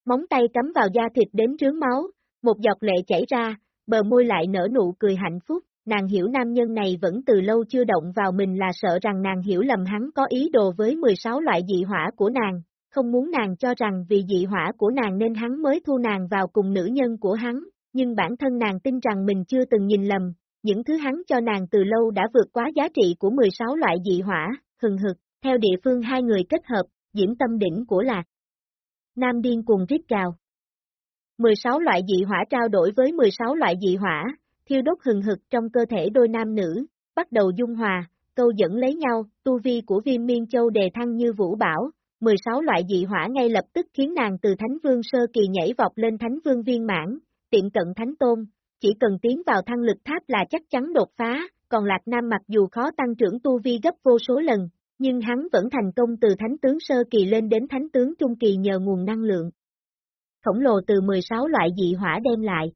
Móng tay cắm vào da thịt đến trướng máu, một giọt lệ chảy ra, bờ môi lại nở nụ cười hạnh phúc, nàng hiểu nam nhân này vẫn từ lâu chưa động vào mình là sợ rằng nàng hiểu lầm hắn có ý đồ với 16 loại dị hỏa của nàng, không muốn nàng cho rằng vì dị hỏa của nàng nên hắn mới thu nàng vào cùng nữ nhân của hắn, nhưng bản thân nàng tin rằng mình chưa từng nhìn lầm, những thứ hắn cho nàng từ lâu đã vượt quá giá trị của 16 loại dị hỏa, hừng hực, theo địa phương hai người kết hợp, diễm tâm đỉnh của lạc. Nam điên cùng rít gào. 16 loại dị hỏa trao đổi với 16 loại dị hỏa, thiêu đốt hừng hực trong cơ thể đôi nam nữ, bắt đầu dung hòa, câu dẫn lấy nhau, tu vi của viêm miên châu đề thăng như vũ bảo, 16 loại dị hỏa ngay lập tức khiến nàng từ Thánh Vương Sơ Kỳ nhảy vọt lên Thánh Vương Viên Mãn, tiện cận Thánh Tôn, chỉ cần tiến vào thăng lực tháp là chắc chắn đột phá, còn Lạc Nam mặc dù khó tăng trưởng tu vi gấp vô số lần, nhưng hắn vẫn thành công từ Thánh Tướng Sơ Kỳ lên đến Thánh Tướng Trung Kỳ nhờ nguồn năng lượng. Khổng lồ từ 16 loại dị hỏa đem lại.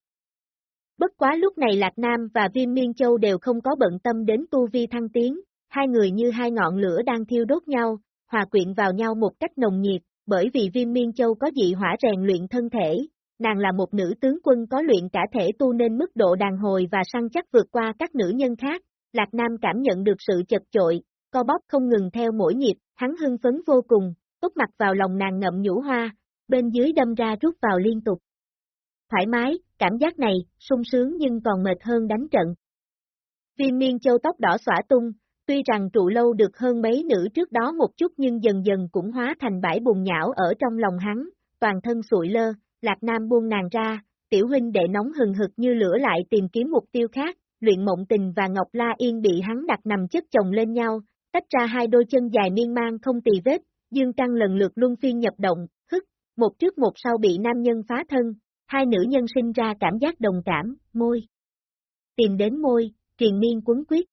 Bất quá lúc này Lạc Nam và Viêm Miên Châu đều không có bận tâm đến tu vi thăng tiến, hai người như hai ngọn lửa đang thiêu đốt nhau, hòa quyện vào nhau một cách nồng nhiệt, bởi vì Viêm Miên Châu có dị hỏa rèn luyện thân thể, nàng là một nữ tướng quân có luyện cả thể tu nên mức độ đàn hồi và săn chắc vượt qua các nữ nhân khác, Lạc Nam cảm nhận được sự chật chội, co bóp không ngừng theo mỗi nhịp, hắn hưng phấn vô cùng, tốt mặt vào lòng nàng ngậm nhũ hoa, bên dưới đâm ra rút vào liên tục. Thoải mái, cảm giác này, sung sướng nhưng còn mệt hơn đánh trận. Viêm miên châu tóc đỏ xỏa tung, tuy rằng trụ lâu được hơn mấy nữ trước đó một chút nhưng dần dần cũng hóa thành bãi bùn nhão ở trong lòng hắn, toàn thân sụi lơ, Lạc Nam buông nàng ra, tiểu huynh đệ nóng hừng hực như lửa lại tìm kiếm mục tiêu khác, luyện mộng tình và Ngọc La Yên bị hắn đặt nằm chất chồng lên nhau, tách ra hai đôi chân dài miên man không tì vết, dương căng lần lượt luân phiên nhập động, hức, một trước một sau bị nam nhân phá thân, hai nữ nhân sinh ra cảm giác đồng cảm, môi. Tìm đến môi, triền miên quấn quyết.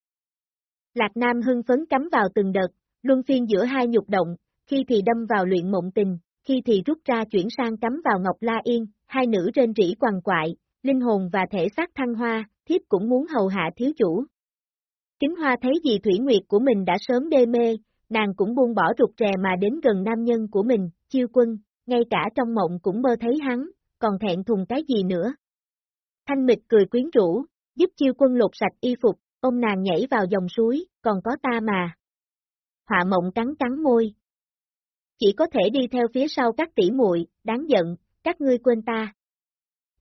Lạc Nam hưng phấn cắm vào từng đợt, luân phiên giữa hai nhục động, khi thì đâm vào luyện mộng tình, khi thì rút ra chuyển sang cắm vào Ngọc La Yên, hai nữ trên rỉ quằn quại, linh hồn và thể xác thăng hoa, thiếp cũng muốn hầu hạ thiếu chủ. Kính Hoa thấy gì Thủy Nguyệt của mình đã sớm đê mê, nàng cũng buông bỏ rụt rè mà đến gần nam nhân của mình, chiêu quân, ngay cả trong mộng cũng mơ thấy hắn, còn thẹn thùng cái gì nữa. Thanh mịch cười quyến rũ, giúp chiêu quân lột sạch y phục, ông nàng nhảy vào dòng suối, còn có ta mà. Họa mộng cắn cắn môi, chỉ có thể đi theo phía sau các tỷ muội, đáng giận, các ngươi quên ta.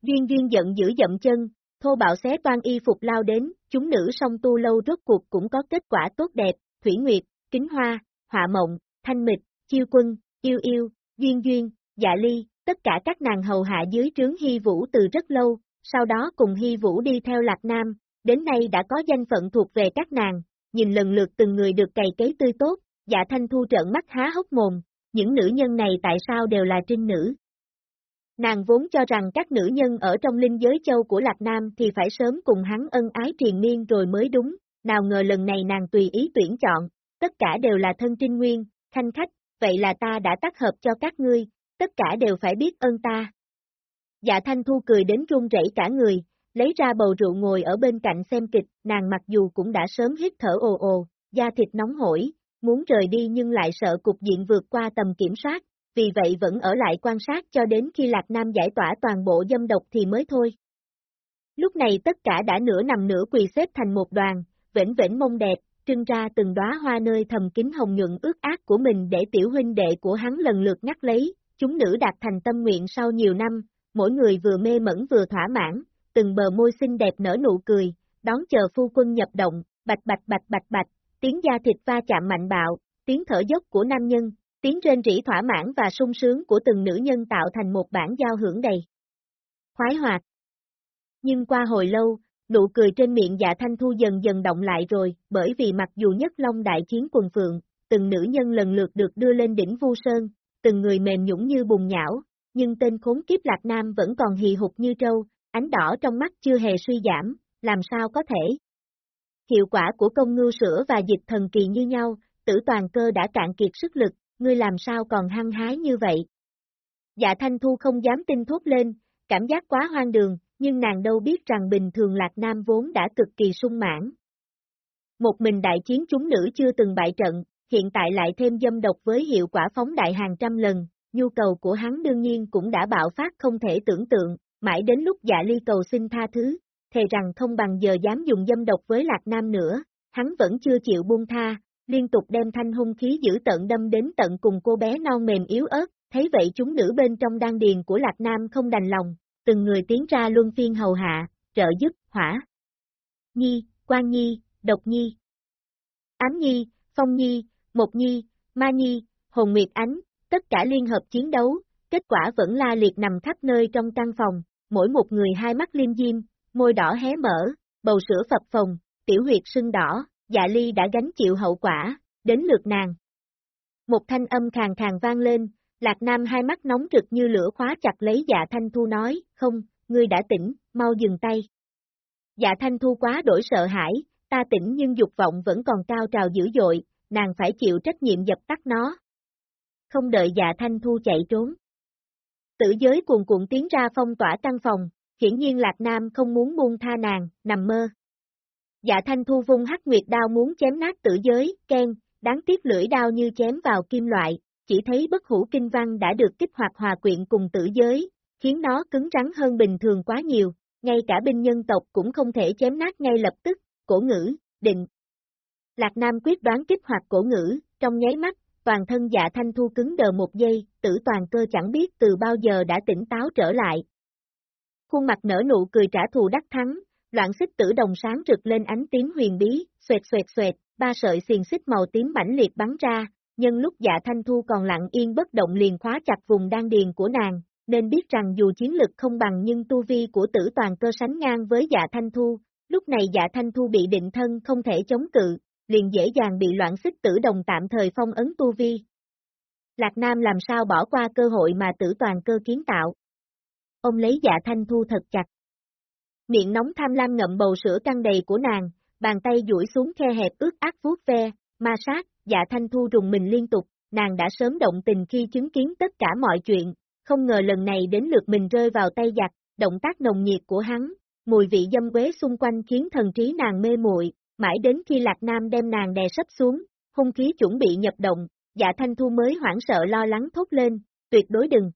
Duyên duyên giận giữ dậm chân, thô bạo xé toan y phục lao đến, chúng nữ song tu lâu rốt cuộc cũng có kết quả tốt đẹp, Thủy Nguyệt, Kính Hoa, Họa Mộng, Thanh Mịch, Chiêu Quân, Yêu Yêu, Duyên Duyên, Dạ Ly, tất cả các nàng hầu hạ dưới trướng Hy Vũ từ rất lâu, sau đó cùng Hy Vũ đi theo Lạc Nam, đến nay đã có danh phận thuộc về các nàng, nhìn lần lượt từng người được cày cấy tươi tốt, dạ thanh thu trợn mắt há hốc mồm, những nữ nhân này tại sao đều là trinh nữ? Nàng vốn cho rằng các nữ nhân ở trong linh giới châu của Lạc Nam thì phải sớm cùng hắn ân ái triền miên rồi mới đúng, nào ngờ lần này nàng tùy ý tuyển chọn, tất cả đều là thân trinh nguyên, khanh khách, vậy là ta đã tác hợp cho các ngươi, tất cả đều phải biết ơn ta. Dạ Thanh Thu cười đến run rẩy cả người, lấy ra bầu rượu ngồi ở bên cạnh xem kịch, nàng mặc dù cũng đã sớm hít thở ồ ồ, da thịt nóng hổi, muốn rời đi nhưng lại sợ cục diện vượt qua tầm kiểm soát, vì vậy vẫn ở lại quan sát cho đến khi Lạc Nam giải tỏa toàn bộ dâm độc thì mới thôi. Lúc này tất cả đã nửa nằm nửa quỳ xếp thành một đoàn, vĩnh vĩnh mông đẹp, trưng ra từng đóa hoa nơi thầm kín hồng nhuận ước ác của mình để tiểu huynh đệ của hắn lần lượt ngắt lấy, chúng nữ đạt thành tâm nguyện sau nhiều năm, mỗi người vừa mê mẩn vừa thỏa mãn, từng bờ môi xinh đẹp nở nụ cười, đón chờ phu quân nhập động, bạch bạch bạch bạch bạch, tiếng da thịt va chạm mạnh bạo, tiếng thở dốc của nam nhân, tiếng rên rỉ thỏa mãn và sung sướng của từng nữ nhân tạo thành một bản giao hưởng đầy. Khoái hoạt. Nhưng qua hồi lâu, nụ cười trên miệng dạ thanh thu dần dần động lại rồi, bởi vì mặc dù nhất long đại chiến quần phượng, từng nữ nhân lần lượt được đưa lên đỉnh vu sơn, từng người mềm nhũng như bùn nhão, nhưng tên khốn kiếp lạc nam vẫn còn hì hục như trâu, ánh đỏ trong mắt chưa hề suy giảm, làm sao có thể. Hiệu quả của công ngưu sữa và dịch thần kỳ như nhau, tử toàn cơ đã cạn kiệt sức lực, ngươi làm sao còn hăng hái như vậy? Dạ Thanh Thu không dám tin thốt lên, cảm giác quá hoang đường, nhưng nàng đâu biết rằng bình thường Lạc Nam vốn đã cực kỳ sung mãn. Một mình đại chiến chúng nữ chưa từng bại trận, hiện tại lại thêm dâm độc với hiệu quả phóng đại hàng trăm lần, nhu cầu của hắn đương nhiên cũng đã bạo phát không thể tưởng tượng, mãi đến lúc dạ ly cầu xin tha thứ, thề rằng không bằng giờ dám dùng dâm độc với Lạc Nam nữa, hắn vẫn chưa chịu buông tha, liên tục đem thanh hung khí giữ tận đâm đến tận cùng cô bé non mềm yếu ớt, thấy vậy chúng nữ bên trong đan điền của Lạc Nam không đành lòng, từng người tiến ra luân phiên hầu hạ, trợ giúp, hỏa. Nhi, Quan Nhi, Độc Nhi, Ám Nhi, Phong Nhi, Một Nhi, Ma Nhi, Hồn Nguyệt Ánh, tất cả liên hợp chiến đấu, kết quả vẫn la liệt nằm khắp nơi trong căn phòng, mỗi một người hai mắt liêm diêm, môi đỏ hé mở, bầu sữa phập phồng, tiểu huyệt sưng đỏ, dạ ly đã gánh chịu hậu quả, đến lượt nàng. Một thanh âm khàng khàng vang lên, Lạc Nam hai mắt nóng rực như lửa khóa chặt lấy dạ thanh thu nói, không, ngươi đã tỉnh, mau dừng tay. Dạ thanh thu quá đổi sợ hãi, ta tỉnh nhưng dục vọng vẫn còn cao trào dữ dội, nàng phải chịu trách nhiệm dập tắt nó. Không đợi dạ thanh thu chạy trốn. Tử giới cuồn cuộn tiến ra phong tỏa căn phòng, hiển nhiên Lạc Nam không muốn buông tha nàng, nằm mơ. Dạ thanh thu vung hắc nguyệt đao muốn chém nát tử giới, khen, đáng tiếc lưỡi đao như chém vào kim loại, chỉ thấy bất hủ kinh văn đã được kích hoạt hòa quyện cùng tử giới, khiến nó cứng rắn hơn bình thường quá nhiều, ngay cả binh nhân tộc cũng không thể chém nát ngay lập tức, cổ ngữ, định. Lạc Nam quyết đoán kích hoạt cổ ngữ, trong nháy mắt, toàn thân dạ thanh thu cứng đờ một giây, tử toàn cơ chẳng biết từ bao giờ đã tỉnh táo trở lại. Khuôn mặt nở nụ cười trả thù đắc thắng, loạn xích tử đồng sáng rực lên ánh tím huyền bí, xoẹt xoẹt xoẹt, ba sợi xiềng xích màu tím mãnh liệt bắn ra, nhân lúc dạ thanh thu còn lặng yên bất động liền khóa chặt vùng đan điền của nàng, nên biết rằng dù chiến lực không bằng nhưng tu vi của tử toàn cơ sánh ngang với dạ thanh thu, lúc này dạ thanh thu bị định thân không thể chống cự, liền dễ dàng bị loạn xích tử đồng tạm thời phong ấn tu vi. Lạc Nam làm sao bỏ qua cơ hội mà tử toàn cơ kiến tạo. Ông lấy dạ thanh thu thật chặt. Miệng nóng tham lam ngậm bầu sữa căng đầy của nàng, bàn tay duỗi xuống khe hẹp ướt ác vuốt ve, ma sát, dạ thanh thu rùng mình liên tục, nàng đã sớm động tình khi chứng kiến tất cả mọi chuyện, không ngờ lần này đến lượt mình rơi vào tay giặc, động tác nồng nhiệt của hắn, mùi vị dâm quế xung quanh khiến thần trí nàng mê muội, mãi đến khi Lạc Nam đem nàng đè sấp xuống, hung khí chuẩn bị nhập động, dạ thanh thu mới hoảng sợ lo lắng thốt lên, tuyệt đối đừng.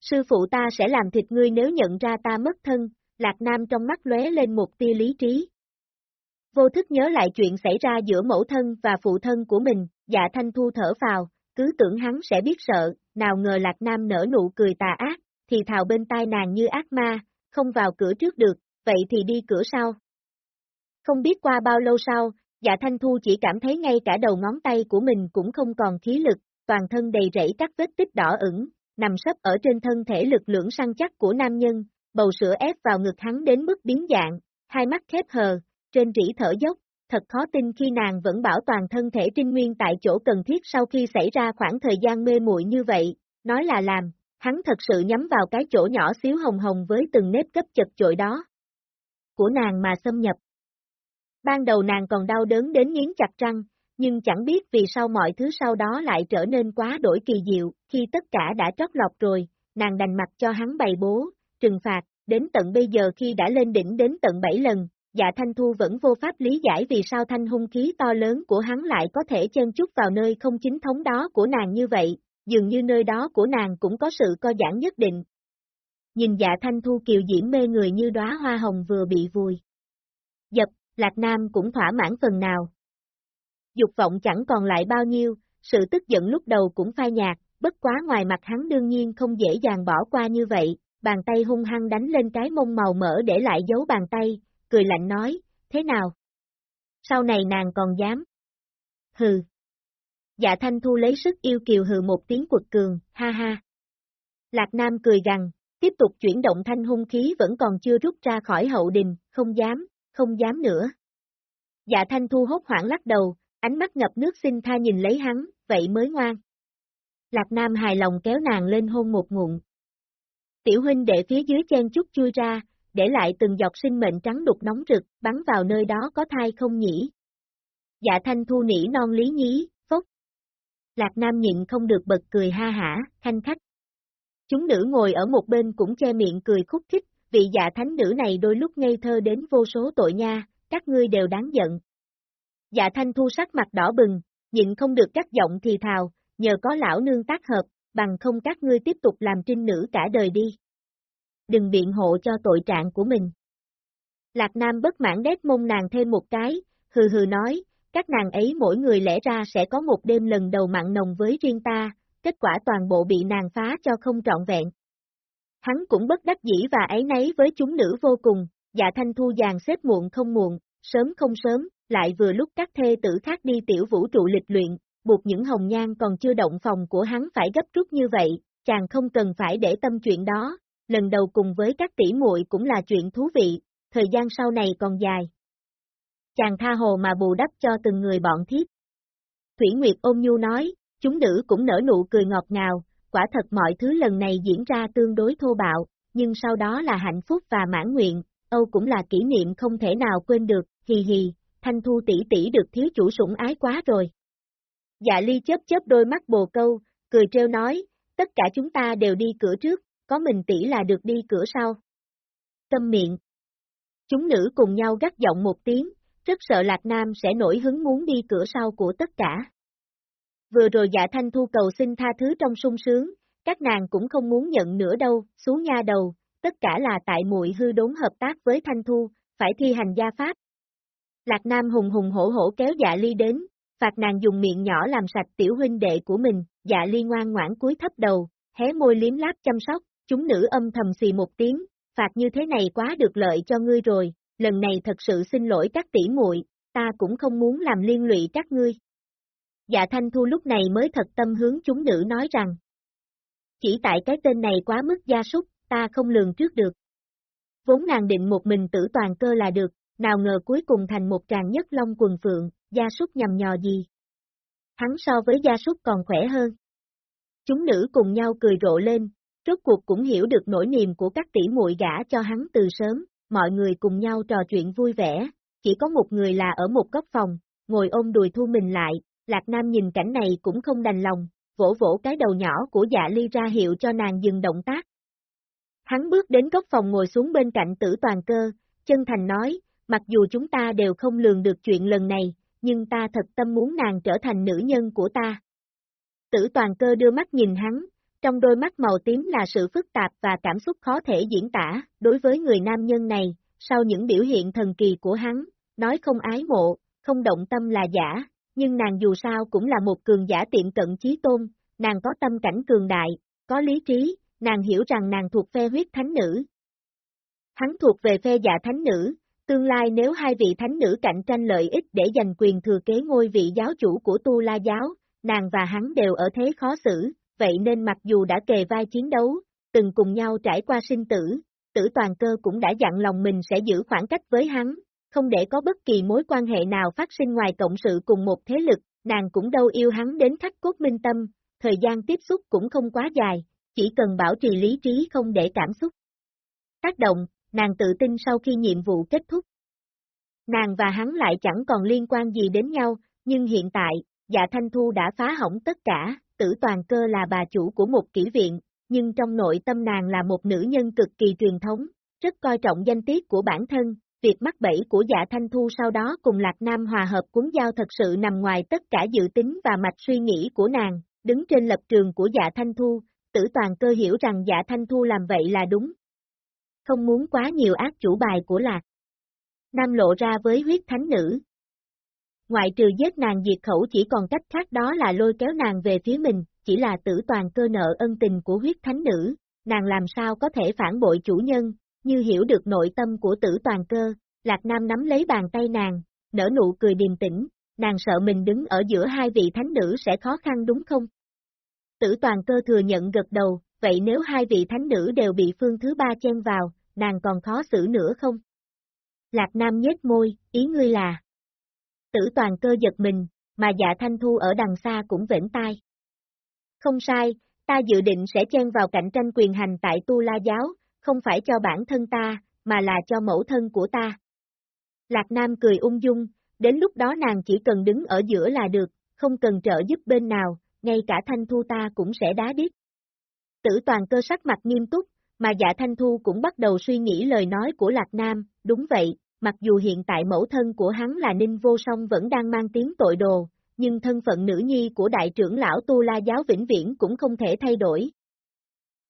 Sư phụ ta sẽ làm thịt ngươi nếu nhận ra ta mất thân, Lạc Nam trong mắt lóe lên một tia lý trí. Vô thức nhớ lại chuyện xảy ra giữa mẫu thân và phụ thân của mình, dạ thanh thu thở vào, cứ tưởng hắn sẽ biết sợ, nào ngờ Lạc Nam nở nụ cười tà ác, thì thào bên tai nàng như ác ma, không vào cửa trước được, vậy thì đi cửa sau. Không biết qua bao lâu sau, dạ thanh thu chỉ cảm thấy ngay cả đầu ngón tay của mình cũng không còn khí lực, toàn thân đầy rẫy các vết tích đỏ ửng, nằm sấp ở trên thân thể lực lưỡng săn chắc của nam nhân, bầu sữa ép vào ngực hắn đến mức biến dạng, hai mắt khép hờ, trên rỉ thở dốc, thật khó tin khi nàng vẫn bảo toàn thân thể trinh nguyên tại chỗ cần thiết sau khi xảy ra khoảng thời gian mê muội như vậy, nói là làm, hắn thật sự nhắm vào cái chỗ nhỏ xíu hồng hồng với từng nếp cấp chật chội đó. Của nàng mà xâm nhập. Ban đầu nàng còn đau đớn đến nghiến chặt răng, nhưng chẳng biết vì sao mọi thứ sau đó lại trở nên quá đổi kỳ diệu, khi tất cả đã trót lọt rồi, nàng đành mặt cho hắn bày bố, trừng phạt, đến tận bây giờ khi đã lên đỉnh đến tận 7 lần, dạ Thanh Thu vẫn vô pháp lý giải vì sao thanh hung khí to lớn của hắn lại có thể chen chút vào nơi không chính thống đó của nàng như vậy, dường như nơi đó của nàng cũng có sự co giãn nhất định. Nhìn dạ Thanh Thu kiều diễm mê người như đóa hoa hồng vừa bị vùi. Dập, Lạc Nam cũng thỏa mãn phần nào. Dục vọng chẳng còn lại bao nhiêu, sự tức giận lúc đầu cũng phai nhạt, bất quá ngoài mặt hắn đương nhiên không dễ dàng bỏ qua như vậy, bàn tay hung hăng đánh lên cái mông màu mỡ để lại dấu bàn tay, cười lạnh nói, thế nào? Sau này nàng còn dám? Hừ. Dạ thanh thu lấy sức yêu kiều hừ một tiếng quật cường, ha ha. Lạc Nam cười gằn, tiếp tục chuyển động thanh hung khí vẫn còn chưa rút ra khỏi hậu đình, không dám, không dám nữa. Dạ thanh thu hốt hoảng lắc đầu, ánh mắt ngập nước xin tha nhìn lấy hắn, vậy mới ngoan. Lạc Nam hài lòng kéo nàng lên hôn một ngụm. Tiểu huynh để phía dưới chen chút chui ra, để lại từng giọt sinh mệnh trắng đục nóng rực, bắn vào nơi đó có thai không nhỉ? Dạ thanh thu nỉ non lý nhí, phốc. Lạc Nam nhịn không được bật cười ha hả, thanh khách. Chúng nữ ngồi ở một bên cũng che miệng cười khúc khích, vị dạ thánh nữ này đôi lúc ngây thơ đến vô số tội nha, các ngươi đều đáng giận. Dạ thanh thu sắc mặt đỏ bừng, nhịn không được các giọng thì thào, nhờ có lão nương tác hợp, bằng không các ngươi tiếp tục làm trinh nữ cả đời đi đừng biện hộ cho tội trạng của mình. Lạc Nam bất mãn đét mông nàng thêm một cái, hừ hừ nói, các nàng ấy mỗi người lẽ ra sẽ có một đêm lần đầu mặn nồng với riêng ta, kết quả toàn bộ bị nàng phá cho không trọn vẹn. Hắn cũng bất đắc dĩ và ấy nấy với chúng nữ vô cùng, dạ thanh thu dàn xếp muộn không muộn, sớm không sớm, lại vừa lúc các thê tử khác đi tiểu vũ trụ lịch luyện, buộc những hồng nhan còn chưa động phòng của hắn phải gấp rút như vậy, chàng không cần phải để tâm chuyện đó, lần đầu cùng với các tỷ muội cũng là chuyện thú vị, thời gian sau này còn dài. Chàng tha hồ mà bù đắp cho từng người bọn thiếp. Thủy Nguyệt ôm nhu nói, chúng nữ cũng nở nụ cười ngọt ngào, quả thật mọi thứ lần này diễn ra tương đối thô bạo, nhưng sau đó là hạnh phúc và mãn nguyện, Âu cũng là kỷ niệm không thể nào quên được, hì hì, Thanh Thu tỷ tỷ được thiếu chủ sủng ái quá rồi. Dạ ly chớp chớp đôi mắt bồ câu, cười trêu nói, tất cả chúng ta đều đi cửa trước, có mình tỷ là được đi cửa sau. Tâm miệng. Chúng nữ cùng nhau gắt giọng một tiếng, rất sợ Lạc Nam sẽ nổi hứng muốn đi cửa sau của tất cả. Vừa rồi dạ thanh thu cầu xin tha thứ trong sung sướng, các nàng cũng không muốn nhận nữa đâu, xuống nha đầu, tất cả là tại muội hư đốn hợp tác với thanh thu, phải thi hành gia pháp. Lạc Nam hùng hùng hổ hổ kéo dạ ly đến, phạt nàng dùng miệng nhỏ làm sạch tiểu huynh đệ của mình, dạ ly ngoan ngoãn cúi thấp đầu, hé môi liếm láp chăm sóc, chúng nữ âm thầm xì một tiếng, phạt như thế này quá được lợi cho ngươi rồi, lần này thật sự xin lỗi các tỷ muội, ta cũng không muốn làm liên lụy các ngươi. Dạ Thanh Thu lúc này mới thật tâm hướng chúng nữ nói rằng, chỉ tại cái tên này quá mức gia súc, ta không lường trước được. Vốn nàng định một mình tử toàn cơ là được, nào ngờ cuối cùng thành một tràng nhất long quần phượng, gia súc nhầm nhò gì. Hắn so với gia súc còn khỏe hơn. Chúng nữ cùng nhau cười rộ lên, rốt cuộc cũng hiểu được nỗi niềm của các tỷ muội gã cho hắn từ sớm, mọi người cùng nhau trò chuyện vui vẻ, chỉ có một người là ở một góc phòng, ngồi ôm đùi thu mình lại, Lạc Nam nhìn cảnh này cũng không đành lòng, vỗ vỗ cái đầu nhỏ của dạ ly ra hiệu cho nàng dừng động tác. Hắn bước đến góc phòng ngồi xuống bên cạnh tử toàn cơ, chân thành nói, mặc dù chúng ta đều không lường được chuyện lần này, nhưng ta thật tâm muốn nàng trở thành nữ nhân của ta. Tử toàn cơ đưa mắt nhìn hắn, trong đôi mắt màu tím là sự phức tạp và cảm xúc khó thể diễn tả, đối với người nam nhân này, sau những biểu hiện thần kỳ của hắn, nói không ái mộ, không động tâm là giả, nhưng nàng dù sao cũng là một cường giả tiệm cận chí tôn, nàng có tâm cảnh cường đại, có lý trí, nàng hiểu rằng nàng thuộc phe huyết thánh nữ. Hắn thuộc về phe dạ thánh nữ, tương lai nếu hai vị thánh nữ cạnh tranh lợi ích để giành quyền thừa kế ngôi vị giáo chủ của Tu La Giáo, nàng và hắn đều ở thế khó xử, vậy nên mặc dù đã kề vai chiến đấu, từng cùng nhau trải qua sinh tử, tử toàn cơ cũng đã dặn lòng mình sẽ giữ khoảng cách với hắn, không để có bất kỳ mối quan hệ nào phát sinh ngoài cộng sự cùng một thế lực, nàng cũng đâu yêu hắn đến khắc cốt minh tâm, thời gian tiếp xúc cũng không quá dài, chỉ cần bảo trì lý trí không để cảm xúc. Tác động, nàng tự tin sau khi nhiệm vụ kết thúc. Nàng và hắn lại chẳng còn liên quan gì đến nhau, nhưng hiện tại, dạ thanh thu đã phá hỏng tất cả, tử toàn cơ là bà chủ của một kỹ viện, nhưng trong nội tâm nàng là một nữ nhân cực kỳ truyền thống, rất coi trọng danh tiết của bản thân, việc mắc bẫy của dạ thanh thu sau đó cùng Lạc Nam hòa hợp cuốn giao thật sự nằm ngoài tất cả dự tính và mạch suy nghĩ của nàng, đứng trên lập trường của dạ thanh thu, tử toàn cơ hiểu rằng dạ thanh thu làm vậy là đúng. Không muốn quá nhiều ác chủ bài của Lạc. Nam lộ ra với huyết thánh nữ. Ngoại trừ giết nàng diệt khẩu chỉ còn cách khác đó là lôi kéo nàng về phía mình, chỉ là tử toàn cơ nợ ân tình của huyết thánh nữ, nàng làm sao có thể phản bội chủ nhân, như hiểu được nội tâm của tử toàn cơ, Lạc Nam nắm lấy bàn tay nàng, nở nụ cười điềm tĩnh, nàng sợ mình đứng ở giữa hai vị thánh nữ sẽ khó khăn đúng không? Tử toàn cơ thừa nhận gật đầu, vậy nếu hai vị thánh nữ đều bị phương thứ ba chen vào, nàng còn khó xử nữa không? Lạc Nam nhếch môi, ý ngươi là. Tử toàn cơ giật mình, mà dạ thanh thu ở đằng xa cũng vĩnh tai. Không sai, ta dự định sẽ chen vào cạnh tranh quyền hành tại Tu La Giáo, không phải cho bản thân ta, mà là cho mẫu thân của ta. Lạc Nam cười ung dung, đến lúc đó nàng chỉ cần đứng ở giữa là được, không cần trợ giúp bên nào, ngay cả Thanh Thu ta cũng sẽ đá đít. Tử toàn cơ sắc mặt nghiêm túc, mà dạ Thanh Thu cũng bắt đầu suy nghĩ lời nói của Lạc Nam, đúng vậy, mặc dù hiện tại mẫu thân của hắn là Ninh Vô Song vẫn đang mang tiếng tội đồ, nhưng thân phận nữ nhi của đại trưởng lão Tu La Giáo vĩnh viễn cũng không thể thay đổi.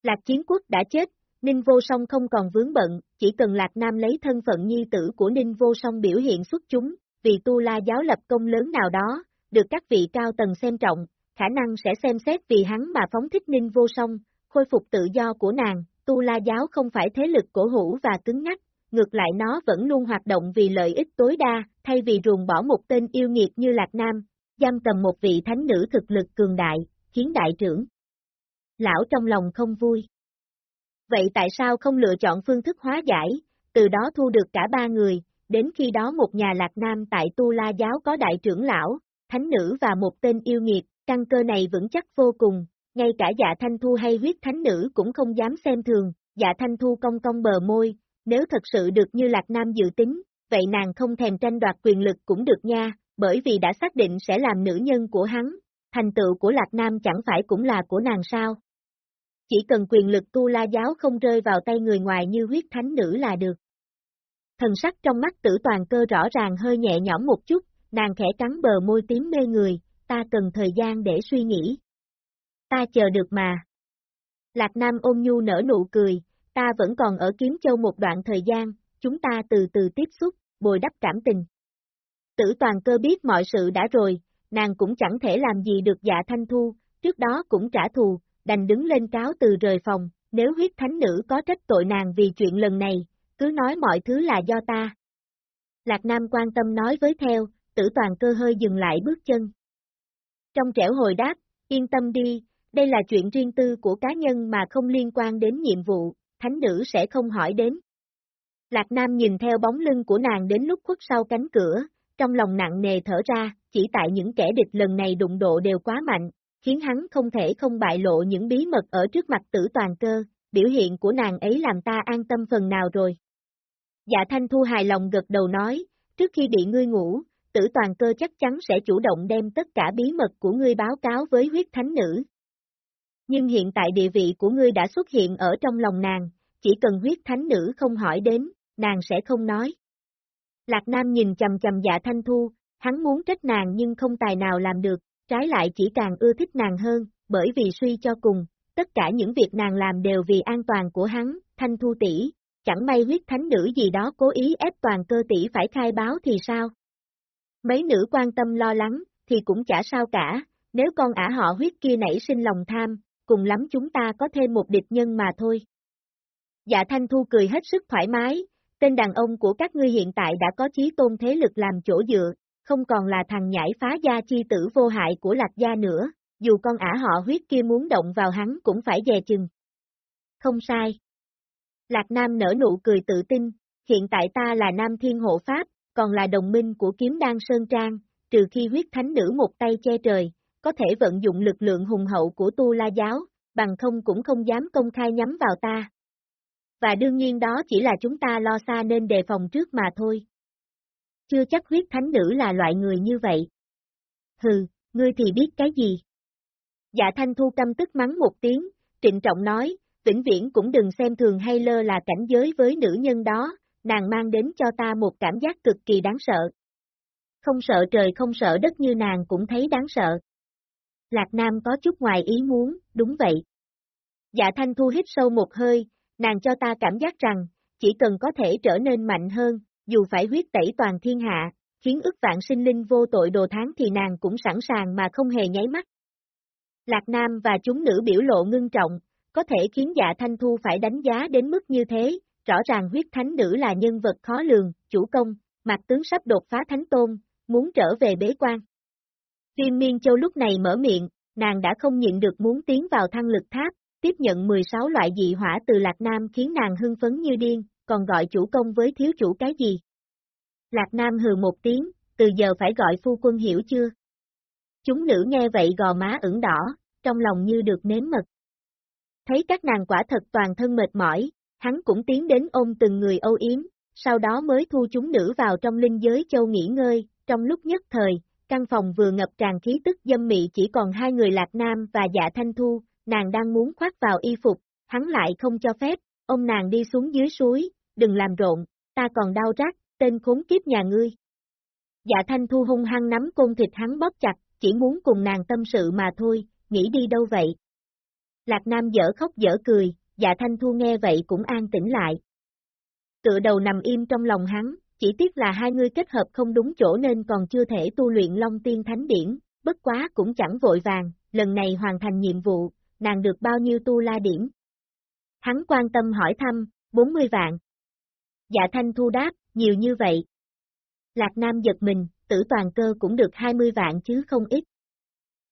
Lạc Chiến Quốc đã chết, Ninh Vô Song không còn vướng bận, chỉ cần Lạc Nam lấy thân phận nhi tử của Ninh Vô Song biểu hiện xuất chúng, vì tu la giáo lập công lớn nào đó, được các vị cao tầng xem trọng, khả năng sẽ xem xét vì hắn mà phóng thích Ninh Vô Song, khôi phục tự do của nàng, tu la giáo không phải thế lực cổ hủ và cứng nhắc, ngược lại nó vẫn luôn hoạt động vì lợi ích tối đa, thay vì ruồng bỏ một tên yêu nghiệt như Lạc Nam, giam cầm một vị thánh nữ thực lực cường đại, khiến đại trưởng. Lão trong lòng không vui. Vậy tại sao không lựa chọn phương thức hóa giải, từ đó thu được cả ba người, đến khi đó một nhà Lạc Nam tại Tu La Giáo có đại trưởng lão, thánh nữ và một tên yêu nghiệt, căn cơ này vững chắc vô cùng, ngay cả dạ thanh thu hay huyết thánh nữ cũng không dám xem thường, dạ thanh thu cong cong bờ môi, nếu thật sự được như Lạc Nam dự tính, vậy nàng không thèm tranh đoạt quyền lực cũng được nha, bởi vì đã xác định sẽ làm nữ nhân của hắn, thành tựu của Lạc Nam chẳng phải cũng là của nàng sao. Chỉ cần quyền lực tu la giáo không rơi vào tay người ngoài như huyết thánh nữ là được. Thần sắc trong mắt tử toàn cơ rõ ràng hơi nhẹ nhõm một chút, nàng khẽ cắn bờ môi tím mê người, ta cần thời gian để suy nghĩ. Ta chờ được mà. Lạc Nam ôm nhu nở nụ cười, ta vẫn còn ở Kiếm Châu một đoạn thời gian, chúng ta từ từ tiếp xúc, bồi đắp cảm tình. Tử toàn cơ biết mọi sự đã rồi, nàng cũng chẳng thể làm gì được dạ thanh thu, trước đó cũng trả thù, đành đứng lên cáo từ rời phòng, nếu huyết thánh nữ có trách tội nàng vì chuyện lần này, cứ nói mọi thứ là do ta. Lạc Nam quan tâm nói với theo, tử toàn cơ hơi dừng lại bước chân. Trong trẻo hồi đáp, yên tâm đi, đây là chuyện riêng tư của cá nhân mà không liên quan đến nhiệm vụ, thánh nữ sẽ không hỏi đến. Lạc Nam nhìn theo bóng lưng của nàng đến lúc khuất sau cánh cửa, trong lòng nặng nề thở ra, chỉ tại những kẻ địch lần này đụng độ đều quá mạnh, khiến hắn không thể không bại lộ những bí mật ở trước mặt tử toàn cơ, biểu hiện của nàng ấy làm ta an tâm phần nào rồi. Dạ Thanh Thu hài lòng gật đầu nói, trước khi bị ngươi ngủ, tử toàn cơ chắc chắn sẽ chủ động đem tất cả bí mật của ngươi báo cáo với huyết thánh nữ. Nhưng hiện tại địa vị của ngươi đã xuất hiện ở trong lòng nàng, chỉ cần huyết thánh nữ không hỏi đến, nàng sẽ không nói. Lạc Nam nhìn chầm chầm dạ thanh thu, hắn muốn trách nàng nhưng không tài nào làm được, trái lại chỉ càng ưa thích nàng hơn, bởi vì suy cho cùng, tất cả những việc nàng làm đều vì an toàn của hắn, thanh thu tỷ, chẳng may huyết thánh nữ gì đó cố ý ép toàn cơ tỷ phải khai báo thì sao? Mấy nữ quan tâm lo lắng, thì cũng chả sao cả, nếu con ả họ huyết kia nảy sinh lòng tham, cùng lắm chúng ta có thêm một địch nhân mà thôi. Dạ Thanh Thu cười hết sức thoải mái, tên đàn ông của các ngươi hiện tại đã có chí tôn thế lực làm chỗ dựa, không còn là thằng nhảy phá gia chi tử vô hại của Lạc Gia nữa, dù con ả họ huyết kia muốn động vào hắn cũng phải dè chừng. Không sai. Lạc Nam nở nụ cười tự tin, hiện tại ta là Nam Thiên Hộ Pháp, còn là đồng minh của kiếm đan Sơn Trang, trừ khi huyết thánh nữ một tay che trời, có thể vận dụng lực lượng hùng hậu của Tu La Giáo, bằng không cũng không dám công khai nhắm vào ta. Và đương nhiên đó chỉ là chúng ta lo xa nên đề phòng trước mà thôi. Chưa chắc huyết thánh nữ là loại người như vậy. Hừ, ngươi thì biết cái gì? Dạ Thanh Thu căm tức mắng một tiếng, trịnh trọng nói, vĩnh viễn cũng đừng xem thường hay lơ là cảnh giới với nữ nhân đó, nàng mang đến cho ta một cảm giác cực kỳ đáng sợ. Không sợ trời không sợ đất như nàng cũng thấy đáng sợ. Lạc Nam có chút ngoài ý muốn, đúng vậy. Dạ Thanh Thu hít sâu một hơi, nàng cho ta cảm giác rằng, chỉ cần có thể trở nên mạnh hơn, dù phải huyết tẩy toàn thiên hạ, khiến ức vạn sinh linh vô tội đồ tháng thì nàng cũng sẵn sàng mà không hề nháy mắt. Lạc Nam và chúng nữ biểu lộ ngưng trọng, có thể khiến dạ thanh thu phải đánh giá đến mức như thế, rõ ràng huyết thánh nữ là nhân vật khó lường, chủ công, mặt tướng sắp đột phá thánh tôn, muốn trở về bế quan. Viêm miên châu lúc này mở miệng, nàng đã không nhịn được muốn tiến vào thăng lực tháp, tiếp nhận 16 loại dị hỏa từ Lạc Nam khiến nàng hưng phấn như điên, còn gọi chủ công với thiếu chủ cái gì? Lạc Nam hừ một tiếng, từ giờ phải gọi phu quân hiểu chưa? Chúng nữ nghe vậy gò má ửng đỏ, trong lòng như được nếm mật. Thấy các nàng quả thật toàn thân mệt mỏi, hắn cũng tiến đến ôm từng người âu yếm, sau đó mới thu chúng nữ vào trong linh giới châu nghỉ ngơi, trong lúc nhất thời, căn phòng vừa ngập tràn khí tức dâm mị chỉ còn hai người Lạc Nam và Dạ Thanh Thu, nàng đang muốn khoác vào y phục, hắn lại không cho phép, ông nàng đi xuống dưới suối, đừng làm rộn, ta còn đau rát, tên khốn kiếp nhà ngươi. Dạ Thanh Thu hung hăng nắm côn thịt hắn bóp chặt, chỉ muốn cùng nàng tâm sự mà thôi, nghĩ đi đâu vậy. Lạc Nam dở khóc dở cười, dạ thanh thu nghe vậy cũng an tĩnh lại. Tựa đầu nằm im trong lòng hắn, chỉ tiếc là hai người kết hợp không đúng chỗ nên còn chưa thể tu luyện Long Tiên Thánh Điển, bất quá cũng chẳng vội vàng, lần này hoàn thành nhiệm vụ, nàng được bao nhiêu tu la điển. Hắn quan tâm hỏi thăm, 40 vạn. Dạ Thanh Thu đáp, nhiều như vậy. Lạc Nam giật mình, tử toàn cơ cũng được 20 vạn chứ không ít.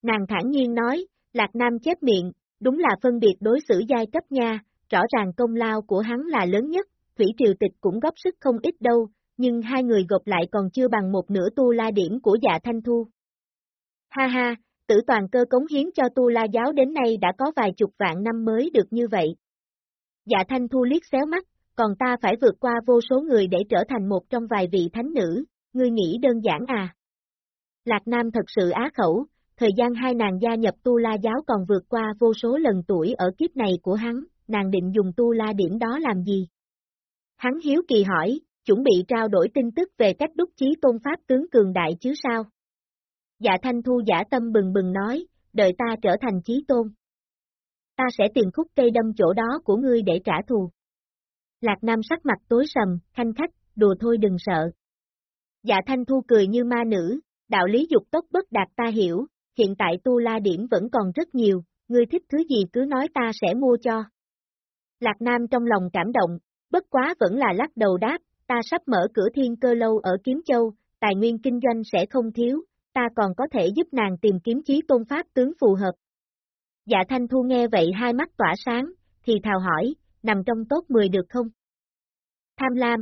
Nàng thản nhiên nói, Lạc Nam chép miệng, đúng là phân biệt đối xử giai cấp nha, rõ ràng công lao của hắn là lớn nhất, Thủy Triều Tịch cũng góp sức không ít đâu, nhưng hai người gộp lại còn chưa bằng một nửa tu la điểm của dạ thanh thu. Ha ha, tử toàn cơ cống hiến cho tu la giáo đến nay đã có vài chục vạn năm mới được như vậy. Dạ thanh thu liếc xéo mắt, còn ta phải vượt qua vô số người để trở thành một trong vài vị thánh nữ, ngươi nghĩ đơn giản à? Lạc Nam thật sự á khẩu, thời gian hai nàng gia nhập tu la giáo còn vượt qua vô số lần tuổi ở kiếp này của hắn, nàng định dùng tu la điểm đó làm gì? Hắn hiếu kỳ hỏi, chuẩn bị trao đổi tin tức về cách đúc chí tôn pháp tướng cường đại chứ sao? Dạ thanh thu giả tâm bừng bừng nói, đợi ta trở thành chí tôn. Ta sẽ tìm khúc cây đâm chỗ đó của ngươi để trả thù. Lạc Nam sắc mặt tối sầm, khanh khách, đùa thôi đừng sợ. Dạ thanh thu cười như ma nữ, đạo lý dục tốc bất đạt ta hiểu, hiện tại tu la điểm vẫn còn rất nhiều, ngươi thích thứ gì cứ nói ta sẽ mua cho. Lạc Nam trong lòng cảm động, bất quá vẫn là lắc đầu đáp, ta sắp mở cửa thiên cơ lâu ở Kiếm Châu, tài nguyên kinh doanh sẽ không thiếu, ta còn có thể giúp nàng tìm kiếm chí tôn pháp tướng phù hợp. Dạ Thanh Thu nghe vậy hai mắt tỏa sáng, thì thào hỏi, nằm trong tốt 10 được không? Tham lam.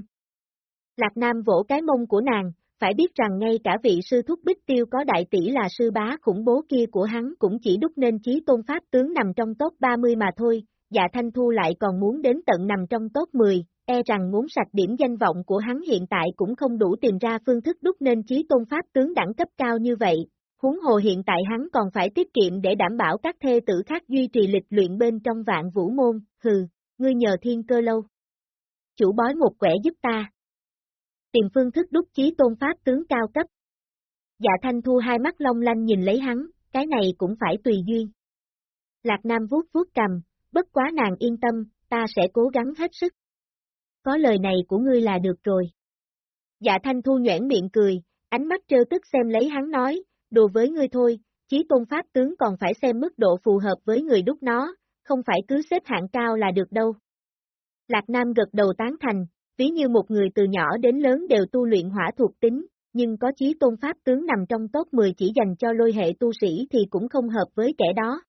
Lạc Nam vỗ cái mông của nàng, phải biết rằng ngay cả vị sư thúc bích tiêu có đại tỷ là sư bá khủng bố kia của hắn cũng chỉ đúc nên chí tôn pháp tướng nằm trong top 30 mà thôi, dạ Thanh Thu lại còn muốn đến tận nằm trong top 10, e rằng muốn sạch điểm danh vọng của hắn hiện tại cũng không đủ tìm ra phương thức đúc nên chí tôn pháp tướng đẳng cấp cao như vậy, huống hồ hiện tại hắn còn phải tiết kiệm để đảm bảo các thê tử khác duy trì lịch luyện bên trong vạn vũ môn, hừ, ngươi nhờ thiên cơ lâu. Chủ bói một quẻ giúp ta. Tìm phương thức đúc chí tôn pháp tướng cao cấp. Dạ thanh thu hai mắt long lanh nhìn lấy hắn, cái này cũng phải tùy duyên. Lạc Nam vuốt vuốt cầm, bất quá nàng yên tâm, ta sẽ cố gắng hết sức có lời này của ngươi là được rồi. Dạ thanh thu nhoảng miệng cười, ánh mắt trơ tức xem lấy hắn nói, đùa với ngươi thôi, chí tôn pháp tướng còn phải xem mức độ phù hợp với người đúc nó, không phải cứ xếp hạng cao là được đâu. Lạc Nam gật đầu tán thành, ví như một người từ nhỏ đến lớn đều tu luyện hỏa thuộc tính, nhưng có chí tôn pháp tướng nằm trong top 10 chỉ dành cho lôi hệ tu sĩ thì cũng không hợp với kẻ đó.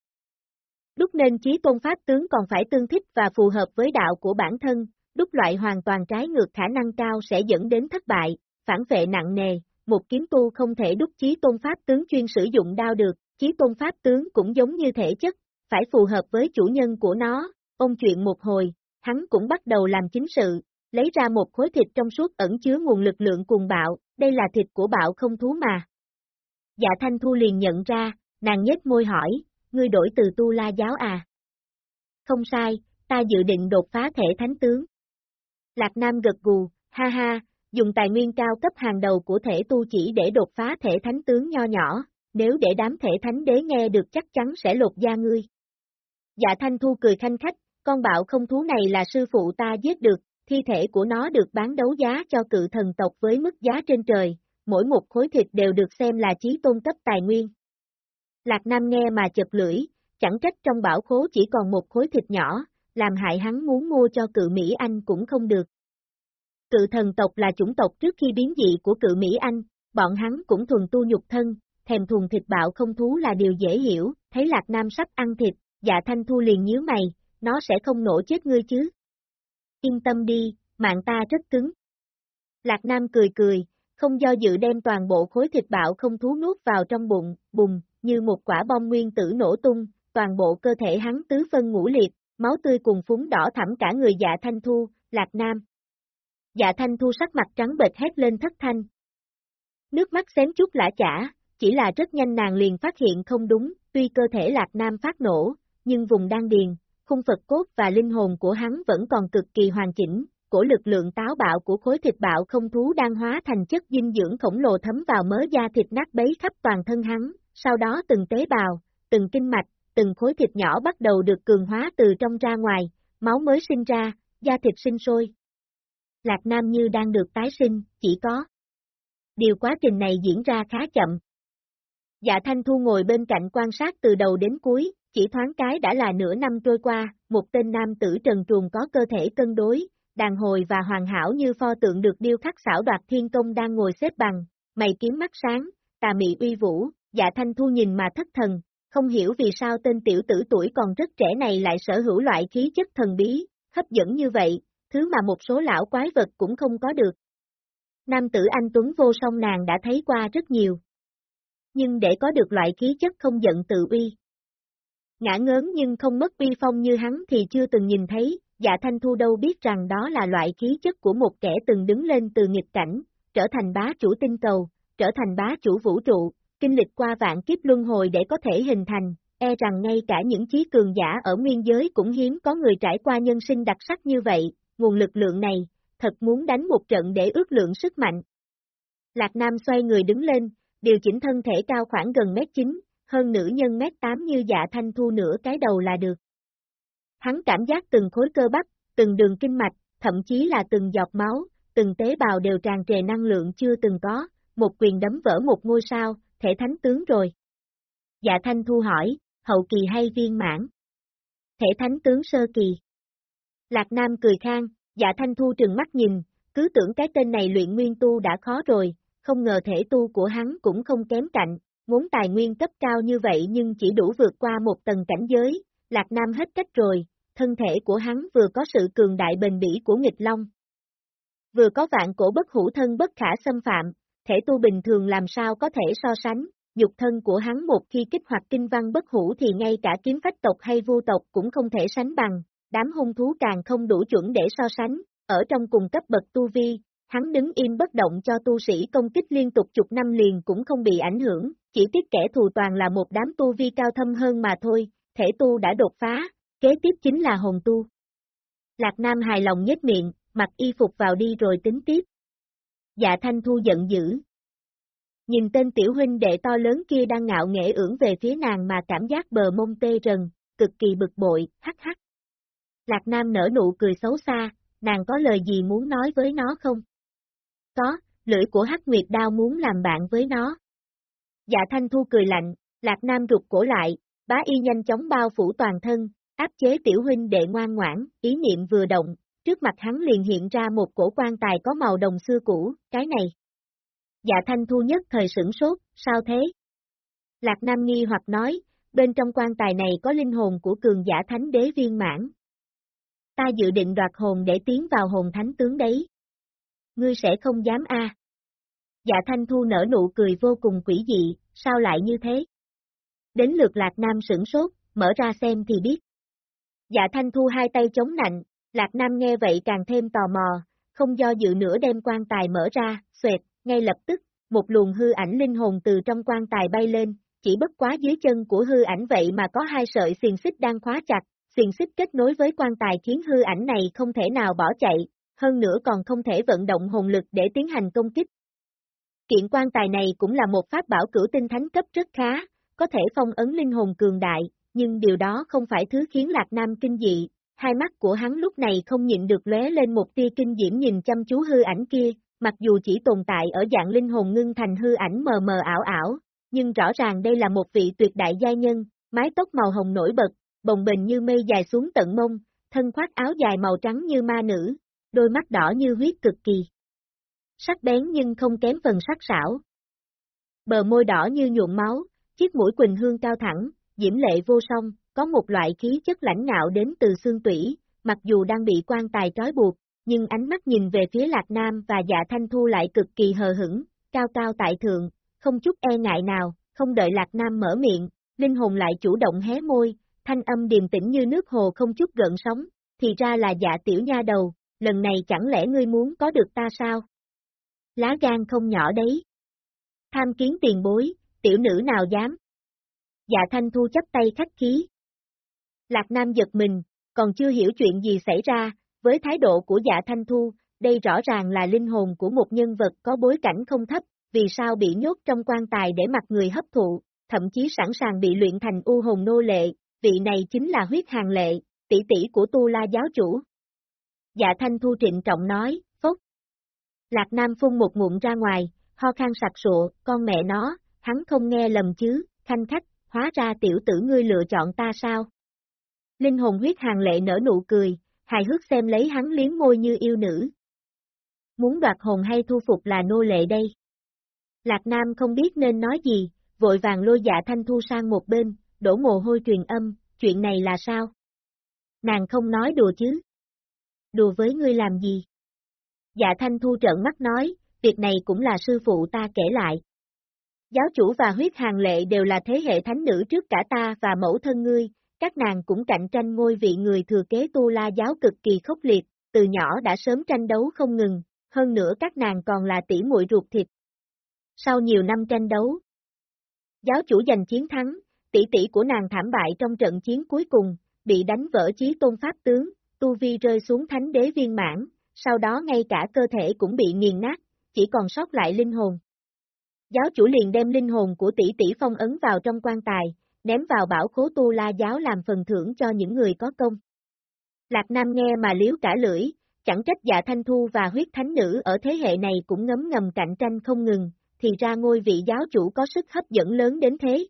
Đúc nên chí tôn pháp tướng còn phải tương thích và phù hợp với đạo của bản thân, đúc loại hoàn toàn trái ngược khả năng cao sẽ dẫn đến thất bại, phản vệ nặng nề, một kiếm tu không thể đúc chí tôn pháp tướng chuyên sử dụng đao được, chí tôn pháp tướng cũng giống như thể chất, phải phù hợp với chủ nhân của nó, Ông chuyện một hồi, hắn cũng bắt đầu làm chính sự, lấy ra một khối thịt trong suốt ẩn chứa nguồn lực lượng cùng bạo, đây là thịt của bạo không thú mà. Dạ Thanh Thu liền nhận ra, nàng nhếch môi hỏi, ngươi đổi từ tu la giáo à? Không sai, ta dự định đột phá thể thánh tướng. Lạc Nam gật gù, ha ha, dùng tài nguyên cao cấp hàng đầu của thể tu chỉ để đột phá thể thánh tướng nho nhỏ, nếu để đám thể thánh đế nghe được chắc chắn sẽ lột da ngươi. Dạ Thanh Thu cười khanh khách, con bạo không thú này là sư phụ ta giết được, thi thể của nó được bán đấu giá cho cự thần tộc với mức giá trên trời, mỗi một khối thịt đều được xem là chí tôn cấp tài nguyên. Lạc Nam nghe mà chật lưỡi, chẳng trách trong bảo khố chỉ còn một khối thịt nhỏ, làm hại hắn muốn mua cho cự Mỹ Anh cũng không được. Cự thần tộc là chủng tộc trước khi biến dị của cự Mỹ Anh, bọn hắn cũng thuần tu nhục thân, thèm thuần thịt bạo không thú là điều dễ hiểu, thấy Lạc Nam sắp ăn thịt, dạ thanh thu liền nhíu mày, nó sẽ không nổ chết ngươi chứ. Yên tâm đi, mạng ta rất cứng. Lạc Nam cười cười, không do dự đem toàn bộ khối thịt bạo không thú nuốt vào trong bụng, bùng, như một quả bom nguyên tử nổ tung, toàn bộ cơ thể hắn tứ phân ngũ liệt, máu tươi cùng phúng đỏ thẳm cả người dạ thanh thu, lạc nam. Dạ thanh thu sắc mặt trắng bệch hét lên thất thanh. Nước mắt xém chút lã chả, chỉ là rất nhanh nàng liền phát hiện không đúng, tuy cơ thể lạc nam phát nổ, nhưng vùng đan điền, khung Phật cốt và linh hồn của hắn vẫn còn cực kỳ hoàn chỉnh, cổ lực lượng táo bạo của khối thịt bạo không thú đang hóa thành chất dinh dưỡng khổng lồ thấm vào mớ da thịt nát bấy khắp toàn thân hắn, sau đó từng tế bào, từng kinh mạch, từng khối thịt nhỏ bắt đầu được cường hóa từ trong ra ngoài, máu mới sinh ra, da thịt sinh sôi. Lạc Nam như đang được tái sinh, chỉ có. Điều quá trình này diễn ra khá chậm. Dạ Thanh Thu ngồi bên cạnh quan sát từ đầu đến cuối, chỉ thoáng cái đã là nửa năm trôi qua, một tên nam tử trần truồng có cơ thể cân đối, đàn hồi và hoàn hảo như pho tượng được điêu khắc xảo đoạt thiên công đang ngồi xếp bằng, mày kiếm mắt sáng, tà mị uy vũ, dạ thanh thu nhìn mà thất thần, không hiểu vì sao tên tiểu tử tuổi còn rất trẻ này lại sở hữu loại khí chất thần bí, hấp dẫn như vậy, thứ mà một số lão quái vật cũng không có được. Nam tử anh Tuấn vô song nàng đã thấy qua rất nhiều. Nhưng để có được loại khí chất không giận tự uy, Ngã ngớn nhưng không mất uy phong như hắn thì chưa từng nhìn thấy, dạ thanh thu đâu biết rằng đó là loại khí chất của một kẻ từng đứng lên từ nghịch cảnh, trở thành bá chủ tinh cầu, trở thành bá chủ vũ trụ, kinh lịch qua vạn kiếp luân hồi để có thể hình thành, e rằng ngay cả những chí cường giả ở nguyên giới cũng hiếm có người trải qua nhân sinh đặc sắc như vậy, nguồn lực lượng này, thật muốn đánh một trận để ước lượng sức mạnh. Lạc Nam xoay người đứng lên, điều chỉnh thân thể cao khoảng gần mét 9, hơn nữ nhân mét 8 như dạ thanh thu nửa cái đầu là được. Hắn cảm giác từng khối cơ bắp, từng đường kinh mạch, thậm chí là từng giọt máu, từng tế bào đều tràn trề năng lượng chưa từng có, một quyền đấm vỡ một ngôi sao, thể thánh tướng rồi. Dạ thanh thu hỏi, hậu kỳ hay viên mãn? Thể thánh tướng sơ kỳ. Lạc Nam cười khang, dạ thanh thu trừng mắt nhìn, cứ tưởng cái tên này luyện nguyên tu đã khó rồi, không ngờ thể tu của hắn cũng không kém cạnh, muốn tài nguyên cấp cao như vậy nhưng chỉ đủ vượt qua một tầng cảnh giới, Lạc Nam hết cách rồi, thân thể của hắn vừa có sự cường đại bền bỉ của nghịch long. Vừa có vạn cổ bất hủ thân bất khả xâm phạm, thể tu bình thường làm sao có thể so sánh, dục thân của hắn một khi kích hoạt kinh văn bất hủ thì ngay cả kiếm phách tộc hay vu tộc cũng không thể sánh bằng, đám hung thú càng không đủ chuẩn để so sánh, ở trong cùng cấp bậc tu vi, hắn đứng im bất động cho tu sĩ công kích liên tục chục năm liền cũng không bị ảnh hưởng, chỉ tiếc kẻ thù toàn là một đám tu vi cao thâm hơn mà thôi, thể tu đã đột phá, kế tiếp chính là hồn tu. Lạc Nam hài lòng nhếch miệng, mặc y phục vào đi rồi tính tiếp. Dạ Thanh Thu giận dữ. Nhìn tên tiểu huynh đệ to lớn kia đang ngạo nghễ ưỡng về phía nàng mà cảm giác bờ mông tê rần, cực kỳ bực bội, hắc hắc. Lạc Nam nở nụ cười xấu xa, nàng có lời gì muốn nói với nó không? Có, lưỡi của hắc nguyệt đao muốn làm bạn với nó. Dạ Thanh Thu cười lạnh, Lạc Nam rụt cổ lại, bá y nhanh chóng bao phủ toàn thân, áp chế tiểu huynh đệ ngoan ngoãn, ý niệm vừa động, trước mặt hắn liền hiện ra một cổ quan tài có màu đồng xưa cũ, cái này. Dạ Thanh Thu nhất thời sửng sốt, sao thế? Lạc Nam nghi hoặc nói, bên trong quan tài này có linh hồn của cường giả thánh đế viên mãn. Ta dự định đoạt hồn để tiến vào hồn thánh tướng đấy. Ngươi sẽ không dám a? Dạ Thanh Thu nở nụ cười vô cùng quỷ dị, sao lại như thế? Đến lượt Lạc Nam sửng sốt, mở ra xem thì biết. Dạ Thanh Thu hai tay chống nạnh, Lạc Nam nghe vậy càng thêm tò mò, không do dự nữa đem quan tài mở ra, xoẹt, ngay lập tức, một luồng hư ảnh linh hồn từ trong quan tài bay lên, chỉ bất quá dưới chân của hư ảnh vậy mà có hai sợi xiềng xích đang khóa chặt, xiềng xích kết nối với quan tài khiến hư ảnh này không thể nào bỏ chạy, hơn nữa còn không thể vận động hồn lực để tiến hành công kích. Kiện quan tài này cũng là một pháp bảo cửu tinh thánh cấp rất khá, có thể phong ấn linh hồn cường đại, nhưng điều đó không phải thứ khiến Lạc Nam kinh dị. Hai mắt của hắn lúc này không nhịn được lóe lên một tia kinh diễm nhìn chăm chú hư ảnh kia, mặc dù chỉ tồn tại ở dạng linh hồn ngưng thành hư ảnh mờ mờ ảo ảo, nhưng rõ ràng đây là một vị tuyệt đại gia nhân, mái tóc màu hồng nổi bật, bồng bềnh như mây dài xuống tận mông, thân khoác áo dài màu trắng như ma nữ, đôi mắt đỏ như huyết cực kỳ sắc bén nhưng không kém phần sắc sảo. Bờ môi đỏ như nhuộm máu, chiếc mũi quỳnh hương cao thẳng, diễm lệ vô song, có một loại khí chất lãnh ngạo đến từ xương tủy, mặc dù đang bị quan tài trói buộc, nhưng ánh mắt nhìn về phía Lạc Nam và dạ thanh thu lại cực kỳ hờ hững, cao cao tại thượng, không chút e ngại nào, không đợi Lạc Nam mở miệng, linh hồn lại chủ động hé môi, thanh âm điềm tĩnh như nước hồ không chút gợn sóng, thì ra là dạ tiểu nha đầu, lần này chẳng lẽ ngươi muốn có được ta sao? lá gan không nhỏ đấy. Tham kiến tiền bối, tiểu nữ nào dám? Dạ Thanh Thu chấp tay khách khí. Lạc Nam giật mình, còn chưa hiểu chuyện gì xảy ra, với thái độ của dạ Thanh Thu, đây rõ ràng là linh hồn của một nhân vật có bối cảnh không thấp, vì sao bị nhốt trong quan tài để mặc người hấp thụ, thậm chí sẵn sàng bị luyện thành u hồn nô lệ, vị này chính là huyết hàng lệ, tỷ tỷ của tu la giáo chủ. Dạ thanh thu trịnh trọng nói, phốc. Lạc Nam phun một ngụm ra ngoài, ho khan sặc sụa, con mẹ nó, hắn không nghe lầm chứ, khanh khách, hóa ra tiểu tử ngươi lựa chọn ta sao? Linh hồn huyết hàng lệ nở nụ cười, hài hước xem lấy hắn liếm môi như yêu nữ. Muốn đoạt hồn hay thu phục là nô lệ đây? Lạc Nam không biết nên nói gì, vội vàng lôi dạ thanh thu sang một bên, đổ mồ hôi truyền âm, chuyện này là sao? Nàng không nói đùa chứ? Đùa với ngươi làm gì? Dạ thanh thu trợn mắt nói, việc này cũng là sư phụ ta kể lại. Giáo chủ và huyết hàng lệ đều là thế hệ thánh nữ trước cả ta và mẫu thân ngươi, các nàng cũng cạnh tranh ngôi vị người thừa kế tu la giáo cực kỳ khốc liệt, từ nhỏ đã sớm tranh đấu không ngừng, hơn nữa các nàng còn là tỷ muội ruột thịt. Sau nhiều năm tranh đấu, giáo chủ giành chiến thắng, tỷ tỷ của nàng thảm bại trong trận chiến cuối cùng, bị đánh vỡ chí tôn pháp tướng, tu vi rơi xuống thánh đế viên mãn, sau đó ngay cả cơ thể cũng bị nghiền nát, chỉ còn sót lại linh hồn. Giáo chủ liền đem linh hồn của tỷ tỷ phong ấn vào trong quan tài, ném vào bảo khố tu la giáo làm phần thưởng cho những người có công. Lạc Nam nghe mà liếu cả lưỡi, chẳng trách dạ thanh thu và huyết thánh nữ ở thế hệ này cũng ngấm ngầm cạnh tranh không ngừng, thì ra ngôi vị giáo chủ có sức hấp dẫn lớn đến thế.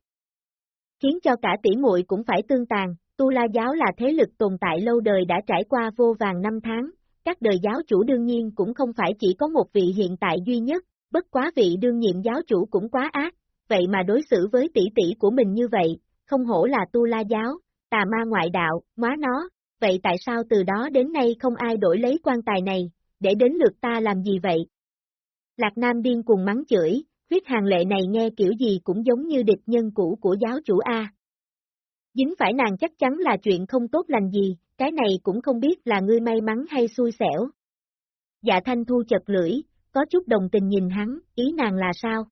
Khiến cho cả tỷ muội cũng phải tương tàn, tu la giáo là thế lực tồn tại lâu đời đã trải qua vô vàng năm tháng, các đời giáo chủ đương nhiên cũng không phải chỉ có một vị hiện tại duy nhất, bất quá vị đương nhiệm giáo chủ cũng quá ác, vậy mà đối xử với tỷ tỷ của mình như vậy, không hổ là tu la giáo, tà ma ngoại đạo, má nó, vậy tại sao từ đó đến nay không ai đổi lấy quan tài này, để đến lượt ta làm gì vậy? Lạc Nam điên cùng mắng chửi, huyết hàng lệ này nghe kiểu gì cũng giống như địch nhân cũ của giáo chủ A. Dính phải nàng chắc chắn là chuyện không tốt lành gì, cái này cũng không biết là ngươi may mắn hay xui xẻo. Dạ thanh thu chật lưỡi, có chút đồng tình nhìn hắn, ý nàng là sao?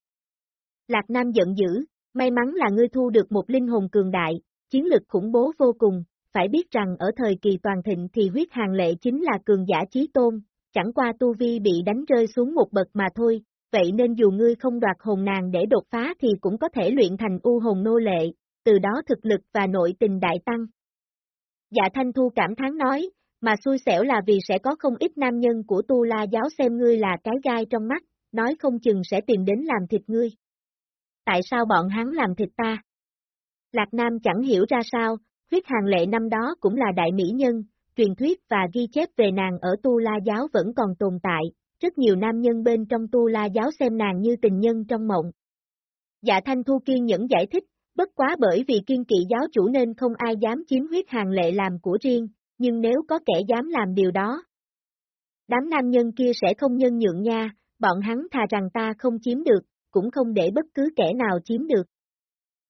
Lạc Nam giận dữ, may mắn là ngươi thu được một linh hồn cường đại, chiến lực khủng bố vô cùng, phải biết rằng ở thời kỳ toàn thịnh thì huyết hàng lệ chính là cường giả chí tôn, chẳng qua tu vi bị đánh rơi xuống một bậc mà thôi, vậy nên dù ngươi không đoạt hồn nàng để đột phá thì cũng có thể luyện thành u hồn nô lệ, từ đó thực lực và nội tình đại tăng. Dạ Thanh Thu cảm thán nói, mà xui xẻo là vì sẽ có không ít nam nhân của tu la giáo xem ngươi là cái gai trong mắt, nói không chừng sẽ tìm đến làm thịt ngươi. Tại sao bọn hắn làm thịt ta? Lạc Nam chẳng hiểu ra sao, huyết hàng lệ năm đó cũng là đại mỹ nhân, truyền thuyết và ghi chép về nàng ở tu la giáo vẫn còn tồn tại, rất nhiều nam nhân bên trong tu la giáo xem nàng như tình nhân trong mộng. Dạ Thanh Thu kiên nhẫn giải thích, bất quá bởi vì kiên kỵ giáo chủ nên không ai dám chiếm huyết hàng lệ làm của riêng, nhưng nếu có kẻ dám làm điều đó, đám nam nhân kia sẽ không nhân nhượng nha, bọn hắn thà rằng ta không chiếm được, cũng không để bất cứ kẻ nào chiếm được.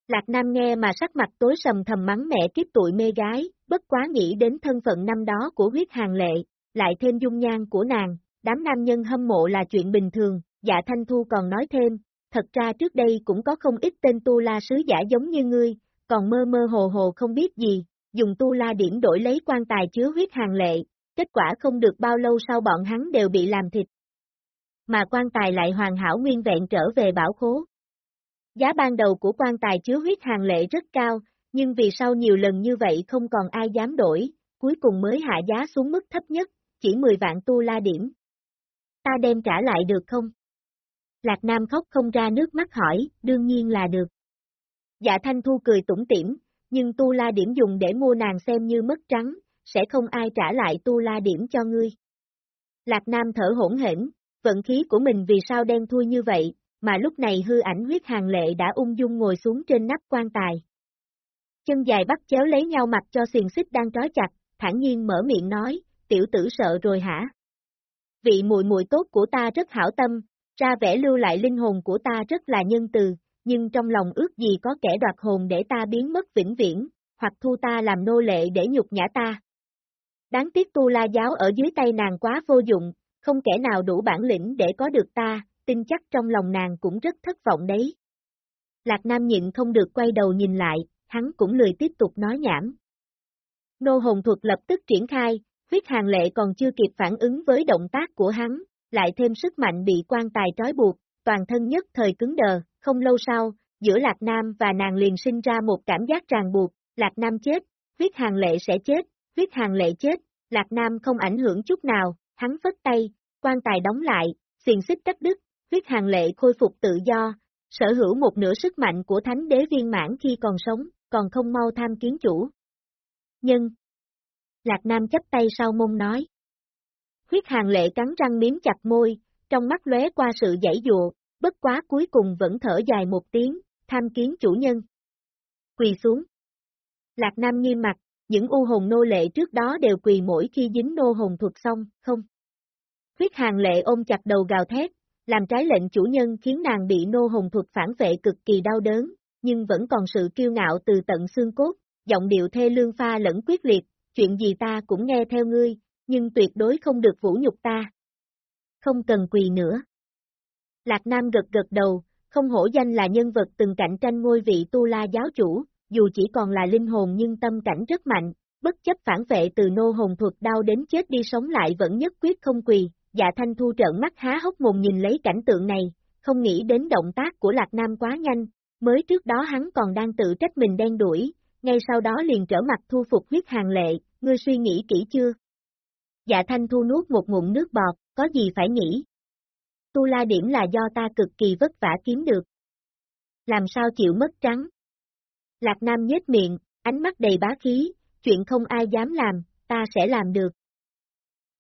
Lạc Nam nghe mà sắc mặt tối sầm thầm mắng mẹ kiếp tụi mê gái, bất quá nghĩ đến thân phận năm đó của huyết hàng lệ, lại thêm dung nhan của nàng, đám nam nhân hâm mộ là chuyện bình thường, dạ Thanh Thu còn nói thêm, thật ra trước đây cũng có không ít tên tu la sứ giả giống như ngươi, còn mơ mơ hồ hồ không biết gì, dùng tu la điểm đổi lấy quan tài chứa huyết hàng lệ, kết quả không được bao lâu sau bọn hắn đều bị làm thịt. Mà quan tài lại hoàn hảo nguyên vẹn trở về bảo khố. Giá ban đầu của quan tài chứa huyết hàng lệ rất cao, nhưng vì sau nhiều lần như vậy không còn ai dám đổi, cuối cùng mới hạ giá xuống mức thấp nhất, chỉ 10 vạn tu la điểm. Ta đem trả lại được không? Lạc Nam khóc không ra nước mắt hỏi, đương nhiên là được. Dạ Thanh Thu cười tủm tỉm, nhưng tu la điểm dùng để mua nàng xem như mất trắng, sẽ không ai trả lại tu la điểm cho ngươi. Lạc Nam thở hỗn hển, vận khí của mình vì sao đen thui như vậy, mà lúc này hư ảnh huyết hàng lệ đã ung dung ngồi xuống trên nắp quan tài. Chân dài bắt chéo lấy nhau mặt cho xiềng xích đang trói chặt, thản nhiên mở miệng nói, tiểu tử sợ rồi hả? Vị mùi mùi tốt của ta rất hảo tâm, ra vẻ lưu lại linh hồn của ta rất là nhân từ, nhưng trong lòng ước gì có kẻ đoạt hồn để ta biến mất vĩnh viễn, hoặc thu ta làm nô lệ để nhục nhã ta. Đáng tiếc tu la giáo ở dưới tay nàng quá vô dụng, không kẻ nào đủ bản lĩnh để có được ta, tin chắc trong lòng nàng cũng rất thất vọng đấy. Lạc Nam nhịn không được quay đầu nhìn lại, hắn cũng lười tiếp tục nói nhảm. Nô hồn thuật lập tức triển khai, huyết hàng lệ còn chưa kịp phản ứng với động tác của hắn, lại thêm sức mạnh bị quan tài trói buộc, toàn thân nhất thời cứng đờ, không lâu sau, giữa Lạc Nam và nàng liền sinh ra một cảm giác ràng buộc, Lạc Nam chết, huyết hàng lệ sẽ chết, huyết hàng lệ chết, Lạc Nam không ảnh hưởng chút nào, hắn phất tay, quan tài đóng lại, xiền xích cắt đứt, huyết hàng lệ khôi phục tự do, sở hữu một nửa sức mạnh của thánh đế viên mãn khi còn sống, còn không mau tham kiến chủ. Nhân Lạc Nam chấp tay sau mông nói. Huyết hàng lệ cắn răng miếm chặt môi, trong mắt lóe qua sự giải dụa, bất quá cuối cùng vẫn thở dài một tiếng, tham kiến chủ nhân. Quỳ xuống. Lạc Nam nghiêm mặt, những u hồn nô lệ trước đó đều quỳ mỗi khi dính nô hồn thuật xong, không. Huyết hàng lệ ôm chặt đầu gào thét, làm trái lệnh chủ nhân khiến nàng bị nô hồn thuật phản vệ cực kỳ đau đớn, nhưng vẫn còn sự kiêu ngạo từ tận xương cốt, giọng điệu thê lương pha lẫn quyết liệt, chuyện gì ta cũng nghe theo ngươi, nhưng tuyệt đối không được vũ nhục ta. Không cần quỳ nữa. Lạc Nam gật gật đầu, không hổ danh là nhân vật từng cạnh tranh ngôi vị tu la giáo chủ, dù chỉ còn là linh hồn nhưng tâm cảnh rất mạnh, bất chấp phản vệ từ nô hồn thuật đau đến chết đi sống lại vẫn nhất quyết không quỳ, dạ thanh thu trợn mắt há hốc mồm nhìn lấy cảnh tượng này, không nghĩ đến động tác của Lạc Nam quá nhanh, mới trước đó hắn còn đang tự trách mình đen đuổi, ngay sau đó liền trở mặt thu phục huyết hàng lệ, ngươi suy nghĩ kỹ chưa? Dạ thanh thu nuốt một ngụm nước bọt, có gì phải nghĩ? Tu la điểm là do ta cực kỳ vất vả kiếm được. Làm sao chịu mất trắng? Lạc Nam nhếch miệng, ánh mắt đầy bá khí, chuyện không ai dám làm, ta sẽ làm được.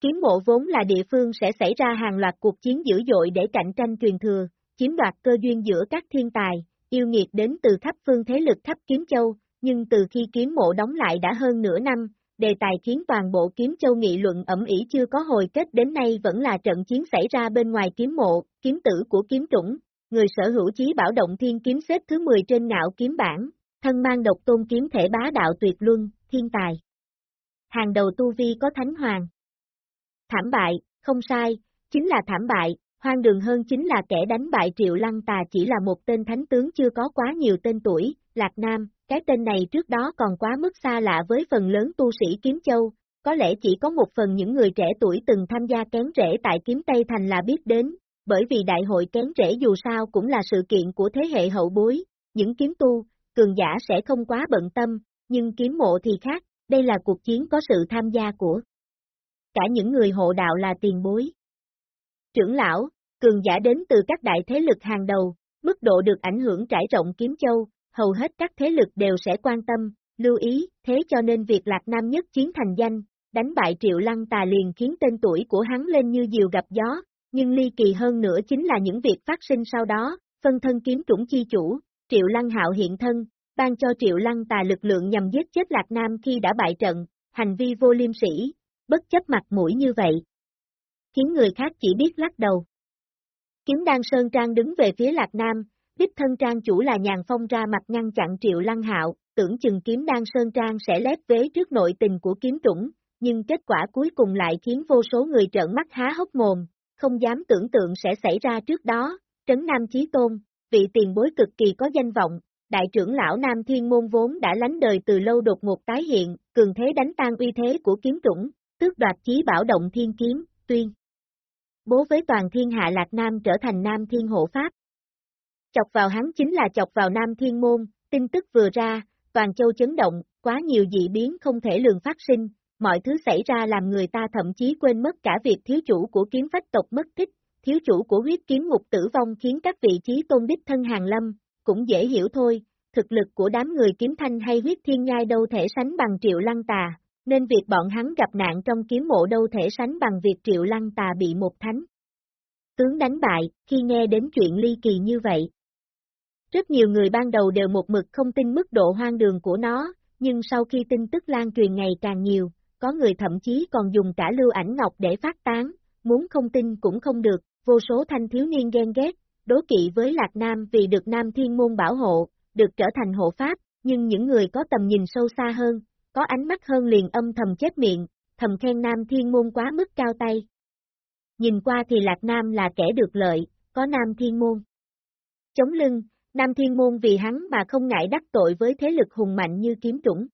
Kiếm mộ vốn là địa phương sẽ xảy ra hàng loạt cuộc chiến dữ dội để cạnh tranh truyền thừa, chiếm đoạt cơ duyên giữa các thiên tài, yêu nghiệt đến từ khắp phương thế lực khắp kiếm châu, nhưng từ khi kiếm mộ đóng lại đã hơn nửa năm, đề tài khiến toàn bộ kiếm châu nghị luận ẩm ỉ chưa có hồi kết đến nay vẫn là trận chiến xảy ra bên ngoài kiếm mộ, kiếm tử của kiếm trũng, người sở hữu chí bảo động thiên kiếm xếp thứ 10 trên ngạo kiếm bảng, thân mang độc tôn kiếm thể bá đạo tuyệt luân, thiên tài. Hàng đầu tu vi có thánh hoàng. Thảm bại, không sai, chính là thảm bại, hoang đường hơn chính là kẻ đánh bại triệu lăng tà chỉ là một tên thánh tướng chưa có quá nhiều tên tuổi, Lạc Nam, cái tên này trước đó còn quá mức xa lạ với phần lớn tu sĩ Kiếm Châu, có lẽ chỉ có một phần những người trẻ tuổi từng tham gia kén rễ tại Kiếm Tây Thành là biết đến, bởi vì đại hội kén rễ dù sao cũng là sự kiện của thế hệ hậu bối, những kiếm tu, cường giả sẽ không quá bận tâm, nhưng kiếm mộ thì khác, đây là cuộc chiến có sự tham gia của cả những người hộ đạo là tiền bối. Trưởng lão, cường giả đến từ các đại thế lực hàng đầu, mức độ được ảnh hưởng trải rộng kiếm châu, hầu hết các thế lực đều sẽ quan tâm, lưu ý, thế cho nên việc Lạc Nam nhất chiến thành danh, đánh bại Triệu Lăng Tà liền khiến tên tuổi của hắn lên như diều gặp gió, nhưng ly kỳ hơn nữa chính là những việc phát sinh sau đó, phân thân kiếm chủng chi chủ, Triệu Lăng Hạo hiện thân, ban cho Triệu Lăng Tà lực lượng nhằm giết chết Lạc Nam khi đã bại trận, hành vi vô liêm sĩ, bất chấp mặt mũi như vậy. Khiến người khác chỉ biết lắc đầu. Kiếm Đan Sơn Trang đứng về phía Lạc Nam, đích thân trang chủ là nhàn phong ra mặt ngăn chặn triệu lăng hạo, tưởng chừng kiếm đan sơn trang sẽ lép vế trước nội tình của kiếm chủng nhưng kết quả cuối cùng lại khiến vô số người trợn mắt há hốc mồm, không dám tưởng tượng sẽ xảy ra trước đó, trấn Nam Chí Tôn, vị tiền bối cực kỳ có danh vọng, đại trưởng lão Nam Thiên Môn vốn đã lánh đời từ lâu đột ngột tái hiện, cường thế đánh tan uy thế của kiếm chủng tước đoạt chí bảo động thiên kiếm, tuyên. Bố với toàn thiên hạ Lạc Nam trở thành Nam Thiên Hộ Pháp, Chọc vào hắn chính là chọc vào Nam Thiên Môn, tin tức vừa ra, toàn châu chấn động, quá nhiều dị biến không thể lường phát sinh, mọi thứ xảy ra làm người ta thậm chí quên mất cả việc thiếu chủ của kiếm phách tộc mất tích, thiếu chủ của huyết kiếm ngục tử vong khiến các vị trí tôn đích thân hàng lâm, cũng dễ hiểu thôi, thực lực của đám người kiếm thanh hay huyết thiên nhai đâu thể sánh bằng triệu lăng tà, nên việc bọn hắn gặp nạn trong kiếm mộ đâu thể sánh bằng việc triệu lăng tà bị một thánh. Tướng đánh bại, khi nghe đến chuyện ly kỳ như vậy, rất nhiều người ban đầu đều một mực không tin mức độ hoang đường của nó, nhưng sau khi tin tức lan truyền ngày càng nhiều, có người thậm chí còn dùng cả lưu ảnh ngọc để phát tán, muốn không tin cũng không được, vô số thanh thiếu niên ghen ghét, đố kỵ với Lạc Nam vì được Nam Thiên Môn bảo hộ, được trở thành hộ pháp, nhưng những người có tầm nhìn sâu xa hơn, có ánh mắt hơn liền âm thầm chết miệng, thầm khen Nam Thiên Môn quá mức cao tay. Nhìn qua thì Lạc Nam là kẻ được lợi, có Nam Thiên Môn. Chống lưng, Nam Thiên Môn vì hắn mà không ngại đắc tội với thế lực hùng mạnh như kiếm chủng.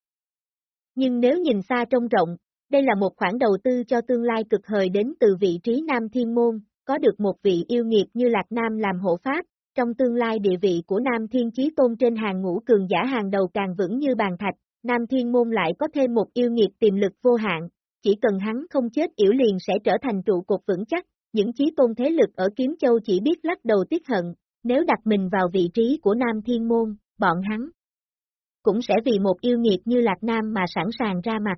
Nhưng nếu nhìn xa trông rộng, đây là một khoản đầu tư cho tương lai cực hời đến từ vị trí Nam Thiên Môn, có được một vị yêu nghiệt như Lạc Nam làm hộ pháp, trong tương lai địa vị của Nam Thiên Chí Tôn trên hàng ngũ cường giả hàng đầu càng vững như bàn thạch, Nam Thiên Môn lại có thêm một yêu nghiệt tiềm lực vô hạn, chỉ cần hắn không chết yểu liền sẽ trở thành trụ cột vững chắc, những chí tôn thế lực ở Kiếm Châu chỉ biết lắc đầu tiếc hận, nếu đặt mình vào vị trí của Nam Thiên Môn, bọn hắn cũng sẽ vì một yêu nghiệt như Lạc Nam mà sẵn sàng ra mặt.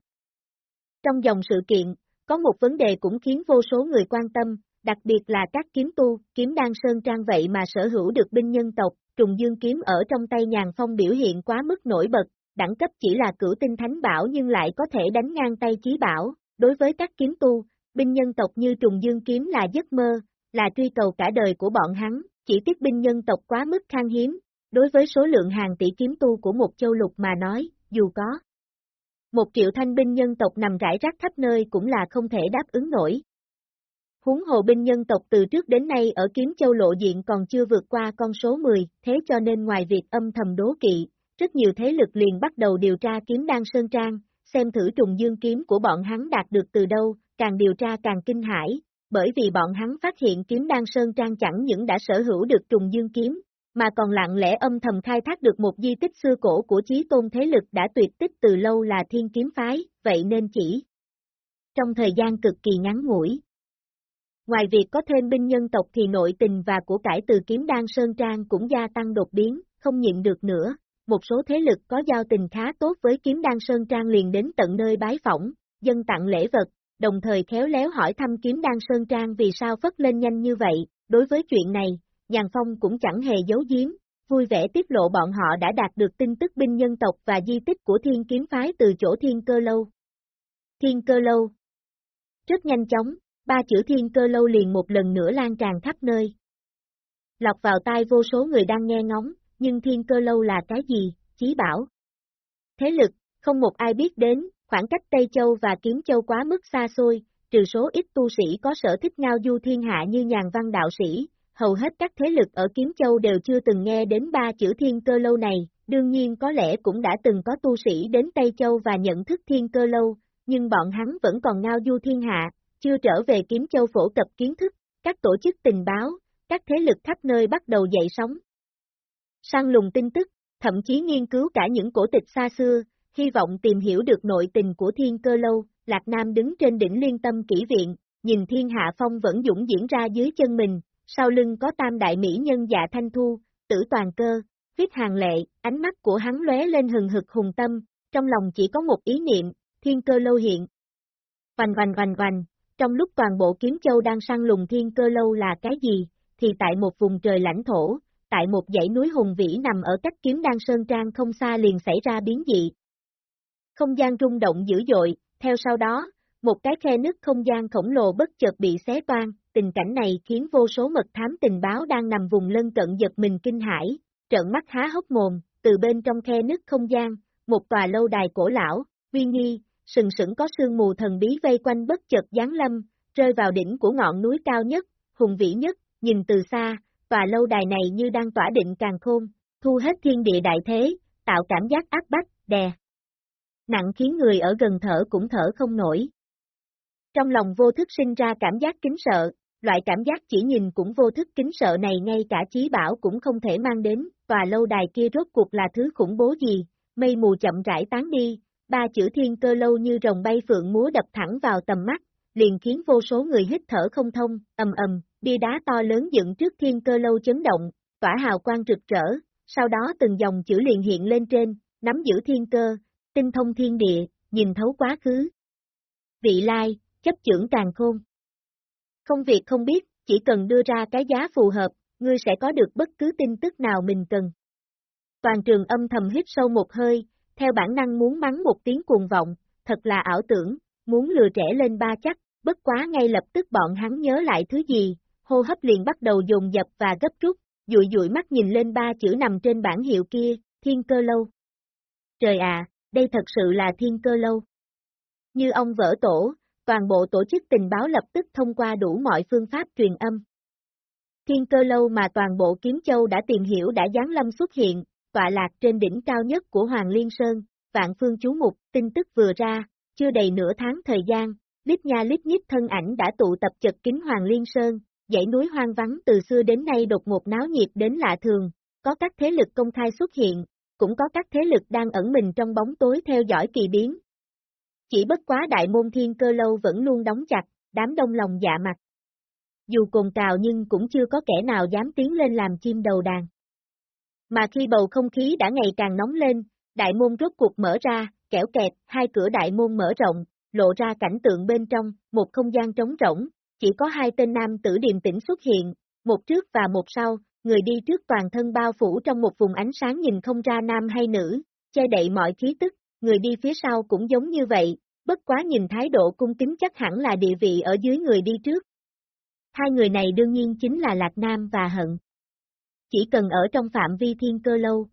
Trong dòng sự kiện, có một vấn đề cũng khiến vô số người quan tâm, đặc biệt là các kiếm tu, kiếm đan sơn trang vậy mà sở hữu được binh nhân tộc, trùng dương kiếm ở trong tay nhàn phong biểu hiện quá mức nổi bật, đẳng cấp chỉ là cửu tinh thánh bảo nhưng lại có thể đánh ngang tay chí bảo, đối với các kiếm tu, binh nhân tộc như trùng dương kiếm là giấc mơ, là truy cầu cả đời của bọn hắn, chỉ tiếc binh nhân tộc quá mức khan hiếm, đối với số lượng hàng tỷ kiếm tu của một châu lục mà nói, dù có một triệu thanh binh nhân tộc nằm rải rác khắp nơi cũng là không thể đáp ứng nổi. Huống hồ binh nhân tộc từ trước đến nay ở Kiếm Châu lộ diện còn chưa vượt qua con số 10, thế cho nên ngoài việc âm thầm đố kỵ, rất nhiều thế lực liền bắt đầu điều tra kiếm đan sơn trang, xem thử trùng dương kiếm của bọn hắn đạt được từ đâu, càng điều tra càng kinh hãi, bởi vì bọn hắn phát hiện kiếm đan sơn trang chẳng những đã sở hữu được trùng dương kiếm, mà còn lặng lẽ âm thầm khai thác được một di tích xưa cổ của chí tôn thế lực đã tuyệt tích từ lâu là thiên kiếm phái, vậy nên chỉ trong thời gian cực kỳ ngắn ngủi. Ngoài việc có thêm binh nhân tộc thì nội tình và của cải từ kiếm đan sơn trang cũng gia tăng đột biến, không nhịn được nữa, một số thế lực có giao tình khá tốt với kiếm đan sơn trang liền đến tận nơi bái phỏng, dân tặng lễ vật, đồng thời khéo léo hỏi thăm kiếm đan sơn trang vì sao phất lên nhanh như vậy, đối với chuyện này, Nhàn Phong cũng chẳng hề giấu giếm, vui vẻ tiết lộ bọn họ đã đạt được tin tức binh nhân tộc và di tích của thiên kiếm phái từ chỗ thiên cơ lâu. Thiên cơ lâu Rất nhanh chóng, ba chữ thiên cơ lâu liền một lần nữa lan tràn khắp nơi. Lọc vào tai vô số người đang nghe ngóng, nhưng thiên cơ lâu là cái gì, chí bảo. Thế lực, không một ai biết đến, khoảng cách Tây Châu và Kiếm Châu quá mức xa xôi, trừ số ít tu sĩ có sở thích ngao du thiên hạ như nhàn văn đạo sĩ, hầu hết các thế lực ở Kiếm Châu đều chưa từng nghe đến ba chữ thiên cơ lâu này, đương nhiên có lẽ cũng đã từng có tu sĩ đến Tây Châu và nhận thức thiên cơ lâu, nhưng bọn hắn vẫn còn ngao du thiên hạ, chưa trở về Kiếm Châu phổ cập kiến thức, các tổ chức tình báo, các thế lực khắp nơi bắt đầu dậy sóng. Săn lùng tin tức, thậm chí nghiên cứu cả những cổ tịch xa xưa, hy vọng tìm hiểu được nội tình của thiên cơ lâu, Lạc Nam đứng trên đỉnh liên tâm kỹ viện, nhìn thiên hạ phong vẫn dũng diễn ra dưới chân mình, sau lưng có tam đại mỹ nhân dạ thanh thu, tử toàn cơ, huyết hàng lệ, ánh mắt của hắn lóe lên hừng hực hùng tâm, trong lòng chỉ có một ý niệm, thiên cơ lâu hiện. Vành vành vành vành, trong lúc toàn bộ kiếm châu đang săn lùng thiên cơ lâu là cái gì, thì tại một vùng trời lãnh thổ, tại một dãy núi hùng vĩ nằm ở cách kiếm đan sơn trang không xa liền xảy ra biến dị. Không gian rung động dữ dội, theo sau đó, một cái khe nứt không gian khổng lồ bất chợt bị xé toan, tình cảnh này khiến vô số mật thám tình báo đang nằm vùng lân cận giật mình kinh hãi, trợn mắt há hốc mồm, từ bên trong khe nứt không gian, một tòa lâu đài cổ lão, uy nghi, sừng sững có sương mù thần bí vây quanh bất chợt giáng lâm, rơi vào đỉnh của ngọn núi cao nhất, hùng vĩ nhất, nhìn từ xa, tòa lâu đài này như đang tỏa định càng khôn, thu hết thiên địa đại thế, tạo cảm giác áp bách, đè. Nặng khiến người ở gần thở cũng thở không nổi. Trong lòng vô thức sinh ra cảm giác kính sợ, loại cảm giác chỉ nhìn cũng vô thức kính sợ này ngay cả trí bảo cũng không thể mang đến, tòa lâu đài kia rốt cuộc là thứ khủng bố gì, mây mù chậm rãi tán đi, ba chữ thiên cơ lâu như rồng bay phượng múa đập thẳng vào tầm mắt, liền khiến vô số người hít thở không thông, ầm ầm, bia đá to lớn dựng trước thiên cơ lâu chấn động, tỏa hào quang rực rỡ, sau đó từng dòng chữ liền hiện lên trên, nắm giữ thiên cơ, tinh thông thiên địa, nhìn thấu quá khứ. Vị lai, chấp trưởng càng khôn. Không việc không biết, chỉ cần đưa ra cái giá phù hợp, ngươi sẽ có được bất cứ tin tức nào mình cần. Toàn trường âm thầm hít sâu một hơi, theo bản năng muốn mắng một tiếng cuồng vọng, thật là ảo tưởng, muốn lừa trẻ lên ba chắc, bất quá ngay lập tức bọn hắn nhớ lại thứ gì, hô hấp liền bắt đầu dồn dập và gấp rút, dụi dụi mắt nhìn lên ba chữ nằm trên bảng hiệu kia, thiên cơ lâu. Trời à, đây thật sự là thiên cơ lâu. Như ông vỡ tổ, toàn bộ tổ chức tình báo lập tức thông qua đủ mọi phương pháp truyền âm. Thiên cơ lâu mà toàn bộ Kiếm Châu đã tìm hiểu đã giáng lâm xuất hiện, tọa lạc trên đỉnh cao nhất của Hoàng Liên Sơn, vạn phương chú mục, tin tức vừa ra, chưa đầy nửa tháng thời gian, lít nha lít nhít thân ảnh đã tụ tập chật kính Hoàng Liên Sơn, dãy núi hoang vắng từ xưa đến nay đột ngột náo nhiệt đến lạ thường, có các thế lực công khai xuất hiện, cũng có các thế lực đang ẩn mình trong bóng tối theo dõi kỳ biến. Chỉ bất quá đại môn thiên cơ lâu vẫn luôn đóng chặt, đám đông lòng dạ mặt. Dù cồn cào nhưng cũng chưa có kẻ nào dám tiến lên làm chim đầu đàn. Mà khi bầu không khí đã ngày càng nóng lên, đại môn rốt cuộc mở ra, kẻo kẹt, hai cửa đại môn mở rộng, lộ ra cảnh tượng bên trong, một không gian trống rỗng, chỉ có hai tên nam tử điềm tĩnh xuất hiện, một trước và một sau, người đi trước toàn thân bao phủ trong một vùng ánh sáng nhìn không ra nam hay nữ, che đậy mọi khí tức, người đi phía sau cũng giống như vậy, bất quá nhìn thái độ cung kính chắc hẳn là địa vị ở dưới người đi trước. Hai người này đương nhiên chính là Lạc Nam và Hận. Chỉ cần ở trong phạm vi thiên cơ lâu.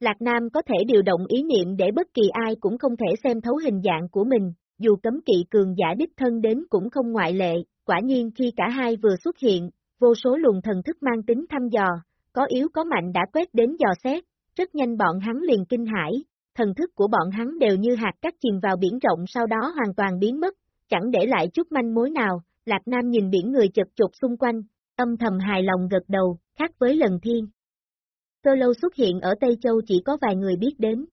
Lạc Nam có thể điều động ý niệm để bất kỳ ai cũng không thể xem thấu hình dạng của mình, dù cấm kỵ cường giả đích thân đến cũng không ngoại lệ, quả nhiên khi cả hai vừa xuất hiện, vô số luồng thần thức mang tính thăm dò, có yếu có mạnh đã quét đến dò xét, rất nhanh bọn hắn liền kinh hãi, thần thức của bọn hắn đều như hạt cát chìm vào biển rộng sau đó hoàn toàn biến mất, chẳng để lại chút manh mối nào, Lạc Nam nhìn biển người chật chột xung quanh, âm thầm hài lòng gật đầu, khác với lần thiên. Cơ lâu xuất hiện ở Tây Châu chỉ có vài người biết đến.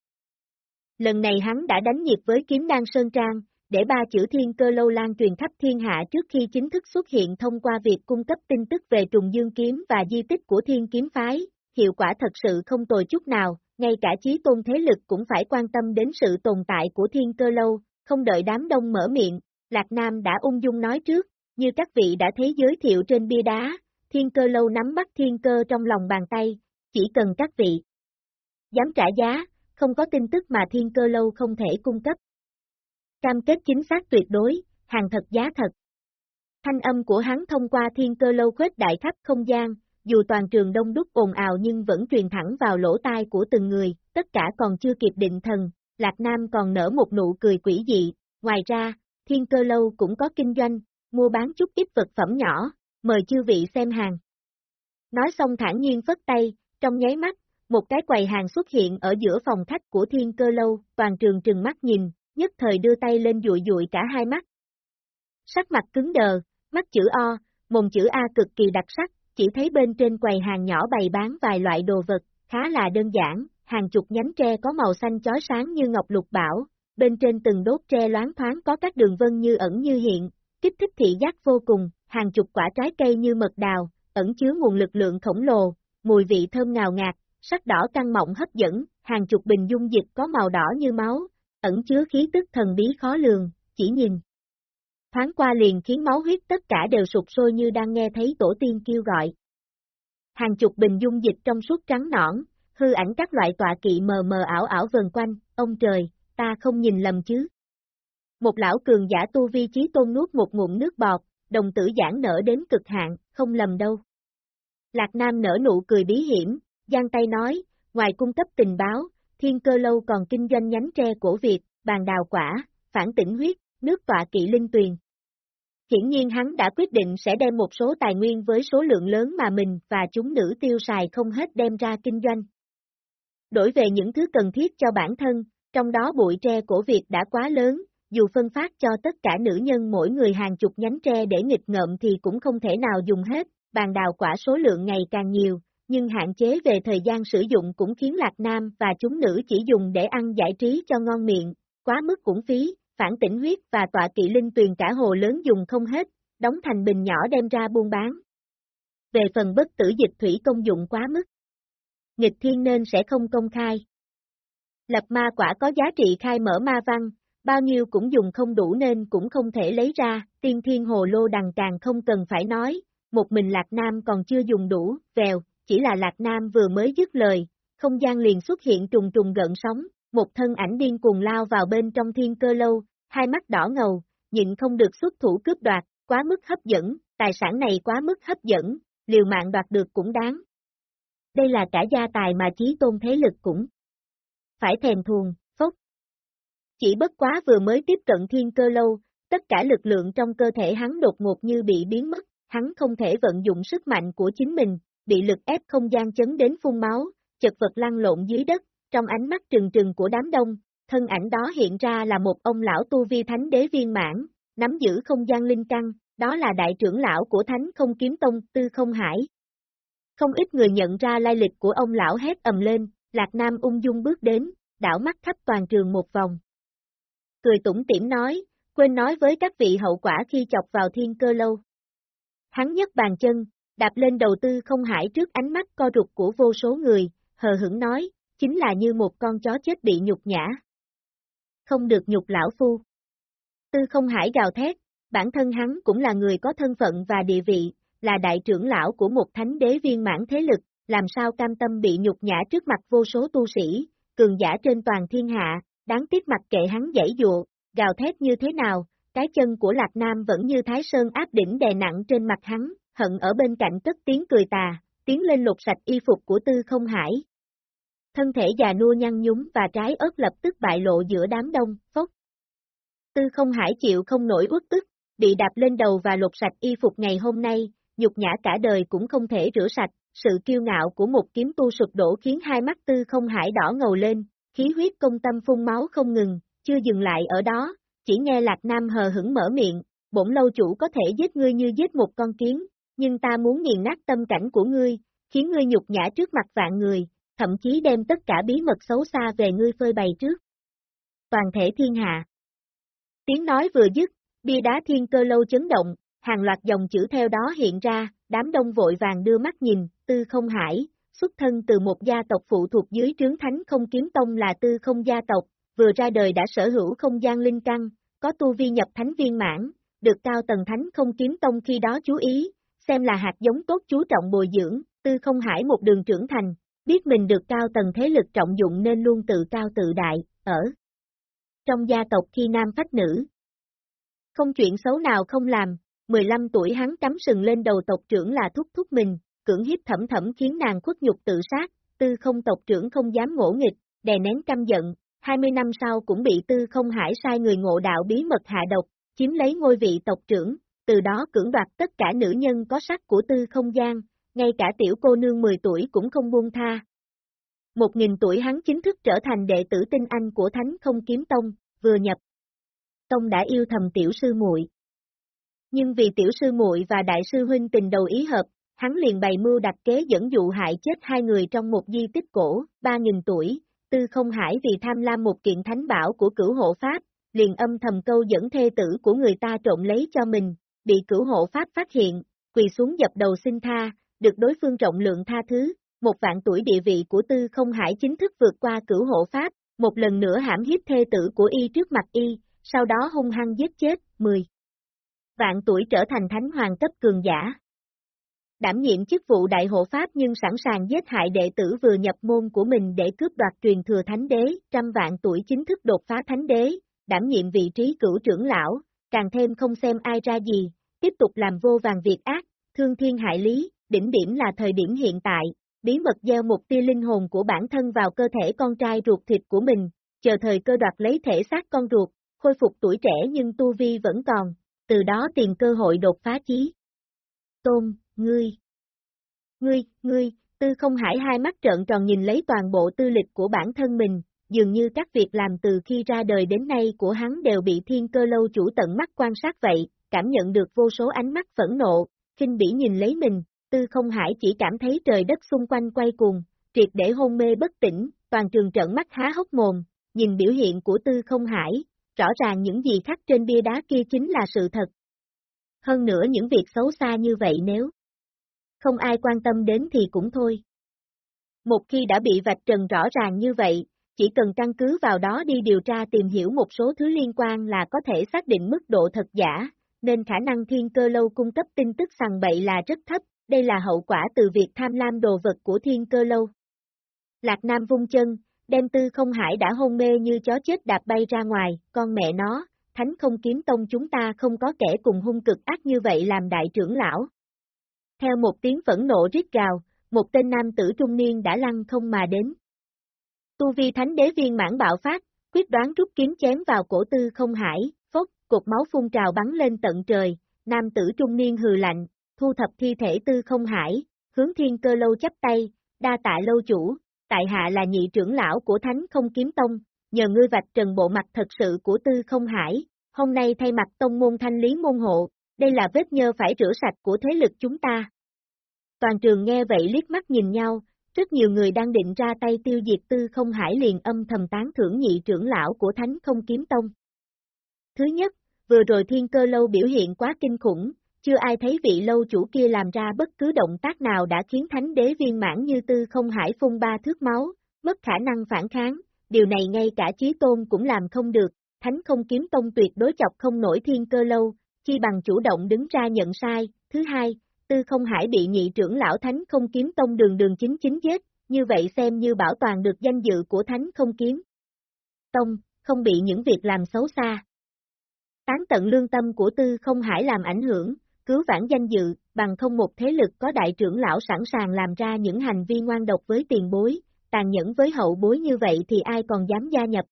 Lần này hắn đã đánh nhiệt với kiếm đan Sơn Trang, để ba chữ thiên cơ lâu lan truyền khắp thiên hạ trước khi chính thức xuất hiện thông qua việc cung cấp tin tức về trùng dương kiếm và di tích của thiên kiếm phái, hiệu quả thật sự không tồi chút nào, ngay cả chí tôn thế lực cũng phải quan tâm đến sự tồn tại của thiên cơ lâu, không đợi đám đông mở miệng, Lạc Nam đã ung dung nói trước, như các vị đã thấy giới thiệu trên bia đá, thiên cơ lâu nắm bắt thiên cơ trong lòng bàn tay, chỉ cần các vị dám trả giá, không có tin tức mà thiên cơ lâu không thể cung cấp. Cam kết chính xác tuyệt đối, hàng thật giá thật. Thanh âm của hắn thông qua thiên cơ lâu khuếch đại khắp không gian, dù toàn trường đông đúc ồn ào nhưng vẫn truyền thẳng vào lỗ tai của từng người, tất cả còn chưa kịp định thần, Lạc Nam còn nở một nụ cười quỷ dị, ngoài ra, thiên cơ lâu cũng có kinh doanh, mua bán chút ít vật phẩm nhỏ, mời chư vị xem hàng. Nói xong thản nhiên phất tay, trong nháy mắt, một cái quầy hàng xuất hiện ở giữa phòng khách của thiên cơ lâu, toàn trường trừng mắt nhìn, nhất thời đưa tay lên dụi dụi cả hai mắt. Sắc mặt cứng đờ, mắt chữ O, mồm chữ A cực kỳ đặc sắc, chỉ thấy bên trên quầy hàng nhỏ bày bán vài loại đồ vật, khá là đơn giản, hàng chục nhánh tre có màu xanh chói sáng như ngọc lục bảo, bên trên từng đốt tre loáng thoáng có các đường vân như ẩn như hiện, kích thích thị giác vô cùng, hàng chục quả trái cây như mật đào, ẩn chứa nguồn lực lượng khổng lồ, mùi vị thơm ngào ngạt, sắc đỏ căng mọng hấp dẫn, hàng chục bình dung dịch có màu đỏ như máu, ẩn chứa khí tức thần bí khó lường, chỉ nhìn. Thoáng qua liền khiến máu huyết tất cả đều sụp sôi như đang nghe thấy tổ tiên kêu gọi. Hàng chục bình dung dịch trong suốt trắng nõn, hư ảnh các loại tọa kỵ mờ mờ ảo ảo vần quanh, ông trời, ta không nhìn lầm chứ. Một lão cường giả tu vi trí tôn nuốt một ngụm nước bọt, đồng tử giãn nở đến cực hạn, không lầm đâu. Lạc Nam nở nụ cười bí hiểm, giang tay nói, ngoài cung cấp tình báo, thiên cơ lâu còn kinh doanh nhánh tre cổ Việt, bàn đào quả, phản tỉnh huyết, nước tọa kỵ linh tuyền. Hiển nhiên hắn đã quyết định sẽ đem một số tài nguyên với số lượng lớn mà mình và chúng nữ tiêu xài không hết đem ra kinh doanh. Đổi về những thứ cần thiết cho bản thân, trong đó bụi tre cổ Việt đã quá lớn, dù phân phát cho tất cả nữ nhân mỗi người hàng chục nhánh tre để nghịch ngợm thì cũng không thể nào dùng hết, bàn đào quả số lượng ngày càng nhiều, nhưng hạn chế về thời gian sử dụng cũng khiến Lạc Nam và chúng nữ chỉ dùng để ăn giải trí cho ngon miệng, quá mức cũng phí, phản tỉnh huyết và tọa kỵ linh tuyền cả hồ lớn dùng không hết, đóng thành bình nhỏ đem ra buôn bán. Về phần bất tử dịch thủy công dụng quá mức, nghịch thiên nên sẽ không công khai. Lập ma quả có giá trị khai mở ma văn, bao nhiêu cũng dùng không đủ nên cũng không thể lấy ra, tiên thiên hồ lô đằng càng không cần phải nói, một mình Lạc Nam còn chưa dùng đủ, vèo, chỉ là Lạc Nam vừa mới dứt lời, không gian liền xuất hiện trùng trùng gợn sóng, một thân ảnh điên cuồng lao vào bên trong thiên cơ lâu, hai mắt đỏ ngầu, nhịn không được xuất thủ cướp đoạt, quá mức hấp dẫn, tài sản này quá mức hấp dẫn, liều mạng đoạt được cũng đáng. Đây là cả gia tài mà trí tôn thế lực cũng phải thèm thuồng, phốc. Chỉ bất quá vừa mới tiếp cận thiên cơ lâu, tất cả lực lượng trong cơ thể hắn đột ngột như bị biến mất, hắn không thể vận dụng sức mạnh của chính mình, bị lực ép không gian chấn đến phun máu, chật vật lăn lộn dưới đất, trong ánh mắt trừng trừng của đám đông, thân ảnh đó hiện ra là một ông lão tu vi thánh đế viên mãn, nắm giữ không gian linh căn, đó là đại trưởng lão của thánh không kiếm tông Tư Không Hải. Không ít người nhận ra lai lịch của ông lão hét ầm lên, Lạc Nam ung dung bước đến, đảo mắt khắp toàn trường một vòng. Cười tủm tỉm nói, quên nói với các vị hậu quả khi chọc vào thiên cơ lâu. Hắn nhấc bàn chân, đạp lên đầu tư không hải trước ánh mắt co rụt của vô số người, hờ hững nói, chính là như một con chó chết bị nhục nhã. Không được nhục lão phu. Tư không hải gào thét, bản thân hắn cũng là người có thân phận và địa vị, là đại trưởng lão của một thánh đế viên mãn thế lực, làm sao cam tâm bị nhục nhã trước mặt vô số tu sĩ, cường giả trên toàn thiên hạ, đáng tiếc mặt kệ hắn dãy dụa, gào thét như thế nào, cái chân của Lạc Nam vẫn như Thái Sơn áp đỉnh đè nặng trên mặt hắn, hận ở bên cạnh cất tiếng cười tà, tiến lên lột sạch y phục của Tư Không Hải. Thân thể già nua nhăn nhúm và trái ớt lập tức bại lộ giữa đám đông, phốc. Tư Không Hải chịu không nổi uất tức, bị đạp lên đầu và lột sạch y phục ngày hôm nay, nhục nhã cả đời cũng không thể rửa sạch, sự kiêu ngạo của một kiếm tu sụp đổ khiến hai mắt Tư Không Hải đỏ ngầu lên, khí huyết công tâm phun máu không ngừng, chưa dừng lại ở đó, chỉ nghe Lạc Nam hờ hững mở miệng, bổn lâu chủ có thể giết ngươi như giết một con kiến, nhưng ta muốn nghiền nát tâm cảnh của ngươi, khiến ngươi nhục nhã trước mặt vạn người, thậm chí đem tất cả bí mật xấu xa về ngươi phơi bày trước. Toàn thể thiên hạ. Tiếng nói vừa dứt, bia đá thiên cơ lâu chấn động, hàng loạt dòng chữ theo đó hiện ra, đám đông vội vàng đưa mắt nhìn, tư không hải, xuất thân từ một gia tộc phụ thuộc dưới trướng thánh không kiếm tông là tư không gia tộc, vừa ra đời đã sở hữu không gian linh căn, có tu vi nhập thánh viên mãn, được cao tầng thánh không kiếm tông khi đó chú ý, xem là hạt giống tốt chú trọng bồi dưỡng, tư không hải một đường trưởng thành, biết mình được cao tầng thế lực trọng dụng nên luôn tự cao tự đại, ở trong gia tộc khi nam phách nữ. Không chuyện xấu nào không làm, 15 tuổi hắn cắm sừng lên đầu tộc trưởng là thúc thúc mình, cưỡng hiếp thẩm thẩm khiến nàng khuất nhục tự sát, tư không tộc trưởng không dám ngỗ nghịch, đè nén căm giận, 20 năm sau cũng bị tư không hải sai người ngộ đạo bí mật hạ độc, chiếm lấy ngôi vị tộc trưởng, từ đó cưỡng đoạt tất cả nữ nhân có sắc của tư không gian, ngay cả tiểu cô nương 10 tuổi cũng không buông tha. Một nghìn tuổi hắn chính thức trở thành đệ tử tinh anh của Thánh Không Kiếm Tông, vừa nhập. Tông đã yêu thầm tiểu sư muội. Nhưng vì tiểu sư muội và đại sư huynh tình đầu ý hợp, hắn liền bày mưu đặt kế dẫn dụ hại chết hai người trong một di tích cổ, ba nghìn tuổi, tư không hải vì tham lam một kiện thánh bảo của cửu hộ Pháp, liền âm thầm câu dẫn thê tử của người ta trộn lấy cho mình, bị cửu hộ Pháp phát hiện, quỳ xuống dập đầu xin tha, được đối phương trọng lượng tha thứ, một vạn tuổi địa vị của tư không hải chính thức vượt qua cửu hộ Pháp, một lần nữa hãm hiếp thê tử của y trước mặt y, sau đó hung hăng giết chết, 10. Vạn tuổi trở thành thánh hoàng cấp cường giả. Đảm nhiệm chức vụ đại hộ Pháp nhưng sẵn sàng giết hại đệ tử vừa nhập môn của mình để cướp đoạt truyền thừa thánh đế, trăm vạn tuổi chính thức đột phá thánh đế, đảm nhiệm vị trí cửu trưởng lão, càng thêm không xem ai ra gì, tiếp tục làm vô vàng việc ác, thương thiên hại lý, đỉnh điểm là thời điểm hiện tại, bí mật gieo một tia linh hồn của bản thân vào cơ thể con trai ruột thịt của mình, chờ thời cơ đoạt lấy thể xác con ruột, khôi phục tuổi trẻ nhưng tu vi vẫn còn, từ đó tìm cơ hội đột phá chí. Tôn, ngươi, ngươi, ngươi, tư không hải hai mắt trợn tròn nhìn lấy toàn bộ tư lịch của bản thân mình, dường như các việc làm từ khi ra đời đến nay của hắn đều bị thiên cơ lâu chủ tận mắt quan sát vậy, cảm nhận được vô số ánh mắt phẫn nộ, kinh bỉ nhìn lấy mình, tư không hải chỉ cảm thấy trời đất xung quanh quay cuồng, triệt để hôn mê bất tỉnh, toàn trường trợn mắt há hốc mồm, nhìn biểu hiện của tư không hải, rõ ràng những gì khắc trên bia đá kia chính là sự thật. Hơn nữa những việc xấu xa như vậy nếu không ai quan tâm đến thì cũng thôi. Một khi đã bị vạch trần rõ ràng như vậy, chỉ cần căn cứ vào đó đi điều tra tìm hiểu một số thứ liên quan là có thể xác định mức độ thật giả, nên khả năng thiên cơ lâu cung cấp tin tức sằng bậy là rất thấp, đây là hậu quả từ việc tham lam đồ vật của thiên cơ lâu. Lạc Nam vung chân, đem tư không hải đã hôn mê như chó chết đạp bay ra ngoài, con mẹ nó, thánh không kiếm tông chúng ta không có kẻ cùng hung cực ác như vậy làm đại trưởng lão. Theo một tiếng phẫn nộ rít gào, một tên nam tử trung niên đã lăn không mà đến. Tu vi thánh đế viên mãn bạo phát, quyết đoán rút kiếm chém vào cổ tư không hải, phốc, cột máu phun trào bắn lên tận trời, nam tử trung niên hừ lạnh, thu thập thi thể tư không hải, hướng thiên cơ lâu chấp tay, đa tạ lâu chủ, tại hạ là nhị trưởng lão của thánh không kiếm tông, nhờ ngươi vạch trần bộ mặt thật sự của tư không hải, hôm nay thay mặt tông môn thanh lý môn hộ, đây là vết nhơ phải rửa sạch của thế lực chúng ta. Toàn trường nghe vậy liếc mắt nhìn nhau, rất nhiều người đang định ra tay tiêu diệt tư không hải liền âm thầm tán thưởng nhị trưởng lão của Thánh không kiếm tông. Thứ nhất, vừa rồi thiên cơ lâu biểu hiện quá kinh khủng, chưa ai thấy vị lâu chủ kia làm ra bất cứ động tác nào đã khiến thánh đế viên mãn như tư không hải phun ba thước máu, mất khả năng phản kháng, điều này ngay cả trí tôn cũng làm không được, thánh không kiếm tông tuyệt đối chọc không nổi thiên cơ lâu, chi bằng chủ động đứng ra nhận sai. Thứ hai, tư không hải bị nhị trưởng lão thánh không kiếm tông đường đường chính chính giết, như vậy xem như bảo toàn được danh dự của thánh không kiếm. Tông, không bị những việc làm xấu xa. Tán tận lương tâm của tư không hải làm ảnh hưởng, cứu vãn danh dự, bằng không một thế lực có đại trưởng lão sẵn sàng làm ra những hành vi ngoan độc với tiền bối, tàn nhẫn với hậu bối như vậy thì ai còn dám gia nhập.